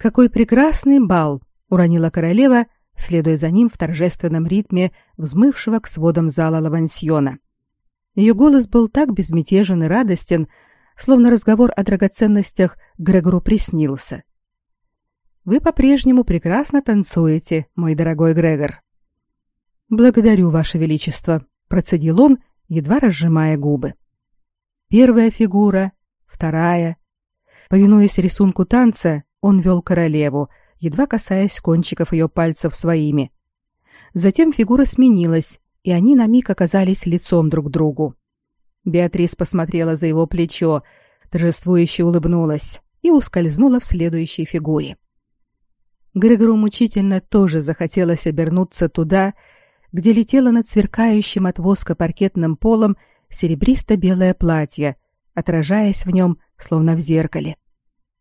Какой прекрасный бал, уронила королева, следуя за ним в торжественном ритме взмывшего к сводам зала лавансьона. Ее голос был так безмятежен и радостен, словно разговор о драгоценностях Грегору приснился. Вы по-прежнему прекрасно танцуете, мой дорогой Грегор. Благодарю, ваше величество, процедил он, едва разжимая губы. Первая фигура, вторая. Повинуясь рисунку танца, он вел королеву, едва касаясь кончиков ее пальцев своими. Затем фигура сменилась, и они на миг оказались лицом друг к другу. Беатрис посмотрела за его плечо, торжествующе улыбнулась и ускользнула в следующей фигуре. Грегору мучительно тоже захотелось обернуться туда, где летело над сверкающим от воска паркетным полом серебристо-белое платье, отражаясь в нем, словно в зеркале.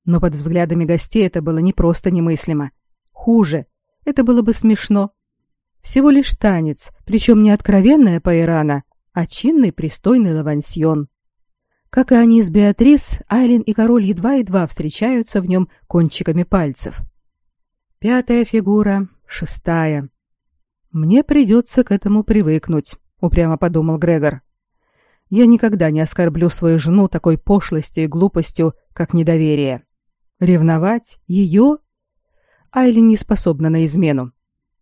Но под взглядами гостей это было не просто немыслимо. Хуже. Это было бы смешно. Всего лишь танец, причем не откровенная пайрана, а чинный пристойный лавансьон. Как и они с Беатрис, Айлин и король едва-едва встречаются в нем кончиками пальцев. Пятая фигура, шестая. Мне придется к этому привыкнуть, упрямо подумал Грегор. Я никогда не оскорблю свою жену такой пошлостью и глупостью, как недоверие. Ревновать ее? Айлин не способна на измену.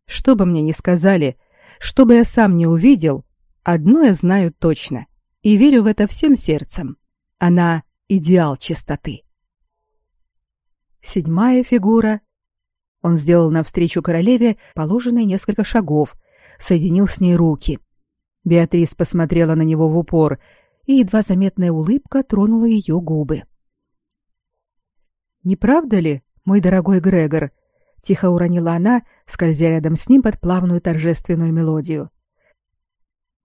Что бы мне ни сказали, что бы я сам не увидел, одно я знаю точно и верю в это всем сердцем. Она идеал чистоты. Седьмая фигура. Он сделал навстречу королеве положенные несколько шагов, соединил с ней руки. Беатрис посмотрела на него в упор, и едва заметная улыбка тронула ее губы. Не правда ли, мой дорогой Грегор? тихо уронила она, скользя рядом с ним под плавную торжественную мелодию.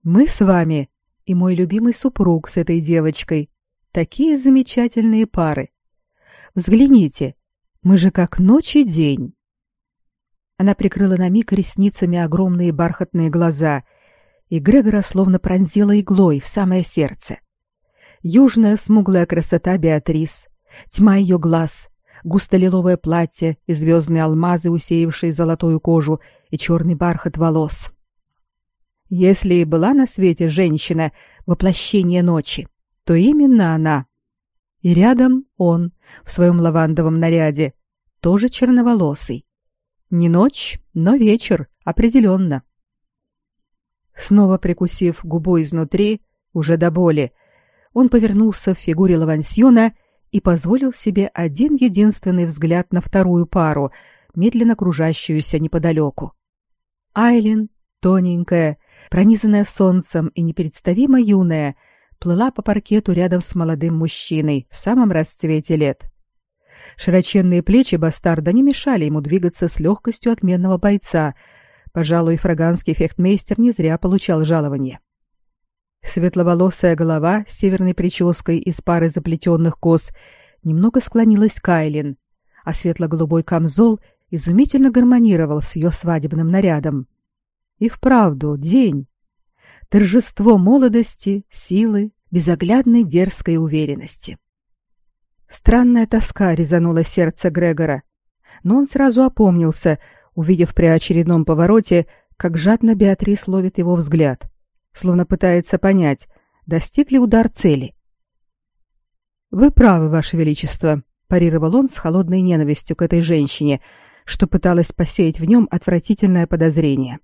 Мы с вами и мой любимый супруг с этой девочкой такие замечательные пары. Взгляните, мы же как ночь и день. Она прикрыла на миг ресницами огромные бархатные глаза, и Грегора словно пронзила иглой в самое сердце. Южная смуглая красота Беатрис, тьма ее глаз, густо-лиловое платье и звездные алмазы, усеявшие золотую кожу, и черный бархат волос. Если и была на свете женщина, воплощение ночи, то именно она. И рядом он, в своем лавандовом наряде, тоже черноволосый. Не ночь, но вечер, определенно. Снова прикусив губу изнутри, уже до боли, он повернулся в фигуре лавансьона и позволил себе один единственный взгляд на вторую пару, медленно кружащуюся неподалеку. Айлин, тоненькая, пронизанная солнцем и непредставимо юная, плыла по паркету рядом с молодым мужчиной в самом расцвете лет. Широченные плечи бастарда не мешали ему двигаться с легкостью отменного бойца. Пожалуй, фраганский фехтмейстер не зря получал жалование. Светловолосая голова с северной прической из пары заплетенных кос немного склонилась к Айлин, а светло-голубой камзол изумительно гармонировал с ее свадебным нарядом. И вправду день. Торжество молодости, силы, безоглядной дерзкой уверенности. Странная тоска резанула сердце Грегора, но он сразу опомнился, увидев при очередном повороте, как жадно Беатрис ловит его взгляд — словно пытается понять, достиг ли удар цели. Вы правы, ваше величество, парировал он с холодной ненавистью к этой женщине, что пыталась посеять в нем отвратительное подозрение.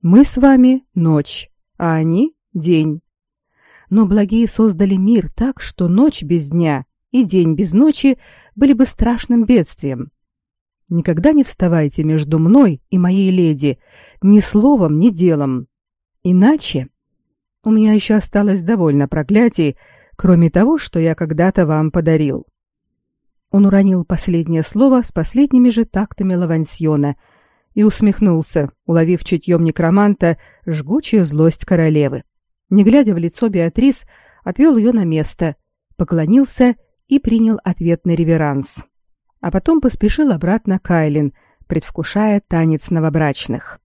Мы с вами ночь, а они день. Но благие создали мир так, что ночь без дня и день без ночи были бы страшным бедствием. Никогда не вставайте между мной и моей леди ни словом, ни делом. Иначе у меня еще осталось довольно проклятий, кроме того, что я когда-то вам подарил. Он уронил последнее слово с последними же тактами лавансьона и усмехнулся, уловив чутьем некроманта жгучую злость королевы. Не глядя в лицо Беатрис, отвел ее на место, поклонился и принял ответный реверанс. А потом поспешил обратно к предвкушая танец новобрачных.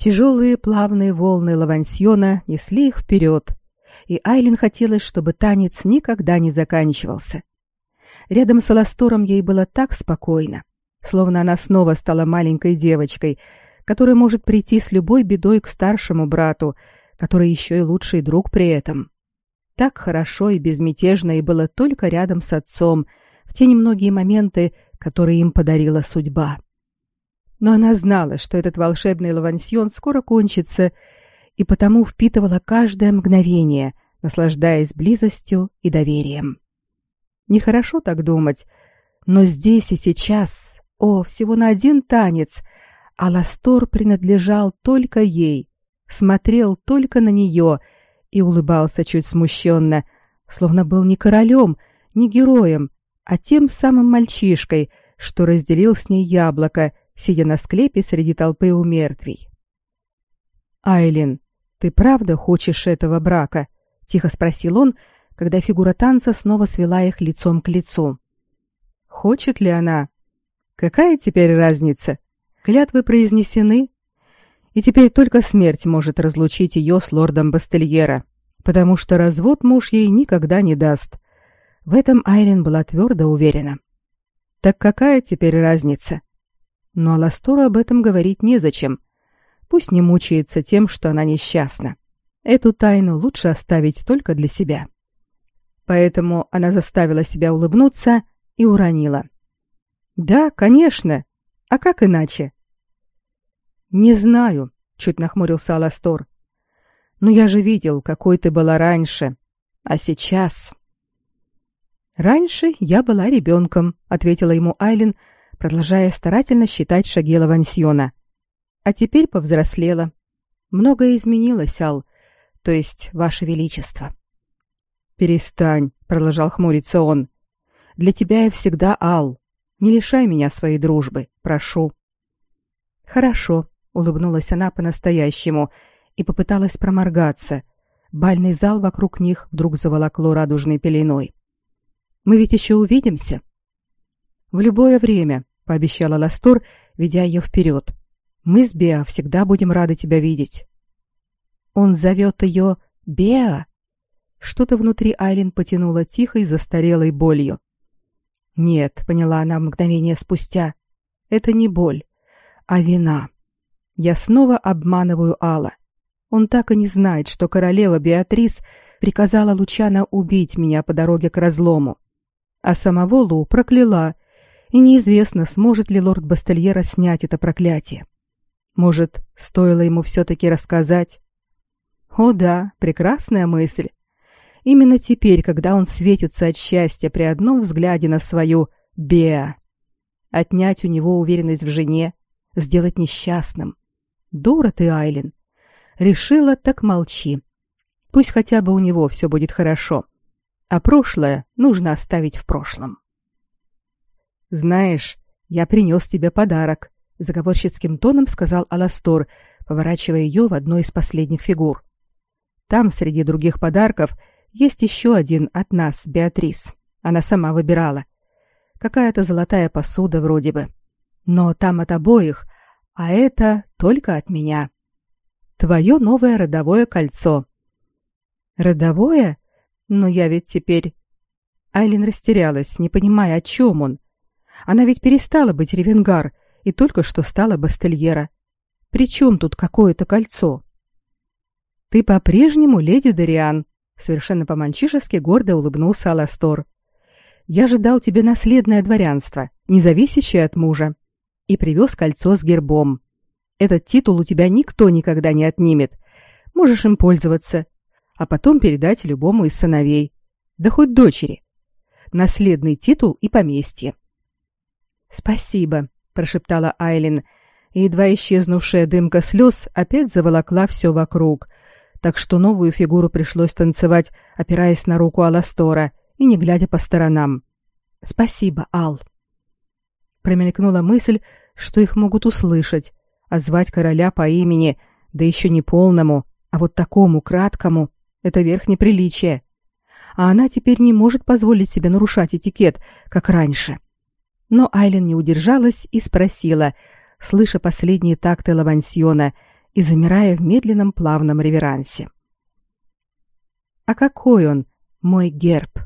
Тяжелые плавные волны лавансьона несли их вперед, и Айлин хотелось, чтобы танец никогда не заканчивался. Рядом с Аластором ей было так спокойно, словно она снова стала маленькой девочкой, которая может прийти с любой бедой к старшему брату, который еще и лучший друг при этом. Так хорошо и безмятежно и было только рядом с отцом в те немногие моменты, которые им подарила судьба. Но она знала, что этот волшебный лавансьон скоро кончится, и потому впитывала каждое мгновение, наслаждаясь близостью и доверием. Нехорошо так думать, но здесь и сейчас, о, всего на один танец, Аластор принадлежал только ей, смотрел только на нее и улыбался чуть смущенно, словно был не королем, не героем, а тем самым мальчишкой, что разделил с ней яблоко, сидя на склепе среди толпы у мертвей. «Айлин, ты правда хочешь этого брака?» — тихо спросил он, когда фигура танца снова свела их лицом к лицу. «Хочет ли она? Какая теперь разница? Клятвы произнесены, и теперь только смерть может разлучить ее с лордом Бастельера, потому что развод муж ей никогда не даст. В этом Айлин была твердо уверена. Так какая теперь разница? Но Аластору об этом говорить незачем. Пусть не мучается тем, что она несчастна. Эту тайну лучше оставить только для себя. Поэтому она заставила себя улыбнуться и уронила. «Да, конечно. А как иначе?» «Не знаю», — чуть нахмурился Аластор. «Но я же видел, какой ты была раньше. А сейчас...» «Раньше я была ребенком», — ответила ему Айлин, продолжая старательно считать шаги Лавансьона. «А теперь повзрослела. Многое изменилось, Ал, то есть, Ваше Величество». «Перестань», — продолжал хмуриться он. «Для тебя я всегда Ал. Не лишай меня своей дружбы, прошу». «Хорошо», — улыбнулась она по-настоящему и попыталась проморгаться. Бальный зал вокруг них вдруг заволокло радужной пеленой. Мы ведь еще увидимся. В любое время, пообещала Ластор, ведя ее вперед. Мы с Беа всегда будем рады тебя видеть. Он зовет ее Беа. Что-то внутри Айлин потянуло тихой застарелой болью. Нет, поняла она мгновение спустя. Это не боль, а вина. Я снова обманываю Алла. Он так и не знает, что королева Беатрис приказала Лучана убить меня по дороге к разлому а самого Лу прокляла, и неизвестно, сможет ли лорд Бастельера снять это проклятие. Может, стоило ему все-таки рассказать? О да, прекрасная мысль. Именно теперь, когда он светится от счастья при одном взгляде на свою Беа. Отнять у него уверенность в жене, сделать несчастным. Дура ты, Айлин. Решила, так молчи. Пусть хотя бы у него все будет хорошо а прошлое нужно оставить в прошлом. Знаешь, я принес тебе подарок, заговорщицким тоном сказал Аластор, поворачивая ее в одну из последних фигур. Там среди других подарков есть еще один от нас, Беатрис. Она сама выбирала. Какая-то золотая посуда вроде бы. Но там от обоих, а это только от меня. Твое новое родовое кольцо. Родовое? Но я ведь теперь... Айлин растерялась, не понимая, о чем он. Она ведь перестала быть Ревенгар и только что стала Бастельера. При чем тут какое-то кольцо? Ты по-прежнему леди Дариан, совершенно по-мальчишески гордо улыбнулся Аластор. Я же дал тебе наследное дворянство, не зависящее от мужа, и привез кольцо с гербом. Этот титул у тебя никто никогда не отнимет. Можешь им пользоваться, а потом передать любому из сыновей, да хоть дочери. Наследный титул и поместье. Спасибо, прошептала Айлин, и едва исчезнувшая дымка слез опять заволокла все вокруг, так что новую фигуру пришлось танцевать, опираясь на руку Аластора и не глядя по сторонам. Спасибо, Ал. Промелькнула мысль, что их могут услышать, а звать короля по имени, да еще не полному, а вот такому краткому, это верх неприличия. А она теперь не может позволить себе нарушать этикет, как раньше. Но Айлен не удержалась и спросила, слыша последние такты лавансиона и замирая в медленном плавном реверансе. А какой он, мой герб?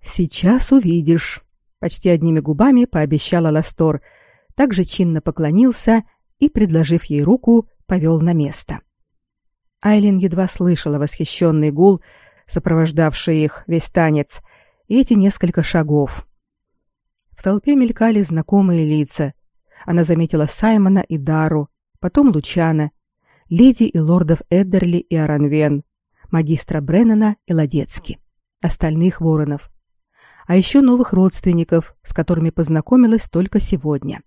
Сейчас увидишь, почти одними губами пообещала Ластор, также чинно поклонился и, предложив ей руку, повел на место. Айлин едва слышала восхищенный гул, сопровождавший их весь танец, и эти несколько шагов. В толпе мелькали знакомые лица. Она заметила Саймона и Дару, потом Лучана, леди и лордов Эддерли и Аранвен, магистра Бреннана и Ладецки, остальных воронов, а еще новых родственников, с которыми познакомилась только сегодня.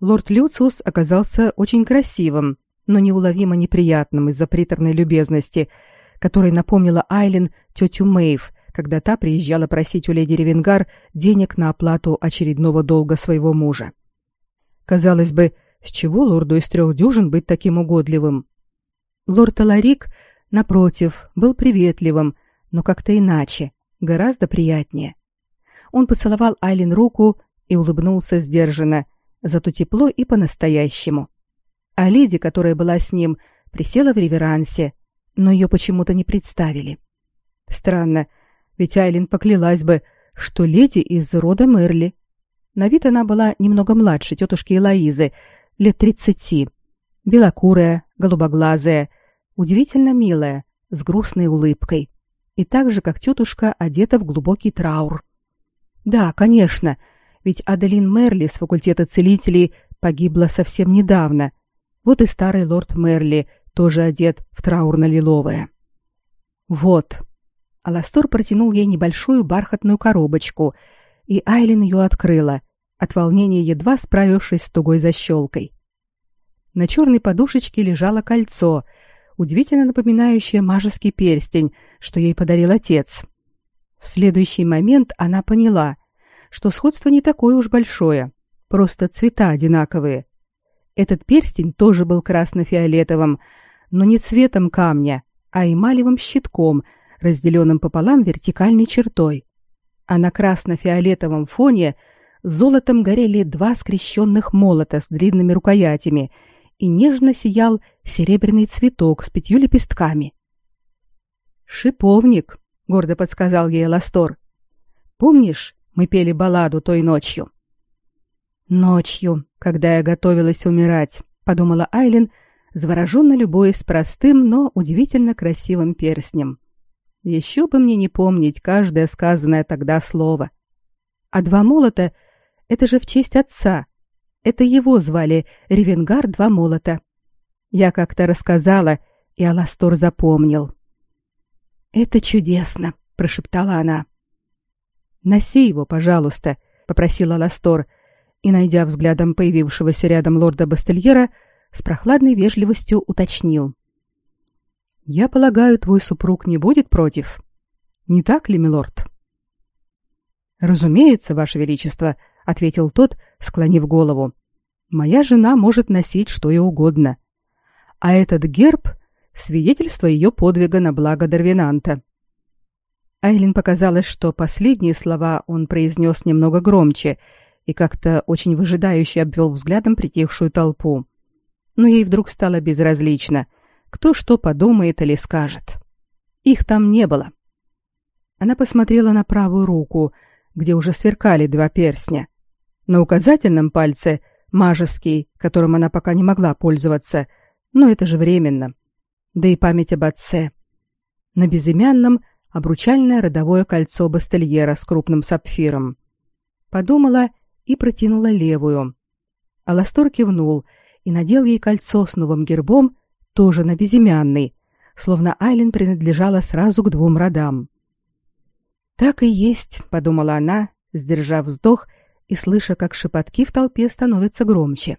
Лорд Люциус оказался очень красивым, но неуловимо неприятным из-за приторной любезности, которой напомнила Айлин тетю Мэйв, когда та приезжала просить у леди Ревенгар денег на оплату очередного долга своего мужа. Казалось бы, с чего лорду из трех дюжин быть таким угодливым? Лорд Аларик, напротив, был приветливым, но как-то иначе, гораздо приятнее. Он поцеловал Айлин руку и улыбнулся сдержанно, зато тепло и по-настоящему. А леди, которая была с ним, присела в реверансе, но ее почему-то не представили. Странно, ведь Айлин поклялась бы, что леди из рода Мерли. На вид она была немного младше тетушки Элоизы, лет тридцати. Белокурая, голубоглазая, удивительно милая, с грустной улыбкой. И так же, как тетушка, одета в глубокий траур. Да, конечно, ведь Аделин Мерли с факультета целителей погибла совсем недавно. Вот и старый лорд Мерли тоже одет в траурно-лиловое. Вот. Аластор протянул ей небольшую бархатную коробочку, и Айлин ее открыла, от волнения едва справившись с тугой защелкой. На черной подушечке лежало кольцо, удивительно напоминающее мажеский перстень, что ей подарил отец. В следующий момент она поняла, что сходство не такое уж большое, просто цвета одинаковые. Этот перстень тоже был красно-фиолетовым, но не цветом камня, а эмалевым щитком, разделенным пополам вертикальной чертой. А на красно-фиолетовом фоне – золотом горели два скрещенных молота с длинными рукоятями, и нежно сиял серебряный цветок с пятью лепестками. «Шиповник», — гордо подсказал ей Ластор. «Помнишь, мы пели балладу той ночью?» «Ночью, когда я готовилась умирать», — подумала Айлин, завороженно любуясь простым, но удивительно красивым перстнем. «Еще бы мне не помнить каждое сказанное тогда слово. А два молота — это же в честь отца. Это его звали Ревенгар Два Молота. Я как-то рассказала, и Аластор запомнил. «Это чудесно», — прошептала она. «Носи его, пожалуйста», — попросила Аластор, и, найдя взглядом появившегося рядом лорда Бастельера, с прохладной вежливостью уточнил. «Я полагаю, твой супруг не будет против? Не так ли, милорд?» «Разумеется, ваше величество», ответил тот, склонив голову. Моя жена может носить что и угодно. А этот герб свидетельство ее подвига на благо Дарвинанта. Айлин показалось, что последние слова он произнес немного громче и как-то очень выжидающе обвел взглядом притихшую толпу. Но ей вдруг стало безразлично, кто что подумает или скажет. Их там не было. Она посмотрела на правую руку, где уже сверкали два перстня. На указательном пальце мажеский, которым она пока не могла пользоваться, но это же временно. Да и память об отце. На безымянном обручальное родовое кольцо бастельера с крупным сапфиром. Подумала и протянула левую. Аластор кивнул и надел ей кольцо с новым гербом, тоже на безымянный, словно Айлин принадлежала сразу к двум родам. «Так и есть», — подумала она, сдержав вздох и слыша, как шепотки в толпе становятся громче.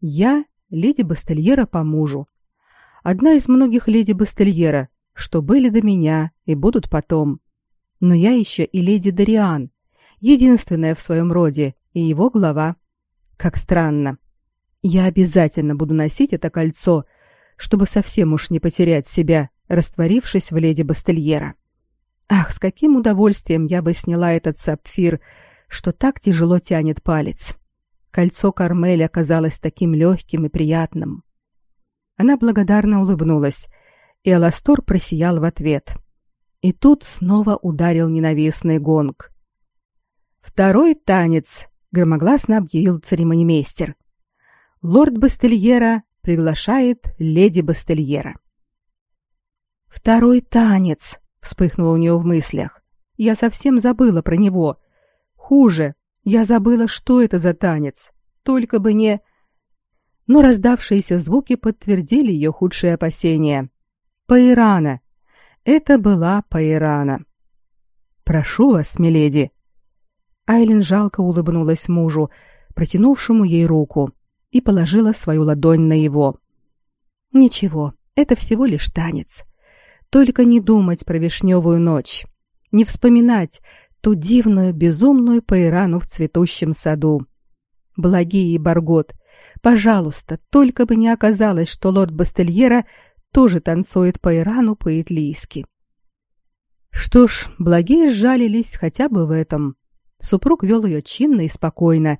Я леди Бастельера по мужу. Одна из многих леди Бастельера, что были до меня и будут потом. Но я еще и леди Дариан, единственная в своем роде и его глава. Как странно. Я обязательно буду носить это кольцо, чтобы совсем уж не потерять себя, растворившись в леди Бастельера. Ах, с каким удовольствием я бы сняла этот сапфир, что так тяжело тянет палец. Кольцо Кармеля оказалось таким легким и приятным. Она благодарно улыбнулась, и Аластор просиял в ответ. И тут снова ударил ненавистный гонг. «Второй танец!» — громогласно объявил церемонимейстер. «Лорд Бастельера приглашает леди Бастельера». «Второй танец!» — вспыхнуло у нее в мыслях. «Я совсем забыла про него. Хуже, я забыла, что это за танец. Только бы не...» Но раздавшиеся звуки подтвердили ее худшие опасения. Паирана. Это была Паирана. «Прошу вас, миледи». Айлин жалко улыбнулась мужу, протянувшему ей руку, и положила свою ладонь на его. «Ничего, это всего лишь танец. Только не думать про вишневую ночь, не вспоминать ту дивную, безумную Паирану в цветущем саду. Благие Баргот, пожалуйста, только бы не оказалось, что лорд Бастельера тоже танцует Паирану по-итлийски. Что ж, благие сжалились хотя бы в этом. Супруг вел ее чинно и спокойно,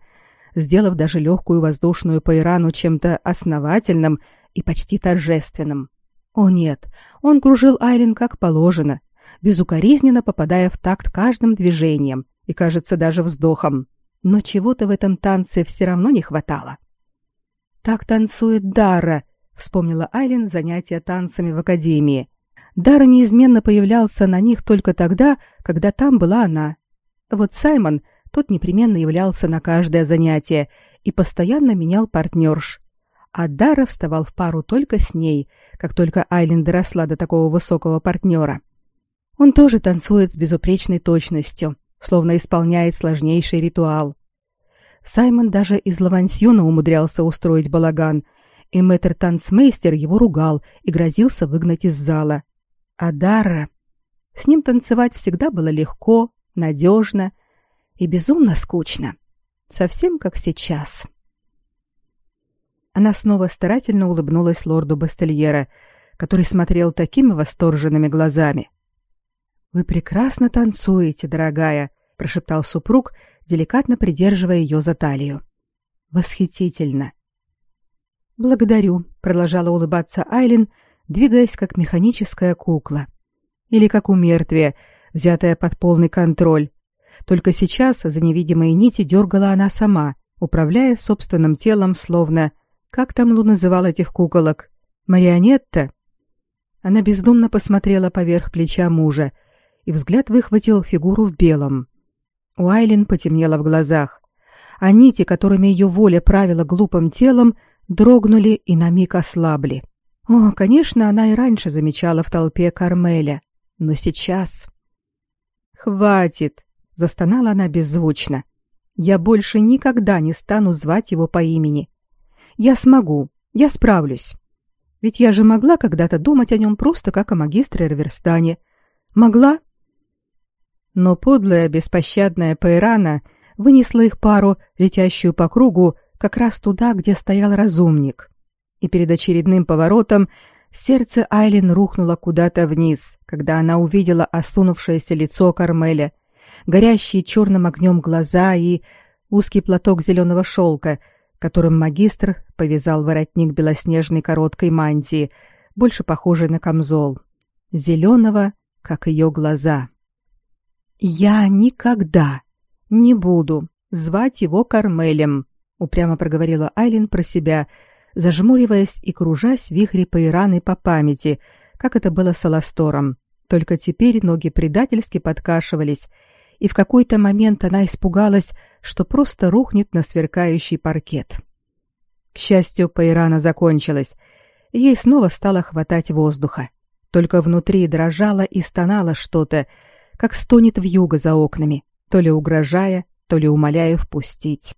сделав даже легкую воздушную Паирану чем-то основательным и почти торжественным. О нет, он кружил Айлин как положено, безукоризненно попадая в такт каждым движением и, кажется, даже вздохом. Но чего-то в этом танце все равно не хватало. «Так танцует Дара», — вспомнила Айлин занятия танцами в академии. Дара неизменно появлялся на них только тогда, когда там была она. Вот Саймон, тот непременно являлся на каждое занятие и постоянно менял партнерш, а Дара вставал в пару только с ней, как только Айлин доросла до такого высокого партнера. Он тоже танцует с безупречной точностью, словно исполняет сложнейший ритуал. Саймон даже из лавансьона умудрялся устроить балаган, и мэтр-танцмейстер его ругал и грозился выгнать из зала. А Дара... С ним танцевать всегда было легко, надежно и безумно скучно. Совсем как сейчас. Она снова старательно улыбнулась лорду Бастельера, который смотрел такими восторженными глазами. «Вы прекрасно танцуете, дорогая», — прошептал супруг, деликатно придерживая ее за талию. «Восхитительно». «Благодарю», — продолжала улыбаться Айлин, двигаясь как механическая кукла. Или как у мертвия, взятая под полный контроль. Только сейчас за невидимые нити дергала она сама, управляя собственным телом, словно как там Лу называл этих куколок? Марионетта? Она бездумно посмотрела поверх плеча мужа, и взгляд выхватил фигуру в белом. У Айлин потемнело в глазах, а нити, которыми ее воля правила глупым телом, дрогнули и на миг ослабли. О, конечно, она и раньше замечала в толпе Кармеля, но сейчас... «Хватит!» — застонала она беззвучно. «Я больше никогда не стану звать его по имени. Я смогу, я справлюсь. Ведь я же могла когда-то думать о нем просто как о магистре Раверстане. Могла? Но подлая, беспощадная Пайрана вынесла их пару, летящую по кругу, как раз туда, где стоял разумник. И перед очередным поворотом сердце Айлин рухнуло куда-то вниз, когда она увидела осунувшееся лицо Кармеля, горящие черным огнем глаза и узкий платок зеленого шелка — которым магистр повязал воротник белоснежной короткой мантии, больше похожей на камзол, зеленого, как ее глаза. «Я никогда не буду звать его Кармелем», — упрямо проговорила Айлин про себя, зажмуриваясь и кружась в вихре Пайраны по памяти, как это было с Аластором. Только теперь ноги предательски подкашивались, и в какой-то момент она испугалась, что просто рухнет на сверкающий паркет. К счастью, Пайрана закончилась. Ей снова стало хватать воздуха. Только внутри дрожало и стонало что-то, как стонет вьюга за окнами, то ли угрожая, то ли умоляя впустить.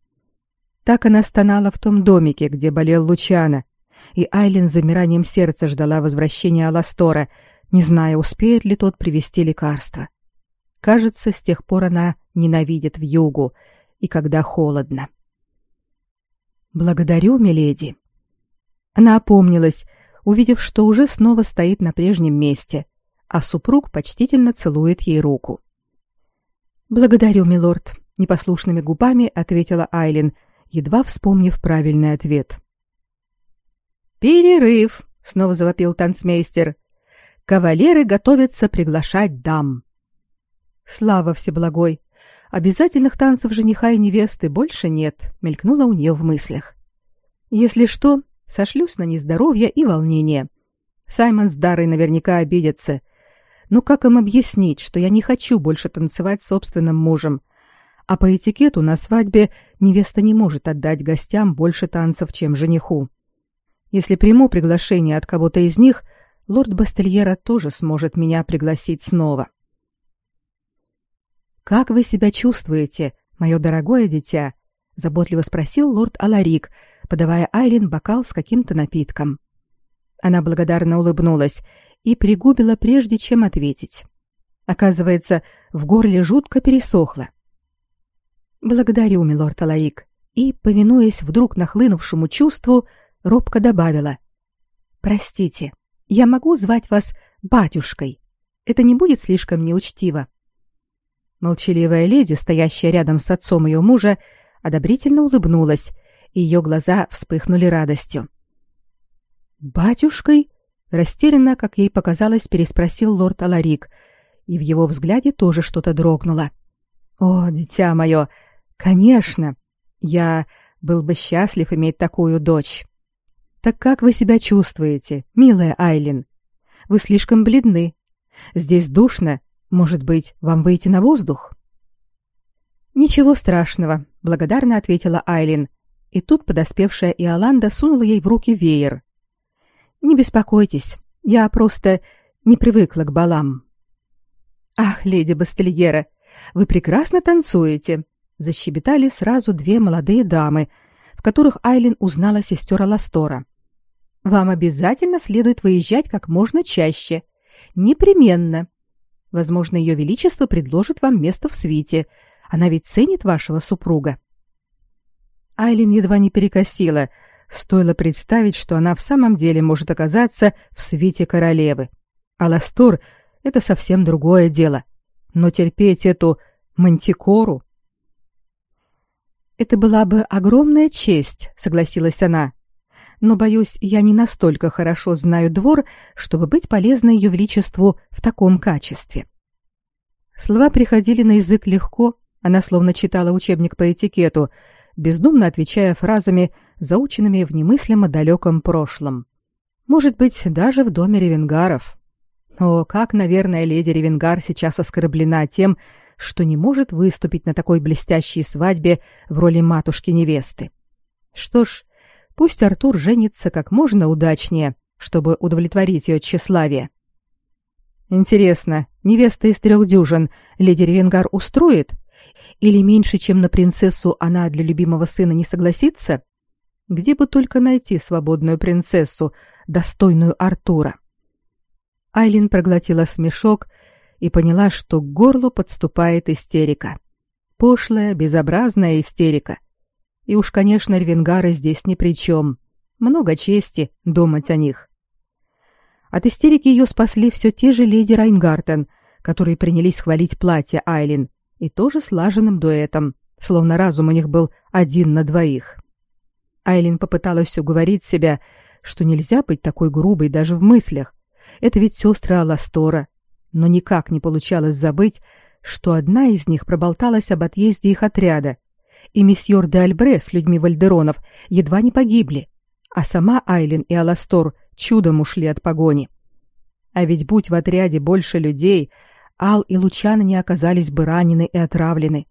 Так она стонала в том домике, где болел Лучана, и Айлин с замиранием сердца ждала возвращения Аластора, не зная, успеет ли тот привезти лекарство. Кажется, с тех пор она ненавидит вьюгу, и когда холодно. Благодарю, миледи. Она опомнилась, увидев, что уже снова стоит на прежнем месте, а супруг почтительно целует ей руку. Благодарю, милорд, непослушными губами ответила Айлин едва вспомнив правильный ответ. «Перерыв!» — снова завопил танцмейстер. «Кавалеры готовятся приглашать дам». «Слава Всеблагой! Обязательных танцев жениха и невесты больше нет», — мелькнуло у нее в мыслях. «Если что, сошлюсь на нездоровье и волнение. Саймон с Дарой наверняка обидятся. Ну как им объяснить, что я не хочу больше танцевать с собственным мужем, а по этикету на свадьбе невеста не может отдать гостям больше танцев, чем жениху. Если приму приглашение от кого-то из них, лорд Бастельера тоже сможет меня пригласить снова. Как вы себя чувствуете, мое дорогое дитя? заботливо спросил лорд Аларик, подавая Айлин бокал с каким-то напитком. Она благодарно улыбнулась и пригубила прежде, чем ответить. Оказывается, в горле жутко пересохло. «Благодарю, милорд Алаик», и, повинуясь вдруг нахлынувшему чувству, робко добавила. «Простите, я могу звать вас батюшкой. Это не будет слишком неучтиво». Молчаливая леди, стоящая рядом с отцом ее мужа, одобрительно улыбнулась, и ее глаза вспыхнули радостью. «Батюшкой?» — растерянно, как ей показалось, переспросил лорд Аларик, и в его взгляде тоже что-то дрогнуло. «О, дитя мое, Конечно, я был бы счастлив иметь такую дочь. Так как вы себя чувствуете, милая Айлин? Вы слишком бледны. Здесь душно. Может быть, вам выйти на воздух? Ничего страшного, благодарно ответила Айлин. И тут подоспевшая Иоланда сунула ей в руки веер. Не беспокойтесь, я просто не привыкла к балам. Ах, леди Бастельера, вы прекрасно танцуете, защебетали сразу две молодые дамы, в которых Айлин узнала сестер Аластора. Вам обязательно следует выезжать как можно чаще. Непременно. Возможно, ее величество предложит вам место в свите. Она ведь ценит вашего супруга. Айлин едва не перекосила. Стоило представить, что она в самом деле может оказаться в свите королевы. Аластор — это совсем другое дело. Но терпеть эту мантикору это была бы огромная честь, согласилась она. Но боюсь, я не настолько хорошо знаю двор, чтобы быть полезной ее величеству в таком качестве. Слова приходили на язык легко, она словно читала учебник по этикету, бездумно отвечая фразами, заученными в немыслимо далеком прошлом. Может быть, даже в доме Ревенгаров. О, как, наверное, леди Ревенгар сейчас оскорблена тем, что не может выступить на такой блестящей свадьбе в роли матушки-невесты. Что ж, пусть Артур женится как можно удачнее, чтобы удовлетворить ее тщеславие. Интересно, невеста из трех дюжин леди Ревенгар устроит? Или меньше, чем на принцессу, она для любимого сына не согласится? Где бы только найти свободную принцессу, достойную Артура? Айлин проглотила смешок и поняла, что к горлу подступает истерика. Пошлая, безобразная истерика. И уж, конечно, Рвенгары здесь ни при чем. Много чести думать о них. От истерики ее спасли все те же леди Райнгартен, которые принялись хвалить платье Айлин, и тоже слаженным дуэтом, словно разум у них был один на двоих. Айлин попыталась уговорить себя, что нельзя быть такой грубой даже в мыслях. Это ведь сестры Аластора, но никак не получалось забыть, что одна из них проболталась об отъезде их отряда, и месьеор де Альбре с людьми Вальдеронов едва не погибли, а сама Айлин и Аластор чудом ушли от погони. А ведь будь в отряде больше людей, Ал и Лучана не оказались бы ранены и отравлены.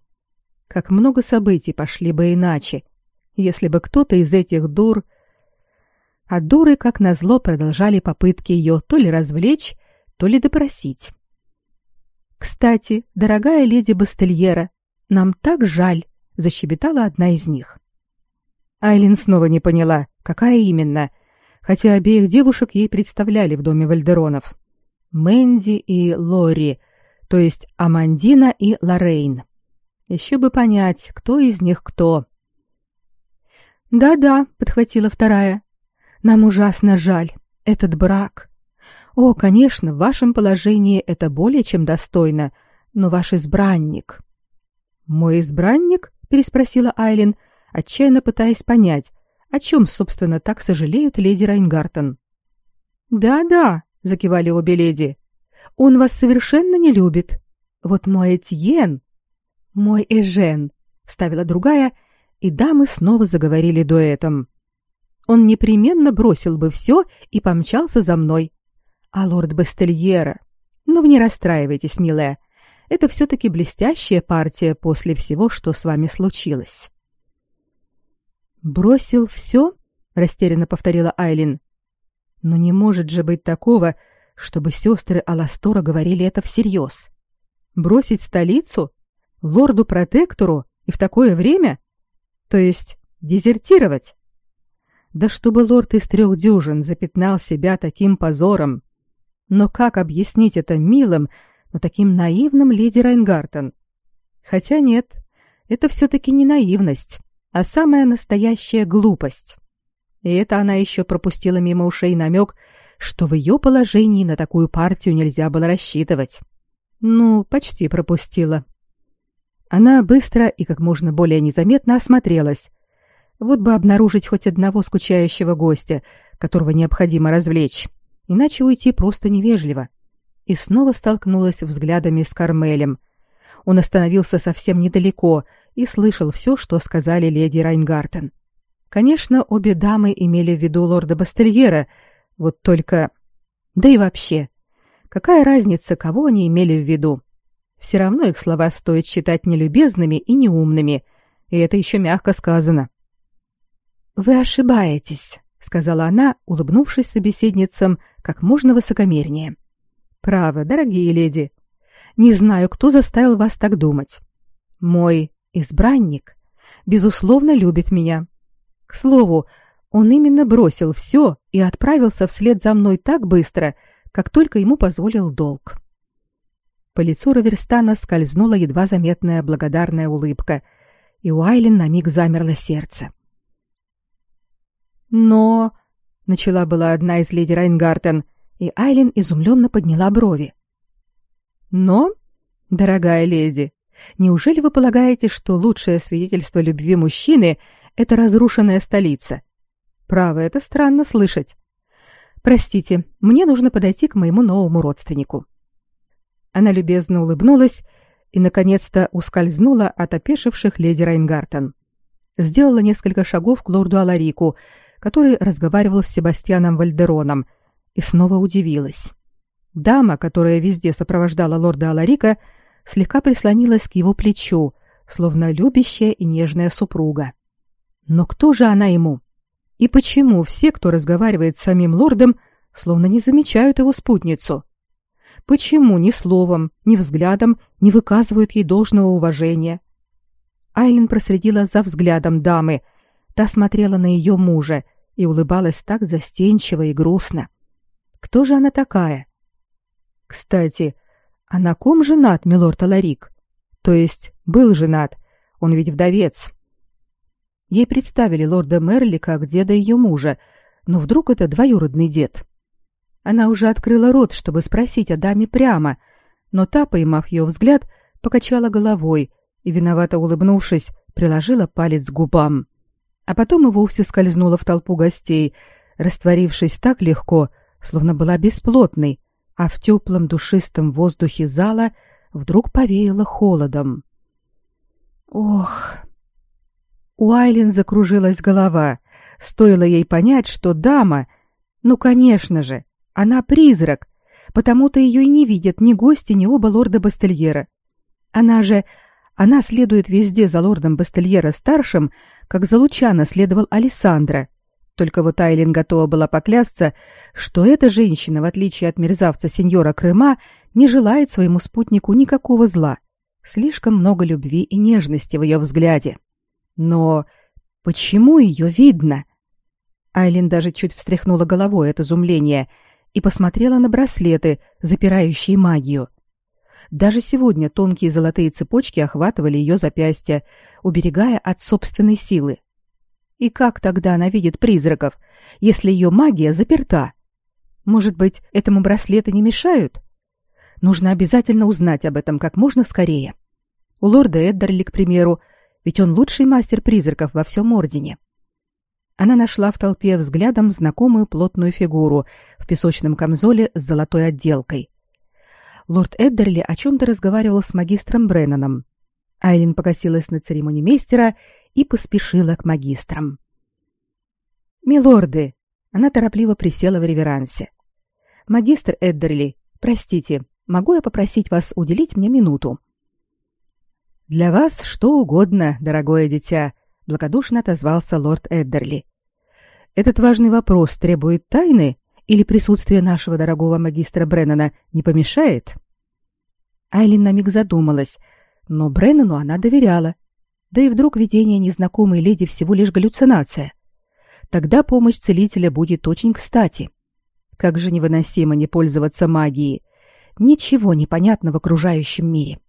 Как много событий пошли бы иначе, если бы кто-то из этих дур... А дуры, как назло, продолжали попытки ее то ли развлечь, то ли допросить. Кстати, дорогая леди Бастельера, нам так жаль, защебетала одна из них. Айлин снова не поняла, какая именно, хотя обеих девушек ей представляли в доме Вальдеронов. Мэнди и Лори, то есть Амандина и Лорейн. Еще бы понять, кто из них кто. Да-да, подхватила вторая. Нам ужасно жаль этот брак. О, конечно, в вашем положении это более чем достойно, но ваш избранник. Мой избранник? Переспросила Айлин, отчаянно пытаясь понять, о чем, собственно, так сожалеют леди Райнгартен. «Да-да», — закивали обе леди, — «он вас совершенно не любит. Вот мой Этьен...» «Мой Эжен», — вставила другая, и дамы снова заговорили дуэтом. «Он непременно бросил бы все и помчался за мной. А лорд Бастельера... Ну, не расстраивайтесь, милая, это все-таки блестящая партия после всего, что с вами случилось». «Бросил все?» — растерянно повторила Айлин. «Но не может же быть такого, чтобы сестры Аластора говорили это всерьез. Бросить столицу? Лорду-протектору? И в такое время? То есть дезертировать?» Да чтобы лорд из трех дюжин запятнал себя таким позором. Но как объяснить это милым, но таким наивным леди Райнгартен? Хотя нет, это все-таки не наивность а самая настоящая глупость. И это она еще пропустила мимо ушей намек, что в ее положении на такую партию нельзя было рассчитывать. Ну, почти пропустила. Она быстро и как можно более незаметно осмотрелась. Вот бы обнаружить хоть одного скучающего гостя, которого необходимо развлечь, иначе уйти просто невежливо. И снова столкнулась взглядами с Кармелем. Он остановился совсем недалеко — и слышал все, что сказали леди Райнгартен. Конечно, обе дамы имели в виду лорда Бастельера, вот только... Да и вообще, какая разница, кого они имели в виду? Все равно их слова стоит считать нелюбезными и неумными, и это еще мягко сказано. «Вы ошибаетесь», — сказала она, улыбнувшись собеседницам как можно высокомернее. «Право, дорогие леди, не знаю, кто заставил вас так думать. Мой избранник, безусловно, любит меня. К слову, он именно бросил все и отправился вслед за мной так быстро, как только ему позволил долг. По лицу Раверстана скользнула едва заметная благодарная улыбка, и у Айлин на миг замерло сердце. «Но...» — начала была одна из леди Райнгартен, и Айлин изумленно подняла брови. «Но, дорогая леди, Неужели вы полагаете, что лучшее свидетельство любви мужчины — это разрушенная столица? Право, это странно слышать. Простите, мне нужно подойти к моему новому родственнику. Она любезно улыбнулась и, наконец-то, ускользнула от опешивших леди Райнгартен. Сделала несколько шагов к лорду Аларику, который разговаривал с Себастьяном Вальдероном, и снова удивилась. Дама, которая везде сопровождала лорда Аларика, — слегка прислонилась к его плечу, словно любящая и нежная супруга. Но кто же она ему? И почему все, кто разговаривает с самим лордом, словно не замечают его спутницу? Почему ни словом, ни взглядом не выказывают ей должного уважения? Айлин проследила за взглядом дамы. Та смотрела на ее мужа и улыбалась так застенчиво и грустно. Кто же она такая? Кстати, а на ком женат милорд Аларик? То есть был женат. Он ведь вдовец. Ей представили лорда Мерли как деда ее мужа, но вдруг это двоюродный дед. Она уже открыла рот, чтобы спросить о даме прямо, но та, поймав ее взгляд, покачала головой и, виновато улыбнувшись, приложила палец к губам. А потом и вовсе скользнула в толпу гостей, растворившись так легко, словно была бесплотной, а в теплом душистом воздухе зала вдруг повеяло холодом. Ох! У Айлин закружилась голова. Стоило ей понять, что дама, ну, конечно же, она призрак, потому-то ее и не видят ни гости, ни оба лорда Бастельера. Она же, она следует везде за лордом Бастельера-старшим, как за Лучана следовал Алессандро, только вот Айлин готова была поклясться, что эта женщина, в отличие от мерзавца сеньора Крыма, не желает своему спутнику никакого зла. Слишком много любви и нежности в ее взгляде. Но почему ее видно? Айлин даже чуть встряхнула головой от изумления и посмотрела на браслеты, запирающие магию. Даже сегодня тонкие золотые цепочки охватывали ее запястья, уберегая от собственной силы. И как тогда она видит призраков, если ее магия заперта? Может быть, этому браслеты не мешают? Нужно обязательно узнать об этом как можно скорее. У лорда Эддерли, к примеру, ведь он лучший мастер призраков во всем Ордене. Она нашла в толпе взглядом знакомую плотную фигуру в песочном камзоле с золотой отделкой. Лорд Эддерли о чем-то разговаривал с магистром Бреннаном. Айлин покосилась на церемонимейстера и поспешила к магистрам. «Милорды!» Она торопливо присела в реверансе. «Магистр Эддерли, простите, могу я попросить вас уделить мне минуту?» «Для вас что угодно, дорогое дитя», — благодушно отозвался лорд Эддерли. «Этот важный вопрос требует тайны или присутствие нашего дорогого магистра Бреннана не помешает?» Айлин на миг задумалась, но Бреннану она доверяла. Да и вдруг видение незнакомой леди всего лишь галлюцинация. Тогда помощь целителя будет очень кстати. Как же невыносимо не пользоваться магией. Ничего не понятно в окружающем мире.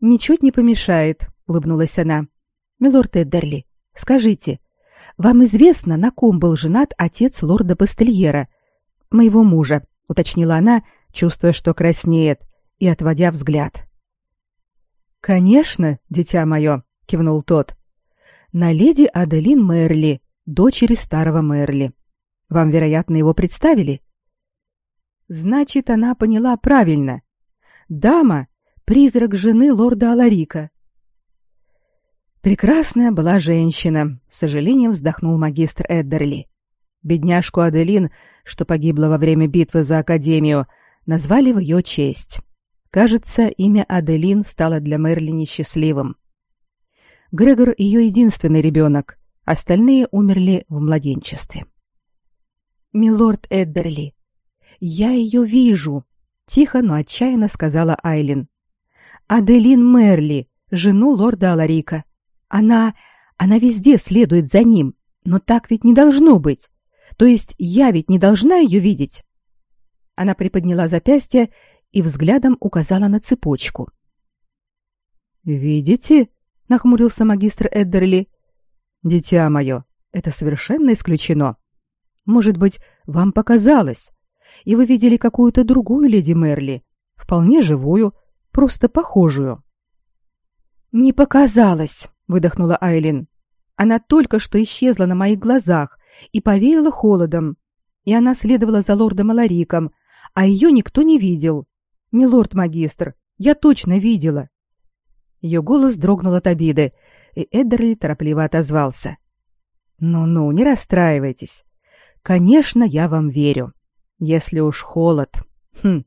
Ничуть не помешает, улыбнулась она. Милорд Эддерли, скажите, вам известно, на ком был женат отец лорда Бастельера, моего мужа, уточнила она, чувствуя, что краснеет, и отводя взгляд. Конечно, дитя мое, кивнул тот. На леди Аделин Мерли, дочери старого Мерли. Вам, вероятно, его представили? Значит, она поняла правильно. Дама, призрак жены лорда Аларика. Прекрасная была женщина, с сожалением вздохнул магистр Эддерли. Бедняжку Аделин, что погибла во время битвы за академию, назвали в ее честь. Кажется, имя Аделин стало для Мерли несчастливым. Грегор ее единственный ребенок, остальные умерли в младенчестве. Милорд Эддерли, я ее вижу, тихо, но отчаянно сказала Айлин. Аделин Мерли, жену лорда Аларика. Она... она везде следует за ним, но так ведь не должно быть. То есть я ведь не должна ее видеть. Она приподняла запястье и взглядом указала на цепочку. «Видите?» — нахмурился магистр Эддерли. «Дитя мое, это совершенно исключено. Может быть, вам показалось, и вы видели какую-то другую леди Мерли, вполне живую, просто похожую. Не показалось, выдохнула Айлин. Она только что исчезла на моих глазах и повеяла холодом. И она следовала за лордом Алариком, а ее никто не видел. Милорд-магистр, я точно видела. Ее голос дрогнул от обиды, и Эддерли торопливо отозвался. «Ну-ну, не расстраивайтесь. Конечно, я вам верю. Если уж холод. Хм.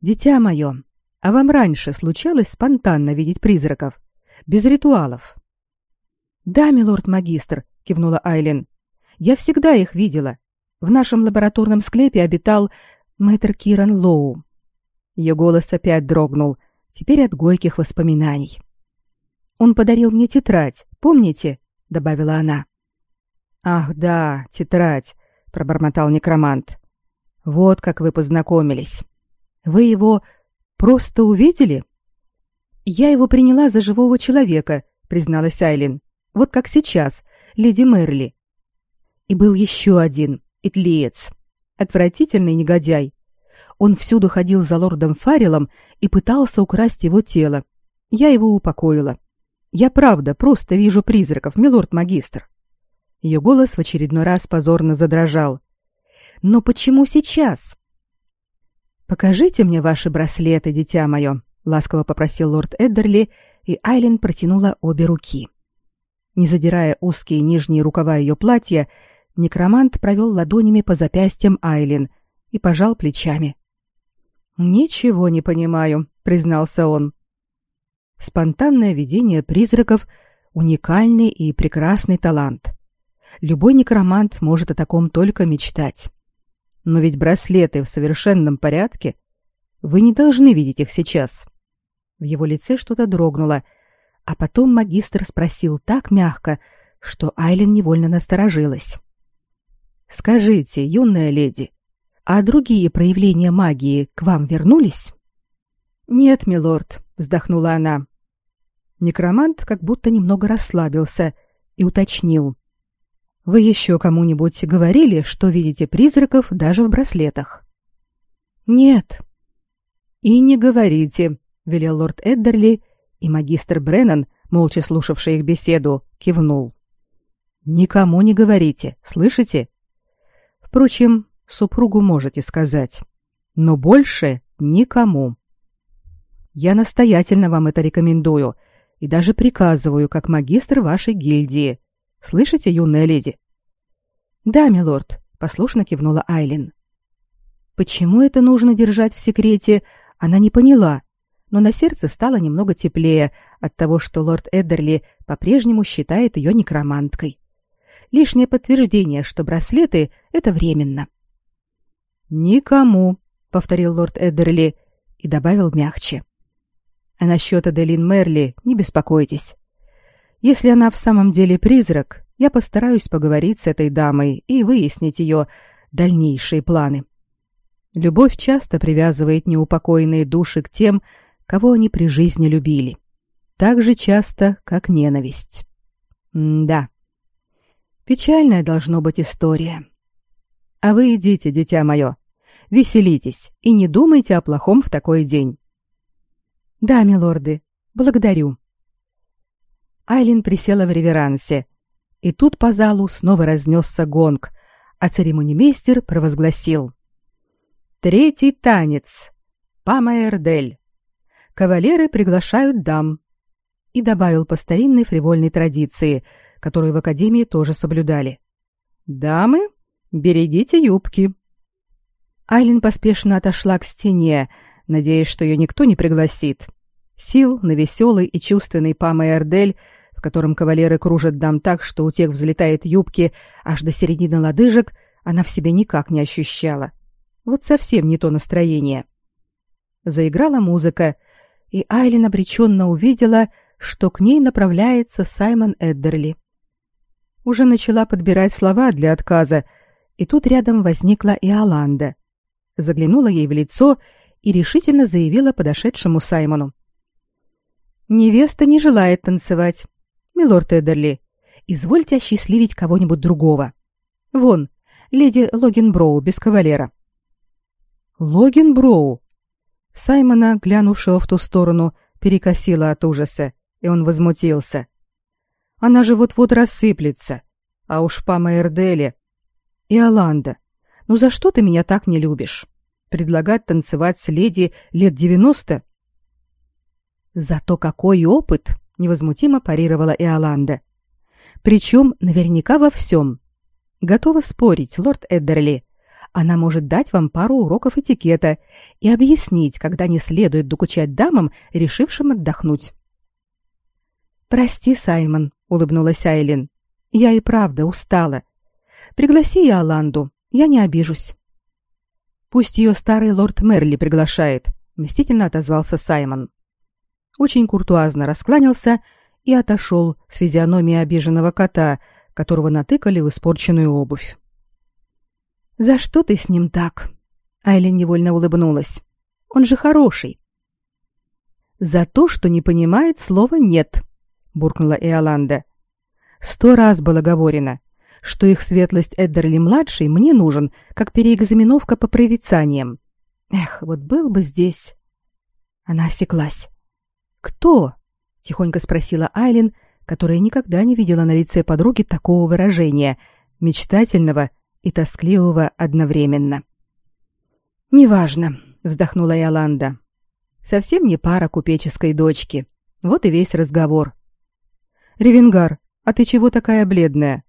Дитя мое, а вам раньше случалось спонтанно видеть призраков, без ритуалов? Да, милорд-магистр, кивнула Айлин. Я всегда их видела. В нашем лабораторном склепе обитал мэтр Киран Лоу. Ее голос опять дрогнул, теперь от горьких воспоминаний. Он подарил мне тетрадь, помните? добавила она. Ах, да, тетрадь, пробормотал некромант. Вот как вы познакомились. Вы его Просто увидели? Я его приняла за живого человека, призналась Айлин. Вот как сейчас, леди Мерли. И был еще один, итлеец. Отвратительный негодяй. Он всюду ходил за лордом Фаррелом и пытался украсть его тело. Я его упокоила. Я правда просто вижу призраков, милорд-магистр. Ее голос в очередной раз позорно задрожал. Но почему сейчас? Покажите мне ваши браслеты, дитя мое, ласково попросил лорд Эддерли, и Айлин протянула обе руки. Не задирая узкие нижние рукава ее платья, некромант провел ладонями по запястьям Айлин и пожал плечами. Ничего не понимаю, признался он. Спонтанное видение призраков уникальный и прекрасный талант. Любой некромант может о таком только мечтать. Но ведь браслеты в совершенном порядке. Вы не должны видеть их сейчас. В его лице что-то дрогнуло, а потом магистр спросил так мягко, что Айлен невольно насторожилась. Скажите, юная леди, а другие проявления магии к вам вернулись? Нет, милорд, вздохнула она. Некромант как будто немного расслабился и уточнил: вы еще кому-нибудь говорили, что видите призраков даже в браслетах? Нет. И не говорите, велел лорд Эддерли, и магистр Бреннан, молча слушавший их беседу, кивнул. Никому не говорите, слышите? Впрочем, супругу можете сказать, но больше никому. Я настоятельно вам это рекомендую и даже приказываю, как магистр вашей гильдии. Слышите, юная леди? Да, милорд, послушно кивнула Айлин. Почему это нужно держать в секрете, она не поняла, но на сердце стало немного теплее от того, что лорд Эддерли по-прежнему считает ее некроманткой. Лишнее подтверждение, что браслеты это временно. Никому, повторил лорд Эддерли и добавил мягче. А насчет Аделин Мерли не беспокойтесь. Если она в самом деле призрак, я постараюсь поговорить с этой дамой и выяснить ее дальнейшие планы. Любовь часто привязывает неупокоенные души к тем, кого они при жизни любили. Так же часто, как ненависть. М да. Печальная должно быть история. А вы идите, дитя мое. Веселитесь и не думайте о плохом в такой день. Да, милорды, благодарю. Айлин присела в реверансе, и тут по залу снова разнесся гонг, а церемонимейстер провозгласил: Третий танец. Памаэрдель. Кавалеры приглашают дам. И добавил по старинной фривольной традиции, которую в академии тоже соблюдали. Дамы, берегите юбки. Айлин поспешно отошла к стене, надеясь, что ее никто не пригласит. Сил на веселый и чувственный Памаэрдель, в котором кавалеры кружат дам так, что у тех взлетают юбки аж до середины лодыжек, она в себе никак не ощущала. — вот совсем не то настроение. Заиграла музыка, и Айлин обреченно увидела, что к ней направляется Саймон Эддерли. Уже начала подбирать слова для отказа, и тут рядом возникла и Аланда. Заглянула ей в лицо и решительно заявила подошедшему Саймону. «Невеста не желает танцевать. Милорд Эддерли, извольте осчастливить кого-нибудь другого. Вон, леди Логинброу без кавалера». Логин Броу. Саймона, глянувшего в ту сторону, перекосило от ужаса, и он возмутился. Она же вот-вот рассыплется. А уж по Майерделе. И Аланда. Ну за что ты меня так не любишь? Предлагать танцевать с леди лет девяносто? Зато какой опыт, невозмутимо парировала Иоланда. Причем наверняка во всем. Готова спорить, лорд Эддерли. Она может дать вам пару уроков этикета и объяснить, когда не следует докучать дамам, решившим отдохнуть. Прости, Саймон, улыбнулась Айлин. Я и правда устала. Пригласи Иоланду, я не обижусь. Пусть ее старый лорд Мерли приглашает, мстительно отозвался Саймон. Очень куртуазно раскланялся и отошел с физиономией обиженного кота, которого натыкали в испорченную обувь. За что ты с ним так? Айлин невольно улыбнулась. Он же хороший. За то, что не понимает слова нет, буркнула Иоланда. Сто раз было говорено, что их светлость Эддерли младший мне нужен, как переэкзаменовка по прорицаниям. Эх, вот был бы здесь. Она осеклась. Кто? тихонько спросила Айлин, которая никогда не видела на лице подруги такого выражения, мечтательного и тоскливого одновременно. «Неважно», — вздохнула Яланда. «Совсем не пара купеческой дочки. Вот и весь разговор». «Ревенгар, а ты чего такая бледная?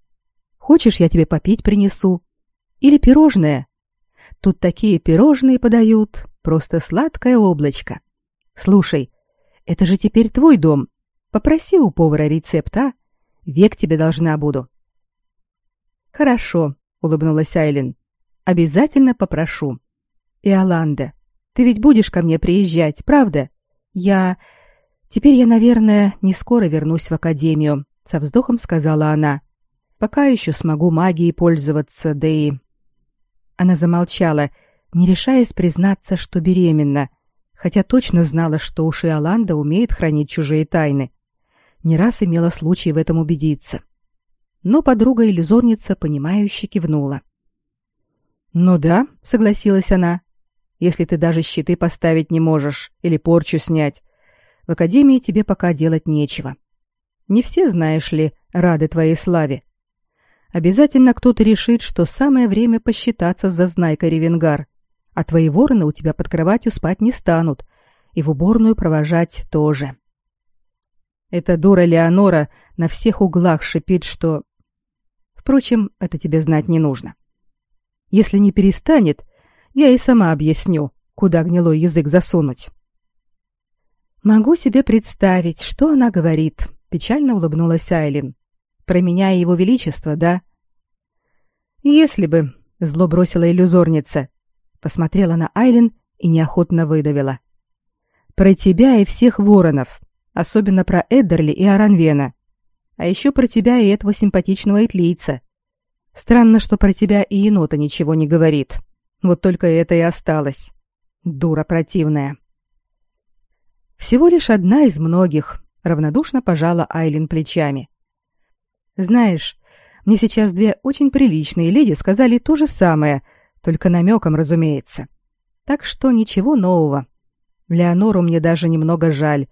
Хочешь, я тебе попить принесу? Или пирожное? Тут такие пирожные подают, просто сладкое облачко. Слушай, это же теперь твой дом. Попроси у повара рецепта. Век тебе должна буду». «Хорошо», улыбнулась Айлин. Обязательно попрошу. И Аланда, ты ведь будешь ко мне приезжать, правда? Я Теперь я, наверное, не скоро вернусь в академию, со вздохом сказала она. Пока еще смогу магией пользоваться, да и Она замолчала, не решаясь признаться, что беременна, хотя точно знала, что уж и Аланда умеет хранить чужие тайны. Не раз имела случай в этом убедиться. — но подруга-иллюзорница, понимающе кивнула. «Ну да», — согласилась она, — «если ты даже щиты поставить не можешь или порчу снять, в академии тебе пока делать нечего. Не все, знаешь ли, рады твоей славе. Обязательно кто-то решит, что самое время посчитаться за знайкой Ревенгар, а твои вороны у тебя под кроватью спать не станут, и в уборную провожать тоже. Эта дура Леонора на всех углах шипит, что... Впрочем, это тебе знать не нужно. Если не перестанет, я и сама объясню, куда гнилой язык засунуть. Могу себе представить, что она говорит, печально улыбнулась Айлин. Про меня и его величество, да? Если бы, зло бросила иллюзорница, посмотрела на Айлин и неохотно выдавила. Про тебя и всех воронов, особенно про Эддерли и Аранвена. А еще про тебя и этого симпатичного итлийца. Странно, что про тебя и енота ничего не говорит. Вот только это и осталось. Дура противная. Всего лишь одна из многих, равнодушно пожала Айлин плечами. Знаешь, мне сейчас две очень приличные леди сказали то же самое, только намеком, разумеется. Так что ничего нового. Леонору мне даже немного жаль.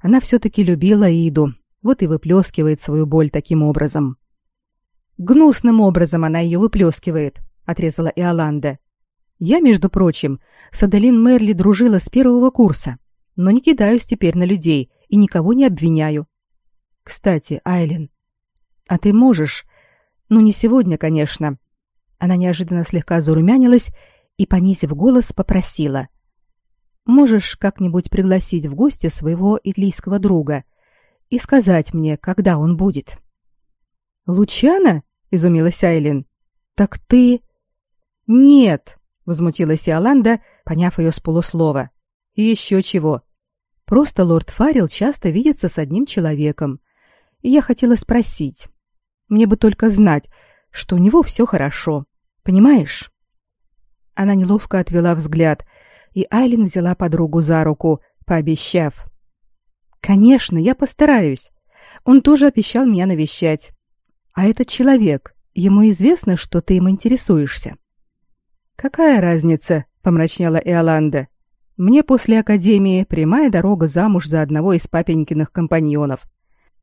Она все-таки любила Иду, вот и выплескивает свою боль таким образом. Гнусным образом она ее выплескивает, отрезала Иоланда. Я, между прочим, с Аделин Мерли дружила с первого курса, но не кидаюсь теперь на людей и никого не обвиняю. Кстати, Айлин, а ты можешь, ну не сегодня, конечно. Она неожиданно слегка зарумянилась и, понизив голос, попросила: "Можешь как-нибудь пригласить в гости своего идлийского друга и сказать мне, когда он будет?" Лучана? изумилась Айлин. Так ты Нет, возмутилась Иоланда, поняв ее с полуслова. И еще чего? Просто лорд Фарил часто видится с одним человеком. И я хотела спросить. Мне бы только знать, что у него все хорошо. Понимаешь? Она неловко отвела взгляд, и Айлин взяла подругу за руку, пообещав: "Конечно, я постараюсь. Он тоже обещал меня навещать. А этот человек, ему известно, что ты им интересуешься?" Какая разница, помрачнела Иоланда. Мне после академии прямая дорога замуж за одного из папенькиных компаньонов.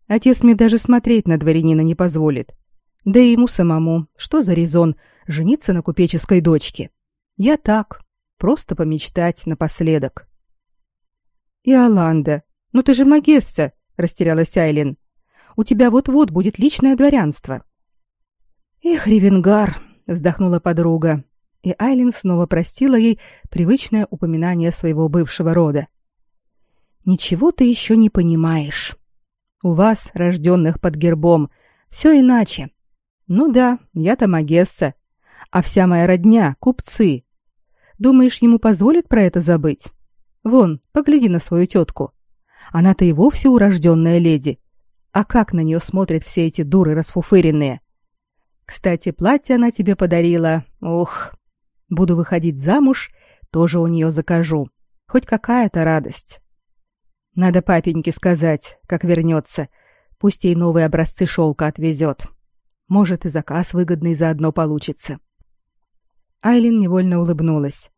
Отец мне даже смотреть на дворянина не позволит. Да и ему самому, что за резон жениться на купеческой дочке? Я так, просто помечтать напоследок. Иоланда, ну ты же магесса, растерялась Айлин. У тебя вот-вот будет личное дворянство. Эх, Ревенгар, вздохнула подруга и Айлин снова простила ей привычное упоминание своего бывшего рода. Ничего ты еще не понимаешь. У вас, рожденных под гербом, все иначе. Ну да, я-то Магесса, а вся моя родня купцы. Думаешь, ему позволят про это забыть? Вон, погляди на свою тетку. Она-то и вовсе урожденная леди. А как на нее смотрят все эти дуры расфуфыренные? Кстати, платье она тебе подарила. Ух, Буду выходить замуж, тоже у нее закажу. Хоть какая-то радость. Надо папеньке сказать, как вернется. Пусть ей новые образцы шелка отвезет. Может, и заказ выгодный заодно получится. Айлин невольно улыбнулась.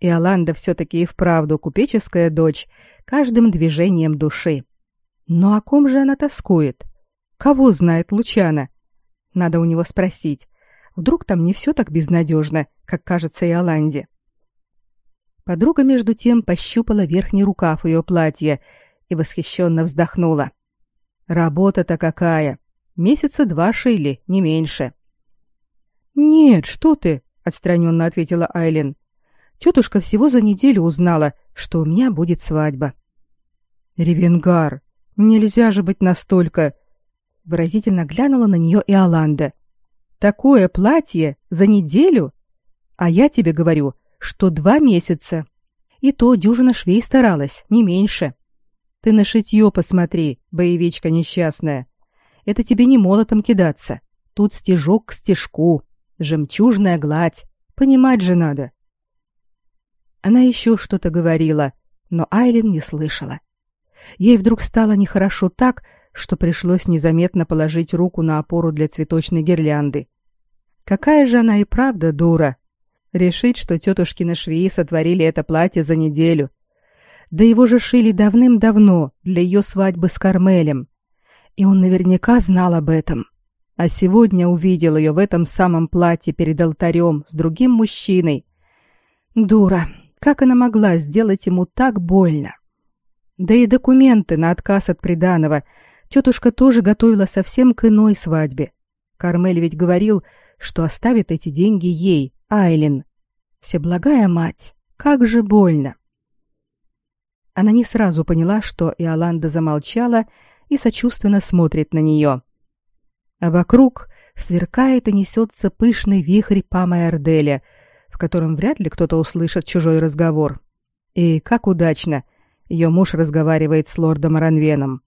И Аланда все-таки и вправду купеческая дочь, каждым движением души. Но о ком же она тоскует? Кого знает Лучана? Надо у него спросить. Вдруг там не все так безнадежно, как кажется и Аланде. Подруга между тем пощупала верхний рукав ее платья и восхищенно вздохнула. Работа-то какая! Месяца два шили, не меньше. Нет, что ты, отстраненно ответила Айлин. Тетушка всего за неделю узнала, что у меня будет свадьба. Ревенгар, нельзя же быть настолько. Выразительно глянула на нее и Аланда. Такое платье за неделю? А я тебе говорю, что два месяца. И то дюжина швей старалась, не меньше. Ты на шитье посмотри, боевичка несчастная. Это тебе не молотом кидаться. Тут стежок к стежку, жемчужная гладь. Понимать же надо. Она еще что-то говорила, но Айлин не слышала. Ей вдруг стало нехорошо так, что пришлось незаметно положить руку на опору для цветочной гирлянды. Какая же она и правда дура. Решить, что тетушкины швеи сотворили это платье за неделю. Да его же шили давным-давно для ее свадьбы с Кармелем. И он наверняка знал об этом. А сегодня увидел ее в этом самом платье перед алтарем с другим мужчиной. Дура, как она могла сделать ему так больно? Да и документы на отказ от приданого тетушка тоже готовила совсем к иной свадьбе. Кармель ведь говорил, что оставит эти деньги ей, Айлин. Всеблагая мать, как же больно. Она не сразу поняла, что Иоланда замолчала и сочувственно смотрит на нее. А вокруг сверкает и несется пышный вихрь Пама Эрделя, в котором вряд ли кто-то услышит чужой разговор. И как удачно — ее муж разговаривает с лордом Ранвеном.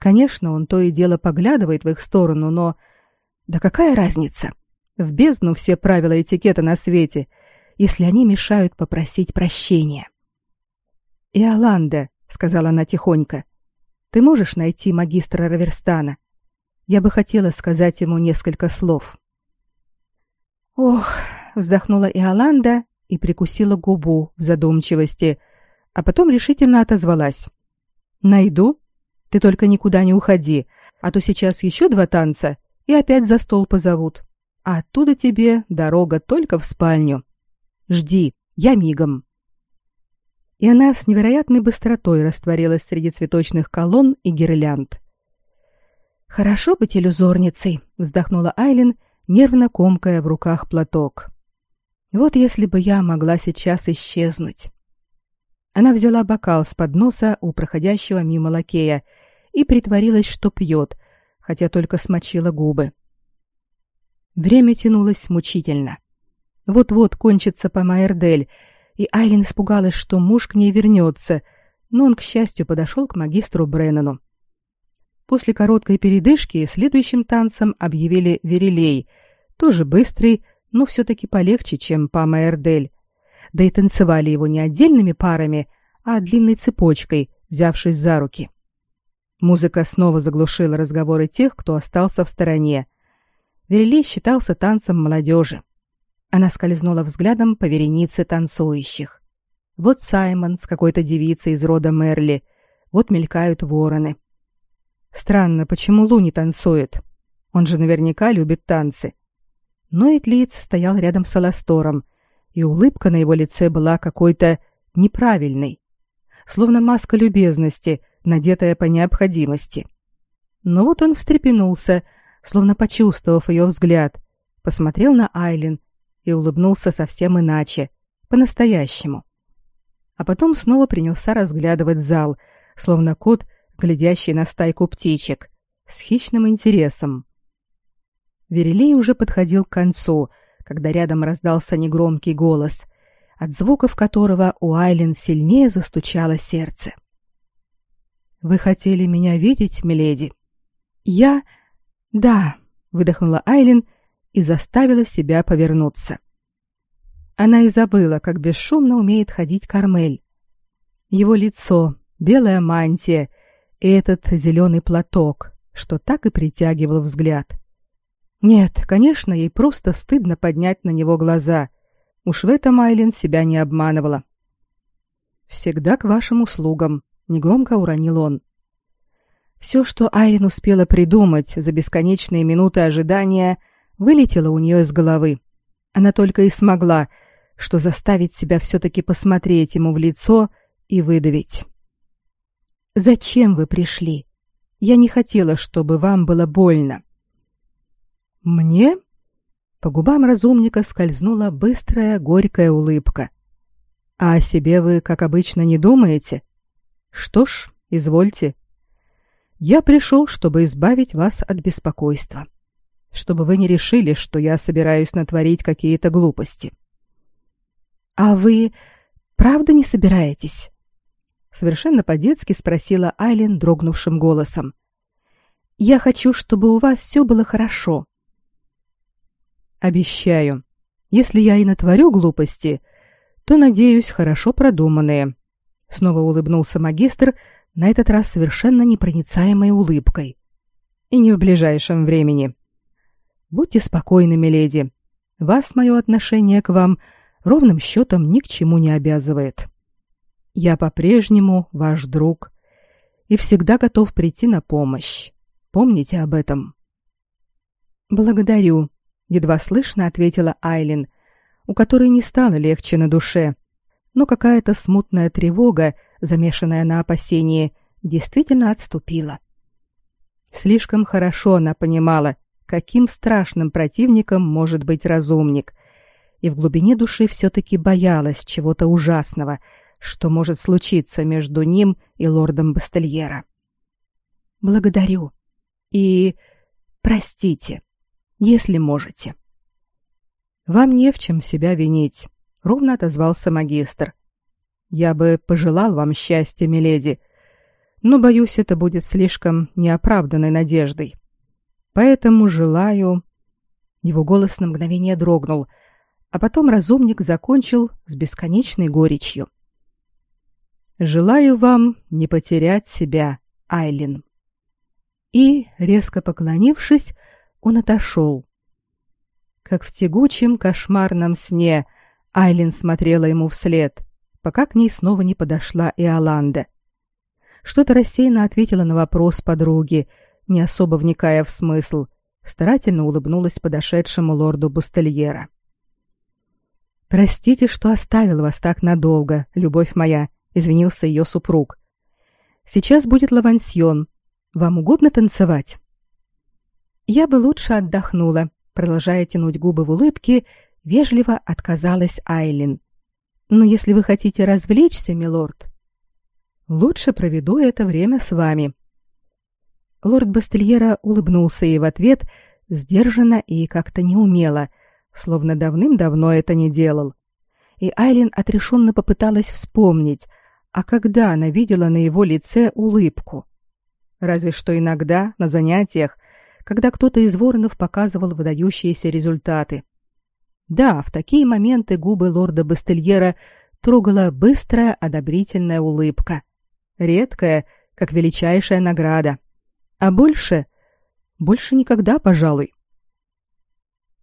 Конечно, он то и дело поглядывает в их сторону, но... Да какая разница? В бездну все правила этикета на свете, если они мешают попросить прощения. «Иоланда», — сказала она тихонько, — «ты можешь найти магистра Раверстана? Я бы хотела сказать ему несколько слов». «Ох», — вздохнула Иоланда и прикусила губу в задумчивости — а потом решительно отозвалась. «Найду. Ты только никуда не уходи, а то сейчас еще два танца и опять за стол позовут. А оттуда тебе дорога только в спальню. Жди, я мигом». И она с невероятной быстротой растворилась среди цветочных колонн и гирлянд. «Хорошо быть иллюзорницей», — вздохнула Айлин, нервно комкая в руках платок. «Вот если бы я могла сейчас исчезнуть». Она взяла бокал с подноса у проходящего мимо лакея и притворилась, что пьет, хотя только смочила губы. Время тянулось мучительно. Вот-вот кончится Памаэрдель, и Айлин испугалась, что муж к ней вернется, но он, к счастью, подошел к магистру Бреннану. После короткой передышки следующим танцем объявили верелей, тоже быстрый, но все-таки полегче, чем Памаэрдель, да и танцевали его не отдельными парами, а длинной цепочкой, взявшись за руки. Музыка снова заглушила разговоры тех, кто остался в стороне. Верели считался танцем молодежи. Она скользнула взглядом по веренице танцующих. Вот Саймон с какой-то девицей из рода Мерли, вот мелькают вороны. Странно, почему Лу не танцует? Он же наверняка любит танцы. Но Этлиц стоял рядом с Аластором, и улыбка на его лице была какой-то неправильной, словно маска любезности, надетая по необходимости. Но вот он встрепенулся, словно почувствовав ее взгляд, посмотрел на Айлин и улыбнулся совсем иначе, по-настоящему. А потом снова принялся разглядывать зал, словно кот, глядящий на стайку птичек, с хищным интересом. Верелей уже подходил к концу — когда рядом раздался негромкий голос, от звуков которого у Айлин сильнее застучало сердце. «Вы хотели меня видеть, миледи?» «Я...» «Да», — выдохнула Айлин и заставила себя повернуться. Она и забыла, как бесшумно умеет ходить Кармель. Его лицо, белая мантия и этот зеленый платок, что так и притягивал взгляд. Нет, конечно, ей просто стыдно поднять на него глаза. Уж в этом Айлин себя не обманывала. «Всегда к вашим услугам», — негромко уронил он. Все, что Айлин успела придумать за бесконечные минуты ожидания, вылетело у нее из головы. Она только и смогла, что заставить себя все-таки посмотреть ему в лицо и выдавить. «Зачем вы пришли? Я не хотела, чтобы вам было больно». Мне? По губам разумника скользнула быстрая горькая улыбка. А о себе вы, как обычно, не думаете? Что ж, извольте. Я пришел, чтобы избавить вас от беспокойства, чтобы вы не решили, что я собираюсь натворить какие-то глупости. А вы правда не собираетесь? Совершенно по-детски спросила Айлин дрогнувшим голосом. Я хочу, чтобы у вас все было хорошо. Обещаю. Если я и натворю глупости, то, надеюсь, хорошо продуманные. Снова улыбнулся магистр, на этот раз совершенно непроницаемой улыбкой. И не в ближайшем времени. Будьте спокойны, миледи. Вас мое отношение к вам ровным счетом ни к чему не обязывает. Я по-прежнему ваш друг и всегда готов прийти на помощь. Помните об этом. Благодарю, едва слышно ответила Айлин, у которой не стало легче на душе, но какая-то смутная тревога, замешанная на опасении, действительно отступила. Слишком хорошо она понимала, каким страшным противником может быть разумник, и в глубине души все-таки боялась чего-то ужасного, что может случиться между ним и лордом Бастельера. «Благодарю. И простите, если можете». «Вам не в чем себя винить», — ровно отозвался магистр. «Я бы пожелал вам счастья, миледи, но, боюсь, это будет слишком неоправданной надеждой. Поэтому желаю...» Его голос на мгновение дрогнул, а потом разумник закончил с бесконечной горечью. «Желаю вам не потерять себя, Айлин». И, резко поклонившись, он отошел. Как в тягучем кошмарном сне Айлин смотрела ему вслед, пока к ней снова не подошла Иоланда. Что-то рассеянно ответила на вопрос подруги, не особо вникая в смысл, старательно улыбнулась подошедшему лорду Бустельера. «Простите, что оставил вас так надолго, любовь моя», — извинился ее супруг. «Сейчас будет лавансьон. Вам угодно танцевать?» «Я бы лучше отдохнула», продолжая тянуть губы в улыбке, вежливо отказалась Айлин. Но если вы хотите развлечься, милорд, лучше проведу это время с вами. Лорд Бастельера улыбнулся ей в ответ, сдержанно и как-то неумело, словно давным-давно это не делал. И Айлин отрешенно попыталась вспомнить, а когда она видела на его лице улыбку. Разве что иногда на занятиях когда кто-то из воронов показывал выдающиеся результаты. Да, в такие моменты губы лорда Бастельера трогала быстрая одобрительная улыбка, редкая, как величайшая награда. А больше больше никогда, пожалуй.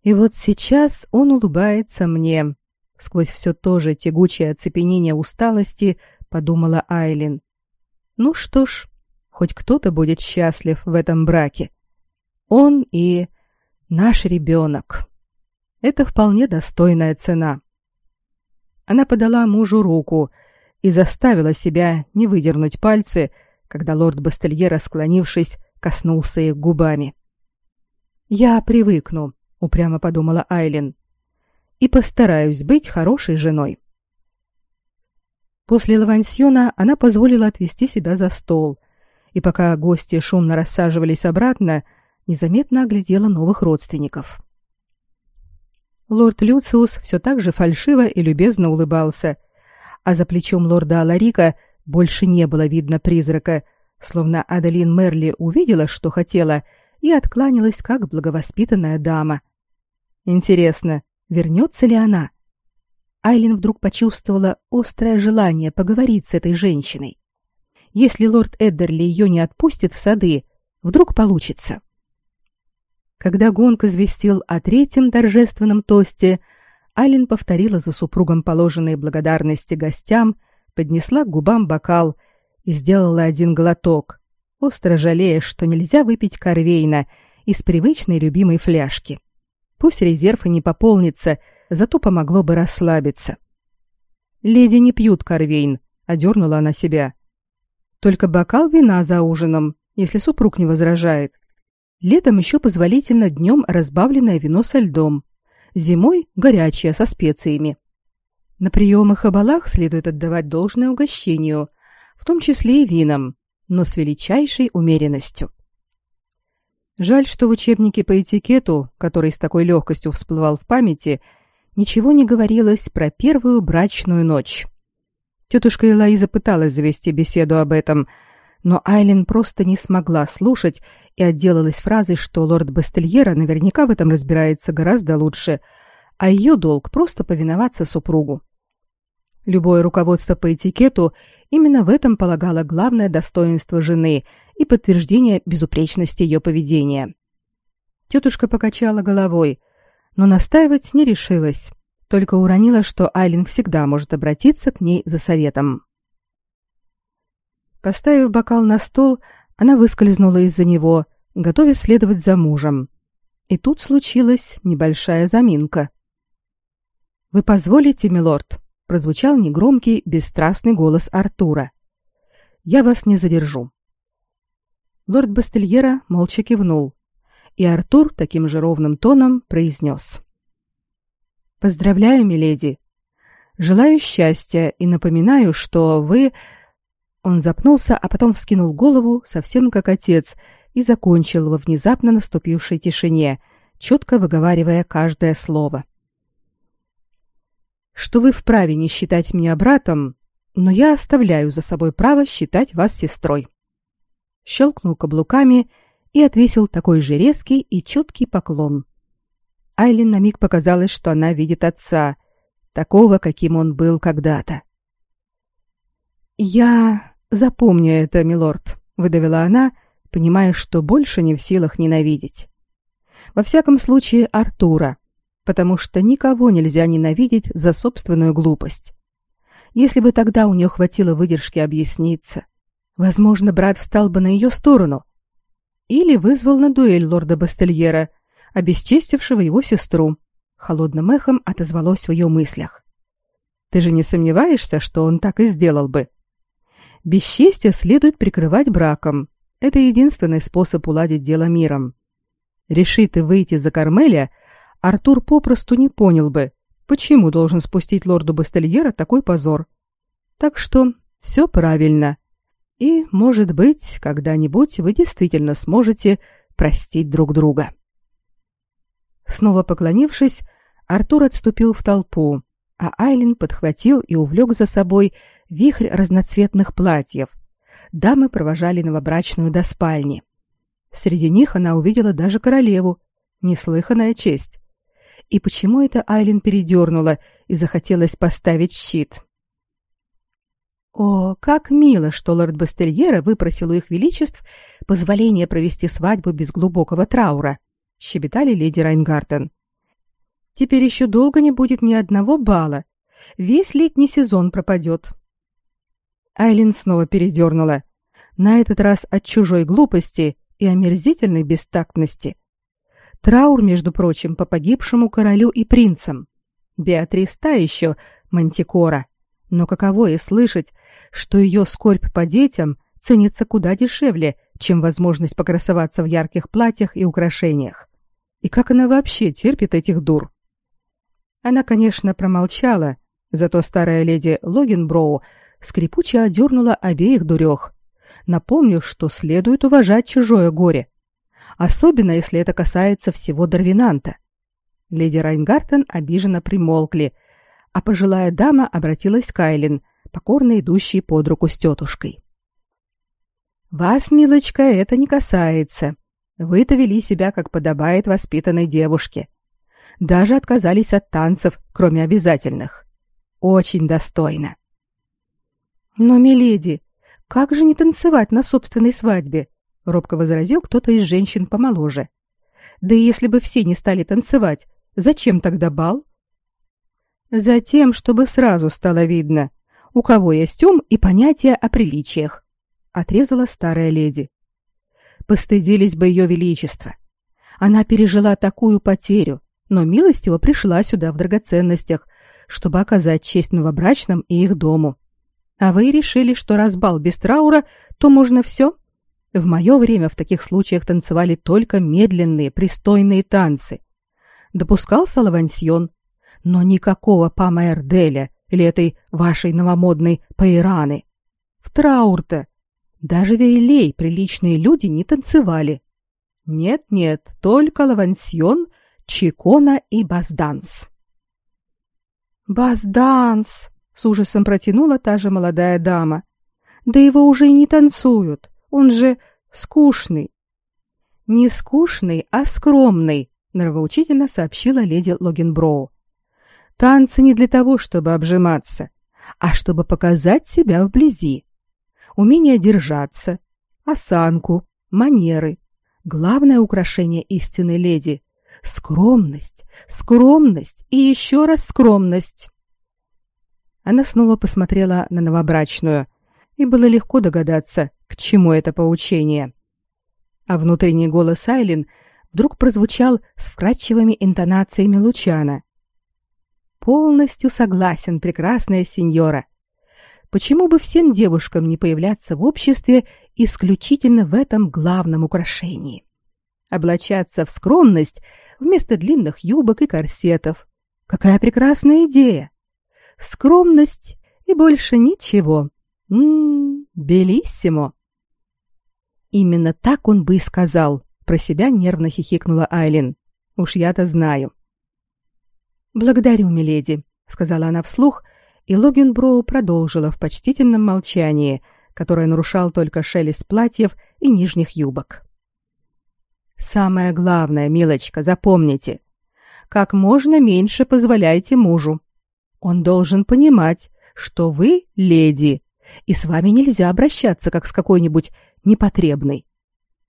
И вот сейчас он улыбается мне. Сквозь все то же тягучее оцепенение усталости подумала Айлин. Ну что ж, хоть кто-то будет счастлив в этом браке. Он и наш ребенок. Это вполне достойная цена. Она подала мужу руку и заставила себя не выдернуть пальцы, когда лорд Бастелье, склонившись, коснулся их губами. «Я привыкну», — упрямо подумала Айлин, — «и постараюсь быть хорошей женой». После лавансьона она позволила отвести себя за стол, и пока гости шумно рассаживались обратно, — незаметно оглядела новых родственников. Лорд Люциус все так же фальшиво и любезно улыбался, а за плечом лорда Аларика больше не было видно призрака, словно Адалин Мерли увидела, что хотела, и откланялась как благовоспитанная дама. Интересно, вернется ли она? Айлин вдруг почувствовала острое желание поговорить с этой женщиной. Если лорд Эддерли ее не отпустит в сады, вдруг получится. Когда Гонг известил о третьем торжественном тосте, Алин повторила за супругом положенные благодарности гостям, поднесла к губам бокал и сделала один глоток, остро жалея, что нельзя выпить корвейна из привычной любимой фляжки. Пусть резерв и не пополнится, зато помогло бы расслабиться. «Леди не пьют корвейн», — одернула она себя. «Только бокал вина за ужином, если супруг не возражает. Летом еще позволительно днем разбавленное вино со льдом, зимой горячее со специями. На приемах и балах следует отдавать должное угощению, в том числе и винам, но с величайшей умеренностью. Жаль, что в учебнике по этикету, который с такой легкостью всплывал в памяти, ничего не говорилось про первую брачную ночь. Тетушка Элоиза пыталась завести беседу об этом, но Айлин просто не смогла слушать и отделалась фразой, что лорд Бастельера наверняка в этом разбирается гораздо лучше, а ее долг просто повиноваться супругу. Любое руководство по этикету именно в этом полагало главное достоинство жены и подтверждение безупречности ее поведения. Тетушка покачала головой, но настаивать не решилась, только уронила, что Айлин всегда может обратиться к ней за советом. Поставив бокал на стол, она выскользнула из-за него, готовясь следовать за мужем. И тут случилась небольшая заминка. «Вы позволите, милорд?» — прозвучал негромкий, бесстрастный голос Артура. «Я вас не задержу». Лорд Бастельера молча кивнул, и Артур таким же ровным тоном произнес. «Поздравляю, миледи. Желаю счастья и напоминаю, что вы...» Он запнулся, а потом вскинул голову, совсем как отец, и закончил во внезапно наступившей тишине, четко выговаривая каждое слово. «Что вы вправе не считать меня братом, но я оставляю за собой право считать вас сестрой». Щелкнул каблуками и отвесил такой же резкий и четкий поклон. Айлин на миг показалось, что она видит отца, такого, каким он был когда-то. «Я запомню это, милорд», — выдавила она, понимая, что больше не в силах ненавидеть. Во всяком случае, Артура, потому что никого нельзя ненавидеть за собственную глупость. Если бы тогда у нее хватило выдержки объясниться, возможно, брат встал бы на ее сторону или вызвал на дуэль лорда Бастельера, обесчестившего его сестру. Холодным эхом отозвалось в ее мыслях. Ты же не сомневаешься, что он так и сделал бы? Бесчестие следует прикрывать браком. Это единственный способ уладить дело миром. Реши ты выйти за Кармеля, Артур попросту не понял бы, почему должен спустить лорду Бастельера такой позор. Так что все правильно. И, может быть, когда-нибудь вы действительно сможете простить друг друга. Снова поклонившись, Артур отступил в толпу, а Айлин подхватил и увлек за собой вихрь разноцветных платьев. Дамы провожали новобрачную до спальни. Среди них она увидела даже королеву. Неслыханная честь. И почему это Айлин передернула и захотелось поставить щит? О, как мило, что лорд Бастельера выпросил у их величеств позволение провести свадьбу без глубокого траура, щебетали леди Райнгартен. Теперь еще долго не будет ни одного бала. Весь летний сезон пропадет. Айлин снова передернула. На этот раз от чужой глупости и омерзительной бестактности. Траур, между прочим, по погибшему королю и принцам. Беатрис та еще мантикора. Но каково и слышать, что ее скорбь по детям ценится куда дешевле, чем возможность покрасоваться в ярких платьях и украшениях. И как она вообще терпит этих дур? Она, конечно, промолчала, зато старая леди Логинброу скрипуче одернула обеих дурех, напомнив, что следует уважать чужое горе, особенно если это касается всего Дарвинанта. Леди Райнгартен обиженно примолкли, а пожилая дама обратилась к Айлин, покорно идущей под руку с тетушкой. «Вас, милочка, это не касается. Вы-то вели себя, как подобает воспитанной девушке. Даже отказались от танцев, кроме обязательных. Очень достойно». «Но, миледи, как же не танцевать на собственной свадьбе? Робко возразил кто-то из женщин помоложе. Да и если бы все не стали танцевать, зачем тогда бал? Затем, чтобы сразу стало видно, у кого есть ум и понятие о приличиях, отрезала старая леди. Постыдились бы ее величество. Она пережила такую потерю, но милостиво пришла сюда в драгоценностях, чтобы оказать честь новобрачным и их дому. А вы решили, что раз бал без траура, то можно все? В мое время в таких случаях танцевали только медленные, пристойные танцы. Допускался лавансьон, но никакого памаэрделя или этой вашей новомодной паираны. В траур-то даже вейлей приличные люди не танцевали. Нет-нет, только лавансьон, чикона и базданс. Базданс, с ужасом протянула та же молодая дама. Да его уже и не танцуют. Он же скучный. Не скучный, а скромный, нравоучительно сообщила леди Логинброу. Танцы не для того, чтобы обжиматься, а чтобы показать себя вблизи. Умение держаться, осанку, манеры. Главное украшение истинной леди — скромность, скромность и еще раз скромность. Она снова посмотрела на новобрачную, и было легко догадаться, к чему это поучение. а внутренний голос Айлин вдруг прозвучал с вкрадчивыми интонациями Лучана. «Полностью согласен, прекрасная сеньора. Почему бы всем девушкам не появляться в обществе исключительно в этом главном украшении? Облачаться в скромность вместо длинных юбок и корсетов. Какая прекрасная идея! Скромность и больше ничего. Ммм, белиссимо!» Именно так он бы и сказал, про себя нервно хихикнула Айлин. Уж я-то знаю. Благодарю, миледи, сказала она вслух, и Логинброу продолжила в почтительном молчании, которое нарушал только шелест платьев и нижних юбок. Самое главное, милочка, запомните, как можно меньше позволяйте мужу. Он должен понимать, что вы леди, и с вами нельзя обращаться как с какой-нибудь непотребной.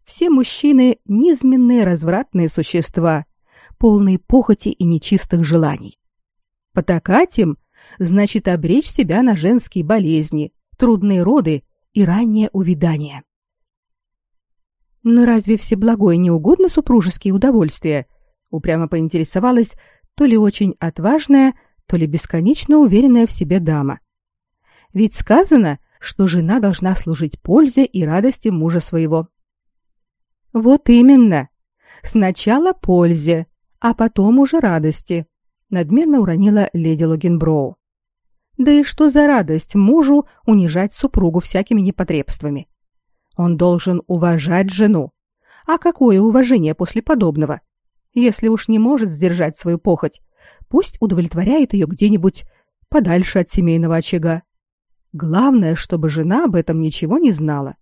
Все мужчины — низменные развратные существа, полные похоти и нечистых желаний. Потакать им значит обречь себя на женские болезни, трудные роды и раннее увядание. Но разве всеблагой не угодно супружеские удовольствия? Упрямо поинтересовалась то ли очень отважная, то ли бесконечно уверенная в себе дама. Ведь сказано, что жена должна служить пользе и радости мужа своего. Вот именно. Сначала пользе, а потом уже радости, надменно уронила леди Логинброу. Да и что за радость мужу унижать супругу всякими непотребствами? Он должен уважать жену. А какое уважение после подобного? Если уж не может сдержать свою похоть, пусть удовлетворяет ее где-нибудь подальше от семейного очага. Главное, чтобы жена об этом ничего не знала.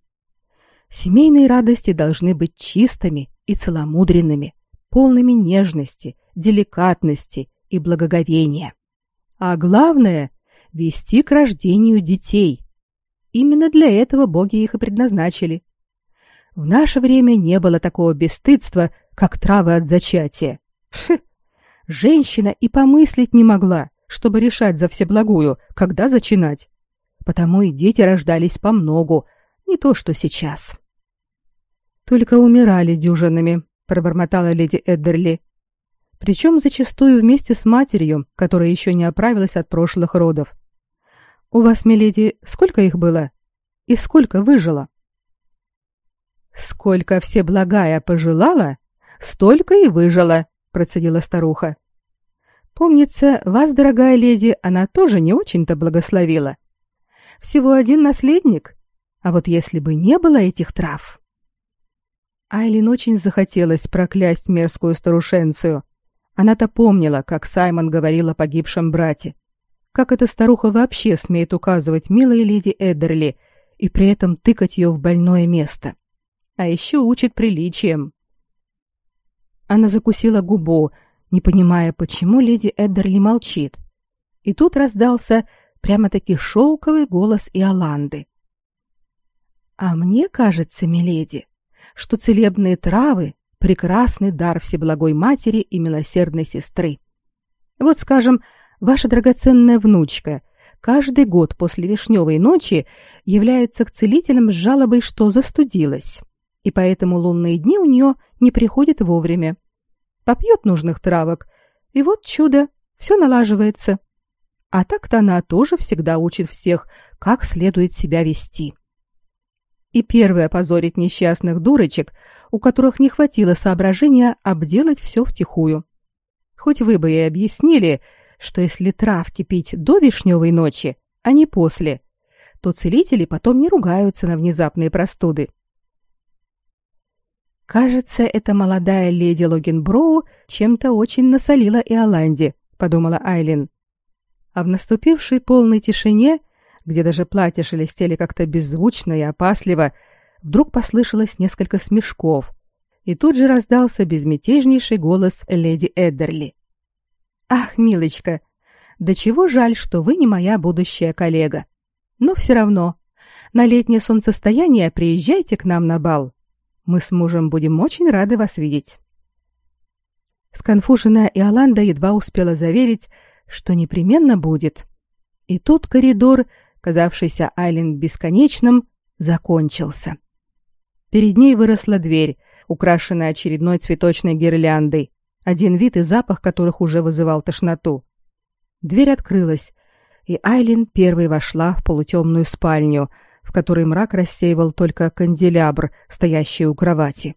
Семейные радости должны быть чистыми и целомудренными, полными нежности, деликатности и благоговения. А главное — вести к рождению детей. Именно для этого боги их и предназначили. В наше время не было такого бесстыдства, как травы от зачатия. Фу! Женщина и помыслить не могла, чтобы решать за всеблагую, когда зачинать потому и дети рождались по многу, не то что сейчас. Только умирали дюжинами, пробормотала леди Эддерли. Причем зачастую вместе с матерью, которая еще не оправилась от прошлых родов. У вас, миледи, сколько их было? И сколько выжило? Сколько все благая пожелала, столько и выжила, процедила старуха. Помнится, вас, дорогая леди, она тоже не очень-то благословила всего один наследник. А вот если бы не было этих трав... Айлин очень захотелось проклясть мерзкую старушенцию. Она-то помнила, как Саймон говорил о погибшем брате. Как эта старуха вообще смеет указывать милой леди Эддерли и при этом тыкать ее в больное место. А еще учит приличием. Она закусила губу, не понимая, почему леди Эддерли молчит. И тут раздался прямо-таки шелковый голос Иоланды. А мне кажется, миледи, что целебные травы — прекрасный дар Всеблагой Матери и Милосердной Сестры. Вот, скажем, ваша драгоценная внучка каждый год после Вишневой ночи является к целителям с жалобой, что застудилась, и поэтому лунные дни у нее не приходят вовремя. Попьет нужных травок, и вот чудо, все налаживается. — а так-то она тоже всегда учит всех, как следует себя вести. И первая позорит несчастных дурочек, у которых не хватило соображения обделать все втихую. Хоть вы бы ей объяснили, что если травки пить до вишневой ночи, а не после, то целители потом не ругаются на внезапные простуды. Кажется, эта молодая леди Логинброу чем-то очень насолила Иоланде, подумала Айлин а в наступившей полной тишине, где даже платья шелестели как-то беззвучно и опасливо, вдруг послышалось несколько смешков, и тут же раздался безмятежнейший голос леди Эддерли. «Ах, милочка, да чего жаль, что вы не моя будущая коллега. Но все равно, на летнее солнцестояние приезжайте к нам на бал. Мы с мужем будем очень рады вас видеть». Сконфуженная Иоланда едва успела заверить, что непременно будет. И тут коридор, казавшийся Айлен бесконечным, закончился. Перед ней выросла дверь, украшенные очередной цветочной гирляндой, один вид и запах которых уже вызывал тошноту. Дверь открылась, и Айлин первой вошла в полутемную спальню, в которой мрак рассеивал только канделябр, стоящий у кровати.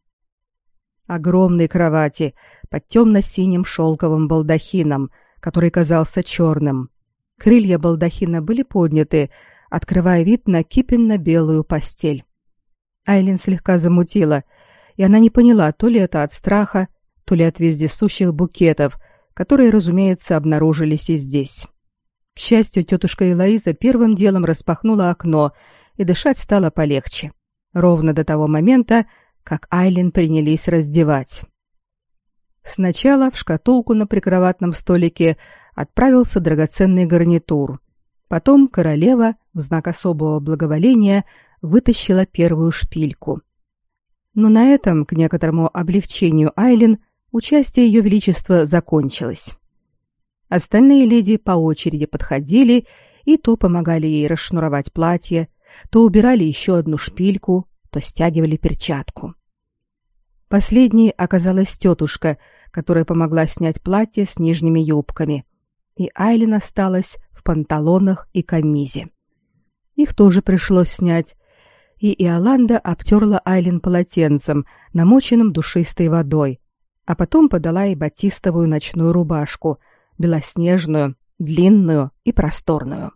Огромной кровати под темно-синим шелковым балдахином, который казался черным. Крылья балдахина были подняты, открывая вид на кипенно-белую постель. Айлин слегка замутила, и она не поняла, то ли это от страха, то ли от вездесущих букетов, которые, разумеется, обнаружились и здесь. К счастью, тетушка Элоиза первым делом распахнула окно, и дышать стало полегче. Ровно до того момента, как Айлин принялись раздевать. Сначала в шкатулку на прикроватном столике отправился драгоценный гарнитур. Потом королева в знак особого благоволения вытащила первую шпильку. Но на этом, к некоторому облегчению Айлин, участие ее величества закончилось. Остальные леди по очереди подходили и то помогали ей расшнуровать платье, то убирали еще одну шпильку, то стягивали перчатку. Последней оказалась тетушка, которая помогла снять платье с нижними юбками, и Айлин осталась в панталонах и камизе. Их тоже пришлось снять, и Иоланда обтерла Айлин полотенцем, намоченным душистой водой, а потом подала ей батистовую ночную рубашку — белоснежную, длинную и просторную.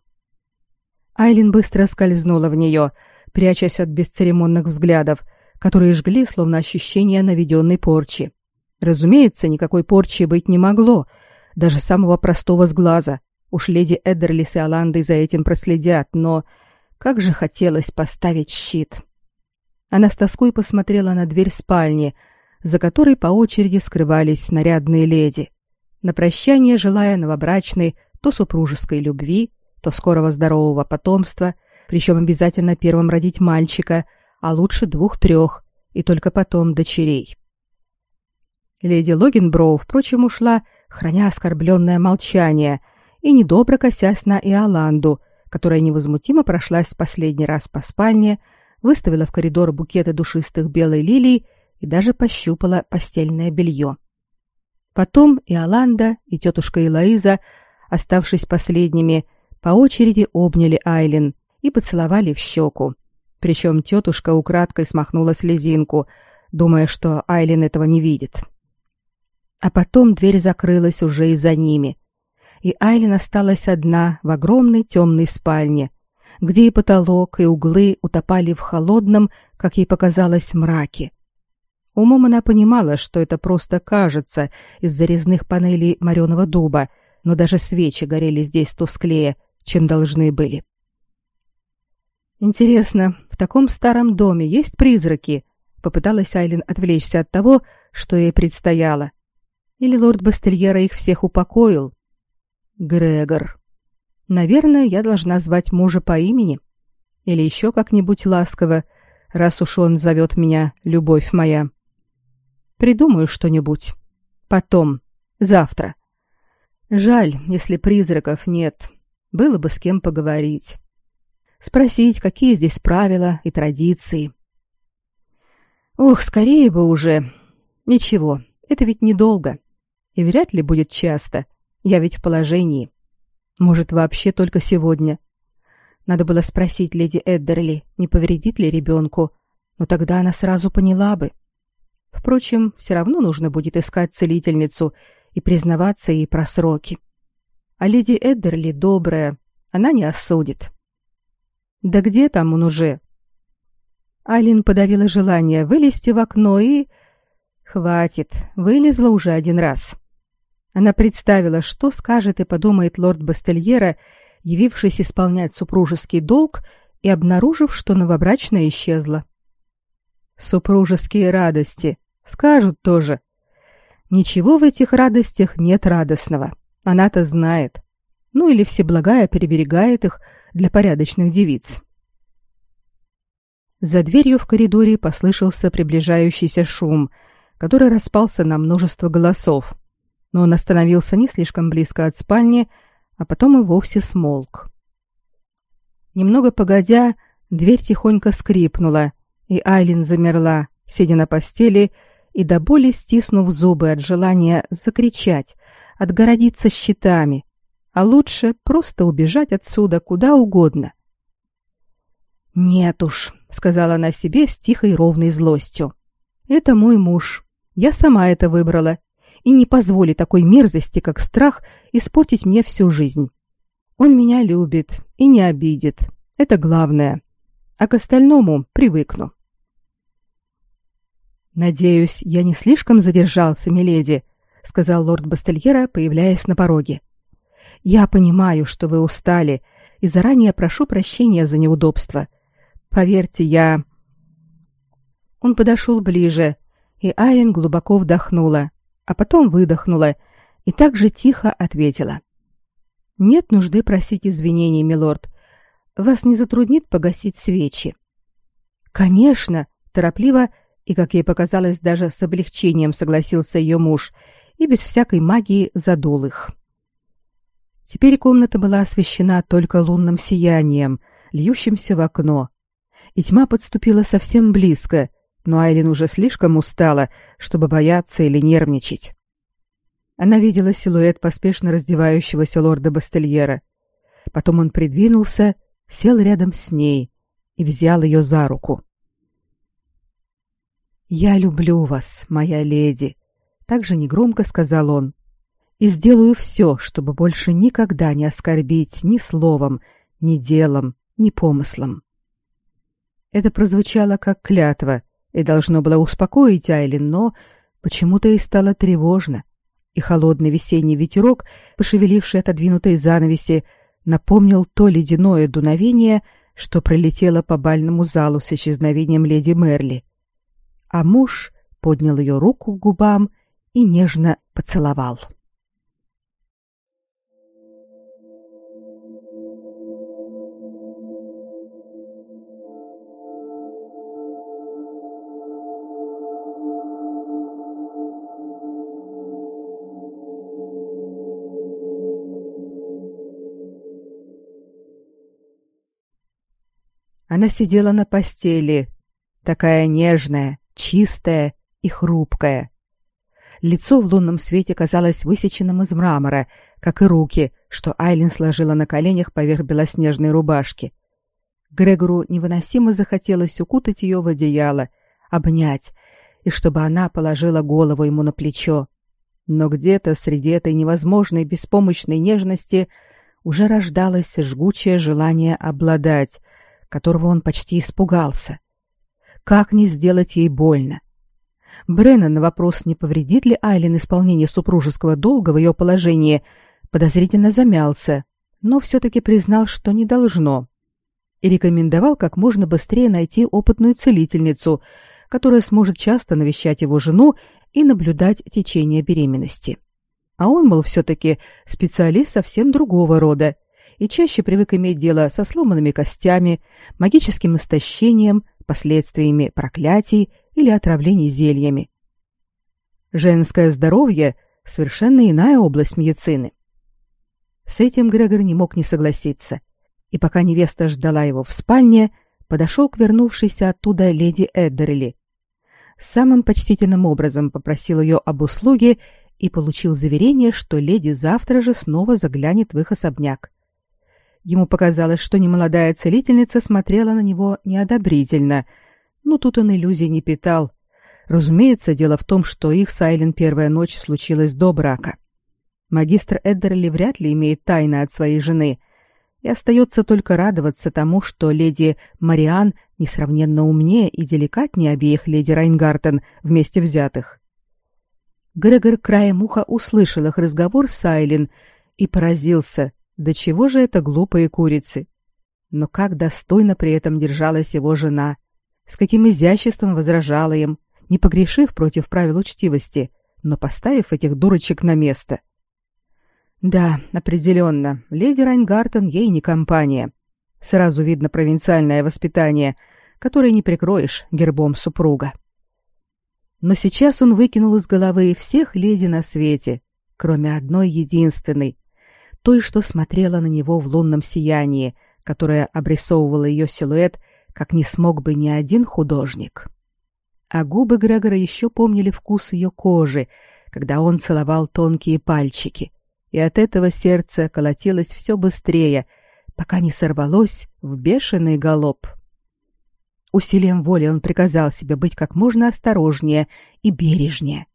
Айлин быстро скользнула в нее, прячась от бесцеремонных взглядов, которые жгли словно ощущение наведенной порчи. Разумеется, никакой порчи быть не могло, даже самого простого сглаза. Уж леди Эддерли с Иоландой за этим проследят, но как же хотелось поставить щит. Она с тоской посмотрела на дверь спальни, за которой по очереди скрывались нарядные леди на прощание желая новобрачной то супружеской любви, то скорого здорового потомства, причем обязательно первым родить мальчика, а лучше двух-трех, и только потом дочерей. Леди Логинброу, впрочем, ушла, храня оскорбленное молчание, и недобро косясь на Иоланду, которая невозмутимо прошлась последний раз по спальне, выставила в коридор букеты душистых белой лилий и даже пощупала постельное белье. Потом и Аланда, и тетушка Элоиза, оставшись последними, по очереди обняли Айлин и поцеловали в щеку. Причем тетушка украдкой смахнула слезинку, думая, что Айлин этого не видит. А потом дверь закрылась уже и за ними, и Айлин осталась одна в огромной темной спальне, где и потолок, и углы утопали в холодном, как ей показалось, мраке. Умом она понимала, что это просто кажется из-за резных панелей мореного дуба, но даже свечи горели здесь тусклее, чем должны были. Интересно, в таком старом доме есть призраки? Попыталась Айлин отвлечься от того, что ей предстояло. Или лорд Бастельера их всех упокоил? Грегор. Наверное, я должна звать мужа по имени. Или еще как-нибудь ласково, раз уж он зовет меня «любовь моя». Придумаю что-нибудь. Потом. Завтра. Жаль, если призраков нет. Было бы с кем поговорить. Спросить, какие здесь правила и традиции. Ох, скорее бы уже. Ничего, это ведь недолго. И вряд ли будет часто. Я ведь в положении. Может, вообще только сегодня. Надо было спросить леди Эддерли, не повредит ли ребенку. Но тогда она сразу поняла бы. — Впрочем, все равно нужно будет искать целительницу и признаваться ей про сроки. А леди Эддерли добрая, она не осудит. Да где там он уже? Алин подавила желание вылезти в окно и... Хватит, вылезла уже один раз. Она представила, что скажет и подумает лорд Бастельера, явившись исполнять супружеский долг и обнаружив, что новобрачная исчезла. Супружеские радости. Скажут тоже. Ничего в этих радостях нет радостного. Она-то знает. Ну или Всеблагая переберегает их для порядочных девиц. За дверью в коридоре послышался приближающийся шум, который распался на множество голосов. Но он остановился не слишком близко от спальни, а потом и вовсе смолк. Немного погодя, дверь тихонько скрипнула, и Айлин замерла, сидя на постели и до боли стиснув зубы от желания закричать, отгородиться щитами, а лучше просто убежать отсюда куда угодно. «Нет уж», — сказала она себе с тихой ровной злостью. «Это мой муж. Я сама это выбрала. И не позволю такой мерзости, как страх, испортить мне всю жизнь. Он меня любит и не обидит. Это главное. А к остальному привыкну». «Надеюсь, я не слишком задержался, миледи», — сказал лорд Бастельера, появляясь на пороге. «Я понимаю, что вы устали, и заранее прошу прощения за неудобство. Поверьте, я...» Он подошел ближе, и Айлен глубоко вдохнула, а потом выдохнула и так же тихо ответила. «Нет нужды просить извинений, милорд. Вас не затруднит погасить свечи?» «Конечно!» — торопливо и, как ей показалось, даже с облегчением согласился ее муж и без всякой магии задул их. Теперь комната была освещена только лунным сиянием, льющимся в окно, и тьма подступила совсем близко, но Айлин уже слишком устала, чтобы бояться или нервничать. Она видела силуэт поспешно раздевающегося лорда Бастельера. Потом он придвинулся, сел рядом с ней и взял ее за руку. «Я люблю вас, моя леди», — также негромко сказал он, «и сделаю все, чтобы больше никогда не оскорбить ни словом, ни делом, ни помыслом». Это прозвучало как клятва и должно было успокоить Айлин, но почему-то ей стало тревожно, и холодный весенний ветерок, пошевеливший отодвинутые занавеси, напомнил то ледяное дуновение, что пролетело по бальному залу с исчезновением леди Мерли а муж поднял ее руку к губам и нежно поцеловал. Она сидела на постели, такая нежная, чистая и хрупкая. Лицо в лунном свете казалось высеченным из мрамора, как и руки, что Айлин сложила на коленях поверх белоснежной рубашки. Грегору невыносимо захотелось укутать ее в одеяло, обнять, и чтобы она положила голову ему на плечо. Но где-то среди этой невозможной беспомощной нежности уже рождалось жгучее желание обладать, которого он почти испугался. Как не сделать ей больно? Бреннан на вопрос, не повредит ли Айлин исполнение супружеского долга в ее положении, подозрительно замялся, но все-таки признал, что не должно. И рекомендовал как можно быстрее найти опытную целительницу, которая сможет часто навещать его жену и наблюдать течение беременности. А он, мол, все-таки специалист совсем другого рода и чаще привык иметь дело со сломанными костями, магическим истощением, последствиями проклятий или отравлений зельями. Женское здоровье — совершенно иная область медицины. С этим Грегор не мог не согласиться, и пока невеста ждала его в спальне, подошел к вернувшейся оттуда леди Эддерли. Самым почтительным образом попросил ее об услуге и получил заверение, что леди завтра же снова заглянет в их особняк. Ему показалось, что немолодая целительница смотрела на него неодобрительно, но тут он иллюзий не питал. Разумеется, дело в том, что их с Айлен первая ночь случилась до брака. Магистр Эддерли вряд ли имеет тайны от своей жены, и остается только радоваться тому, что леди Мариан несравненно умнее и деликатнее обеих леди Райнгартен вместе взятых. Грегор краем уха услышал их разговор с Айлен и поразился, да чего же это глупые курицы? Но как достойно при этом держалась его жена, с каким изяществом возражала им, не погрешив против правил учтивости, но поставив этих дурочек на место. Да, определенно, леди Райнгартен ей не компания. Сразу видно провинциальное воспитание, которое не прикроешь гербом супруга. Но сейчас он выкинул из головы всех леди на свете, кроме одной единственной, той, что смотрела на него в лунном сиянии, которое обрисовывало ее силуэт, как не смог бы ни один художник. а губы Грегора еще помнили вкус ее кожи, когда он целовал тонкие пальчики, и от этого сердце колотилось все быстрее, пока не сорвалось в бешеный галоп. Усилием воли он приказал себе быть как можно осторожнее и бережнее.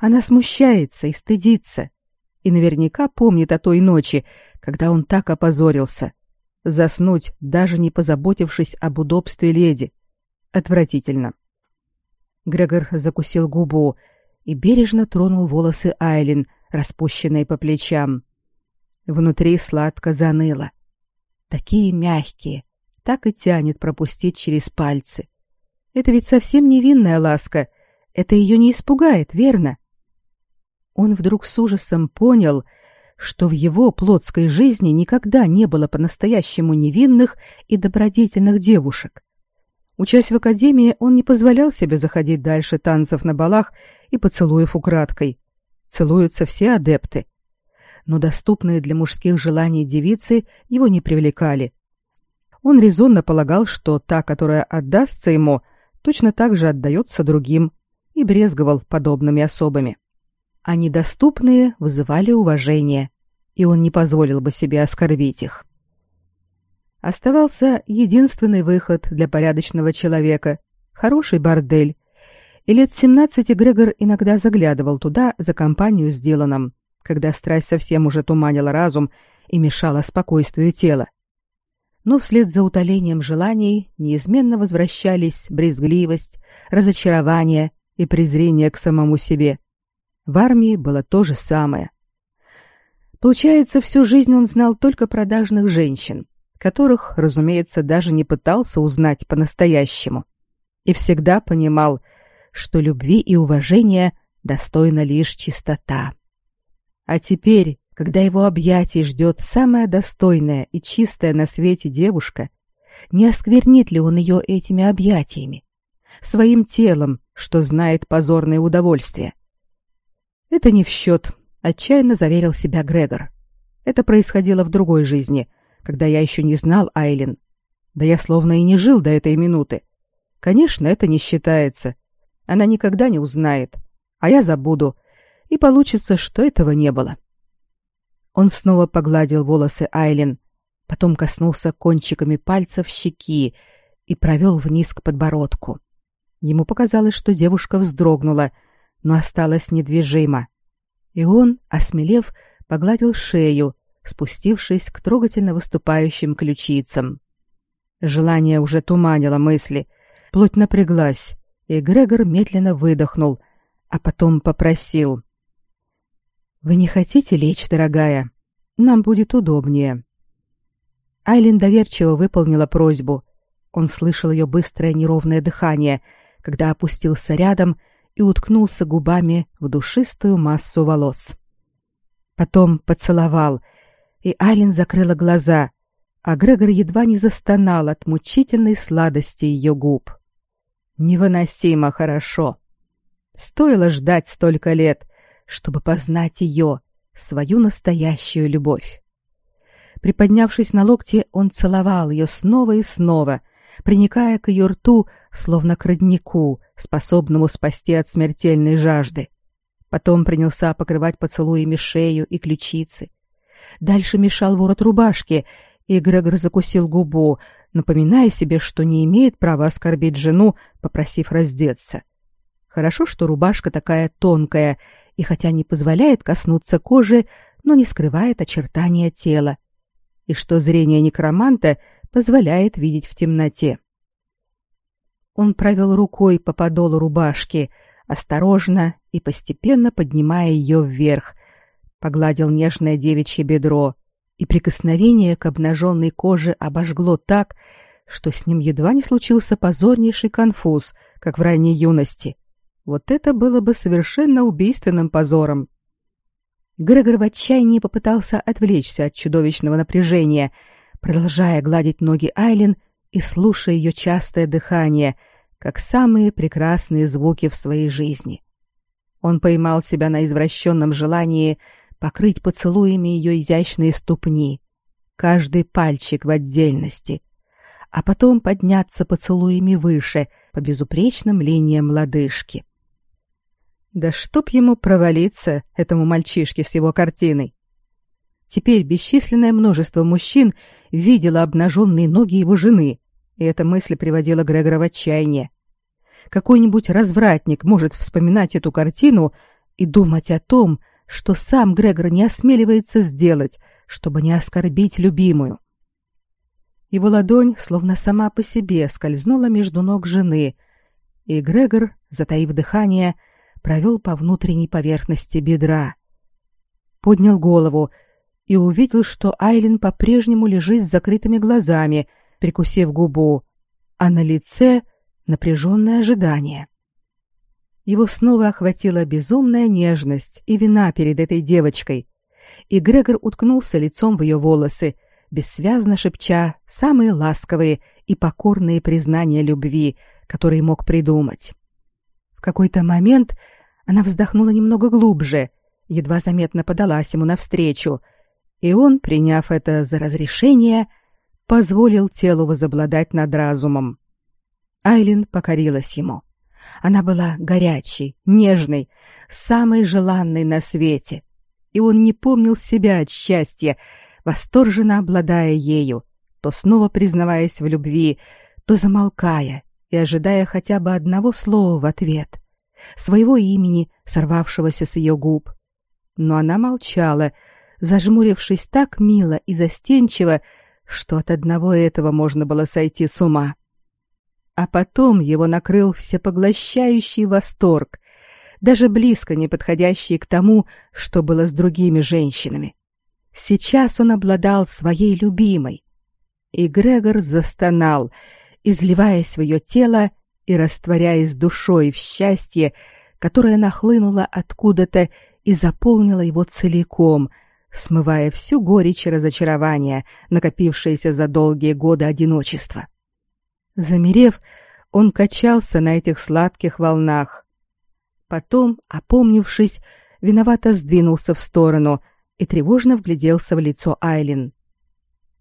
Она смущается и стыдится, и наверняка помнит о той ночи, когда он так опозорился. Заснуть, даже не позаботившись об удобстве леди. Отвратительно. Грегор закусил губу и бережно тронул волосы Айлин, распущенные по плечам. Внутри сладко заныло. Такие мягкие, так и тянет пропустить через пальцы. Это ведь совсем невинная ласка. Это ее не испугает, верно? Он вдруг с ужасом понял, что в его плотской жизни никогда не было по-настоящему невинных и добродетельных девушек. Учась в академии, он не позволял себе заходить дальше танцев на балах и поцелуев украдкой. Целуются все адепты. Но доступные для мужских желаний девицы его не привлекали. Он резонно полагал, что та, которая отдастся ему, точно так же отдается другим, и брезговал подобными особами. А недоступные вызывали уважение, и он не позволил бы себе оскорбить их. Оставался единственный выход для порядочного человека — хороший бордель, и лет семнадцати Грегор иногда заглядывал туда за компанию с Диланом, когда страсть совсем уже туманила разум и мешала спокойствию тела но вслед за утолением желаний неизменно возвращались брезгливость, разочарование и презрение к самому себе. В армии было то же самое. Получается, всю жизнь он знал только продажных женщин, которых, разумеется, даже не пытался узнать по-настоящему. И всегда понимал, что любви и уважения достойна лишь чистота. А теперь, когда его объятий ждет самая достойная и чистая на свете девушка, не осквернит ли он ее этими объятиями, своим телом, что знает позорное удовольствие? Это не в счет, отчаянно заверил себя Грегор. Это происходило в другой жизни, когда я еще не знал Айлин. Да я словно и не жил до этой минуты. Конечно, это не считается. Она никогда не узнает, а я забуду, и получится, что этого не было. — он снова погладил волосы Айлин, потом коснулся кончиками пальцев щеки и провел вниз к подбородку. Ему показалось, что девушка вздрогнула, но осталась недвижима. И он, осмелев, погладил шею, спустившись к трогательно выступающим ключицам. Желание уже туманило мысли, плоть напряглась, и Грегор медленно выдохнул, а потом попросил: вы не хотите лечь, дорогая? Нам будет удобнее. Айлин доверчиво выполнила просьбу. Он слышал ее быстрое неровное дыхание, когда опустился рядом и уткнулся губами в душистую массу волос. Потом поцеловал, и Айлин закрыла глаза, а Грегор едва не застонал от мучительной сладости ее губ. Невыносимо хорошо. Стоило ждать столько лет, чтобы познать ее, свою настоящую любовь. Приподнявшись на локте, он целовал ее снова и снова, приникая к ее рту, словно к роднику, способному спасти от смертельной жажды. Потом принялся покрывать поцелуями шею и ключицы. Дальше мешал ворот рубашки, и Грегор закусил губу, напоминая себе, что не имеет права оскорбить жену, попросив раздеться. Хорошо, что рубашка такая тонкая, и хотя не позволяет коснуться кожи, но не скрывает очертания тела, и что зрение некроманта позволяет видеть в темноте. Он провел рукой по подолу рубашки, осторожно и постепенно поднимая ее вверх, погладил нежное девичье бедро, и прикосновение к обнаженной коже обожгло так, что с ним едва не случился позорнейший конфуз, как в ранней юности — вот это было бы совершенно убийственным позором. Грегор в отчаянии попытался отвлечься от чудовищного напряжения, продолжая гладить ноги Айлин и слушая ее частое дыхание, как самые прекрасные звуки в своей жизни. Он поймал себя на извращенном желании покрыть поцелуями ее изящные ступни, каждый пальчик в отдельности, а потом подняться поцелуями выше, по безупречным линиям лодыжки. Да чтоб ему провалиться, этому мальчишке с его картиной. Теперь бесчисленное множество мужчин видело обнаженные ноги его жены, и эта мысль приводила Грегора в отчаяние. Какой-нибудь развратник может вспоминать эту картину и думать о том, что сам Грегор не осмеливается сделать, чтобы не оскорбить любимую. Его ладонь, словно сама по себе, скользнула между ног жены, и Грегор, затаив дыхание, провел по внутренней поверхности бедра. Поднял голову и увидел, что Айлин по-прежнему лежит с закрытыми глазами, прикусив губу, а на лице напряженное ожидание. Его снова охватила безумная нежность и вина перед этой девочкой, и Грегор уткнулся лицом в ее волосы, бессвязно шепча самые ласковые и покорные признания любви, которые мог придумать. В какой-то момент она вздохнула немного глубже, едва заметно подалась ему навстречу, и он, приняв это за разрешение, позволил телу возобладать над разумом. Айлин покорилась ему. Она была горячей, нежной, самой желанной на свете, и он не помнил себя от счастья, восторженно обладая ею, то снова признаваясь в любви, то замолкая и ожидая хотя бы одного слова в ответ, своего имени, сорвавшегося с ее губ. Но она молчала, зажмурившись так мило и застенчиво, что от одного этого можно было сойти с ума. А потом его накрыл всепоглощающий восторг, даже близко не подходящий к тому, что было с другими женщинами. Сейчас он обладал своей любимой. И Грегор застонал, изливаясь в ее тело и растворяясь душой в счастье, которое нахлынуло откуда-то и заполнило его целиком, смывая всю горечь и разочарование, накопившееся за долгие годы одиночества. Замерев, он качался на этих сладких волнах. Потом, опомнившись, виновато сдвинулся в сторону и тревожно вгляделся в лицо Айлин.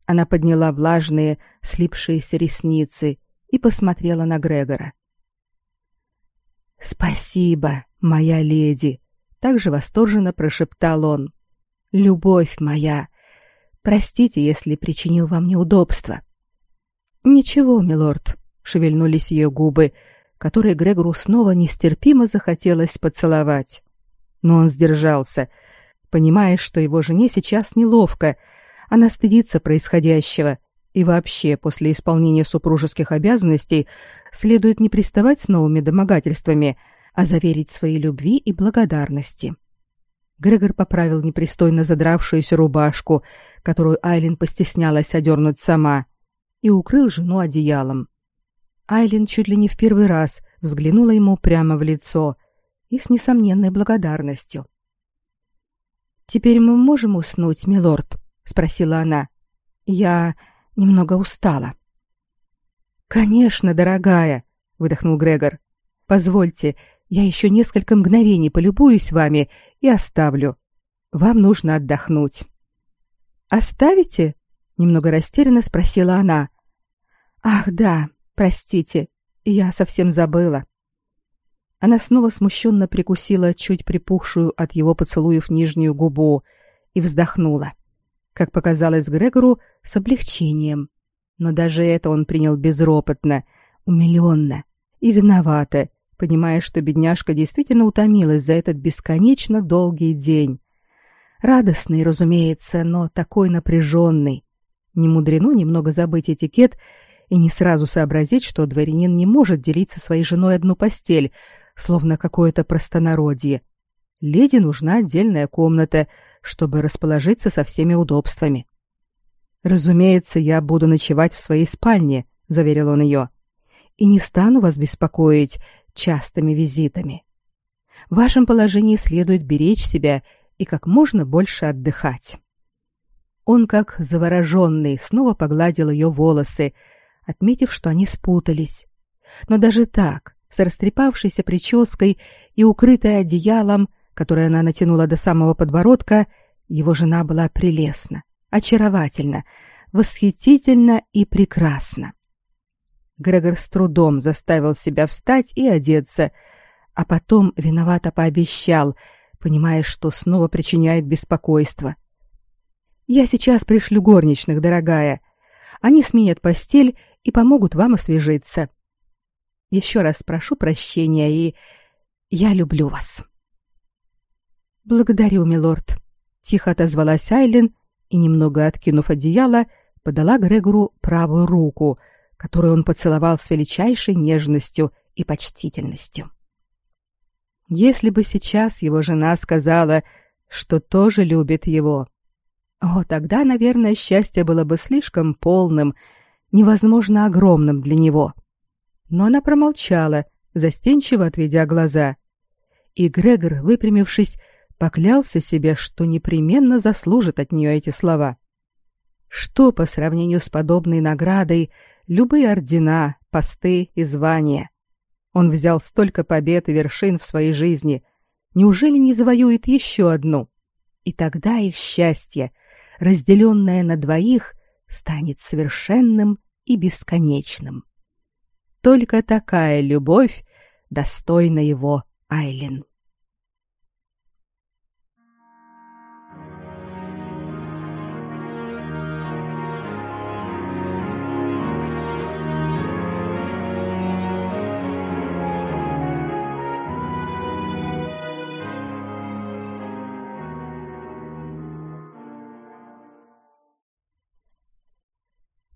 Она подняла влажные, слипшиеся ресницы и посмотрела на Грегора. «Спасибо, моя леди!» — также восторженно прошептал он. «Любовь моя! Простите, если причинил вам неудобства». «Ничего, милорд», — шевельнулись ее губы, которые Грегору снова нестерпимо захотелось поцеловать. Но он сдержался, понимая, что его жене сейчас неловко, она стыдится происходящего, и вообще после исполнения супружеских обязанностей следует не приставать с новыми домогательствами, а заверить своей любви и благодарности. Грегор поправил непристойно задравшуюся рубашку, которую Айлин постеснялась одернуть сама, и укрыл жену одеялом. Айлин чуть ли не в первый раз взглянула ему прямо в лицо и с несомненной благодарностью. «Теперь мы можем уснуть, милорд?» — спросила она. «Я немного устала». «Конечно, дорогая», — выдохнул Грегор. «Позвольте, я еще несколько мгновений полюбуюсь вами и оставлю. Вам нужно отдохнуть». «Оставите?» — немного растерянно спросила она. «Ах, да, простите, я совсем забыла». Она снова смущенно прикусила чуть припухшую от его поцелуев нижнюю губу и вздохнула. Как показалось Грегору, с облегчением. Но даже это он принял безропотно, умилённо и виновато, понимая, что бедняжка действительно утомилась за этот бесконечно долгий день. Радостный, разумеется, но такой напряженный. Не мудрено немного забыть этикет и не сразу сообразить, что дворянин не может делить со своей женой одну постель, словно какое-то простонародье. Леди нужна отдельная комната, чтобы расположиться со всеми удобствами. «Разумеется, я буду ночевать в своей спальне», — заверил он ее, — «и не стану вас беспокоить частыми визитами. В вашем положении следует беречь себя и как можно больше отдыхать». Он, как завороженный, снова погладил ее волосы, отметив, что они спутались. Но даже так, с растрепавшейся прической и укрытой одеялом, которое она натянула до самого подбородка, его жена была прелестна, очаровательна, восхитительна и прекрасна. Грегор с трудом заставил себя встать и одеться, а потом виновато пообещал, понимая, что снова причиняет беспокойство. «Я сейчас пришлю горничных, дорогая. Они сменят постель и помогут вам освежиться. Еще раз прошу прощения и... Я люблю вас». «Благодарю, милорд», — тихо отозвалась Айлин и, немного откинув одеяло, подала Грегору правую руку, которую он поцеловал с величайшей нежностью и почтительностью. Если бы сейчас его жена сказала, что тоже любит его, о, тогда, наверное, счастье было бы слишком полным, невозможно огромным для него. Но она промолчала, застенчиво отведя глаза. И Грегор, выпрямившись, поклялся себе, что непременно заслужит от нее эти слова. Что по сравнению с подобной наградой любые ордена, посты и звания? Он взял столько побед и вершин в своей жизни. Неужели не завоюет еще одну? И тогда их счастье, разделенное на двоих, станет совершенным и бесконечным. Только такая любовь достойна его Айлен.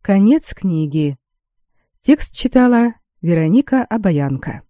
Конец книги. Текст читала Вероника Обаянка.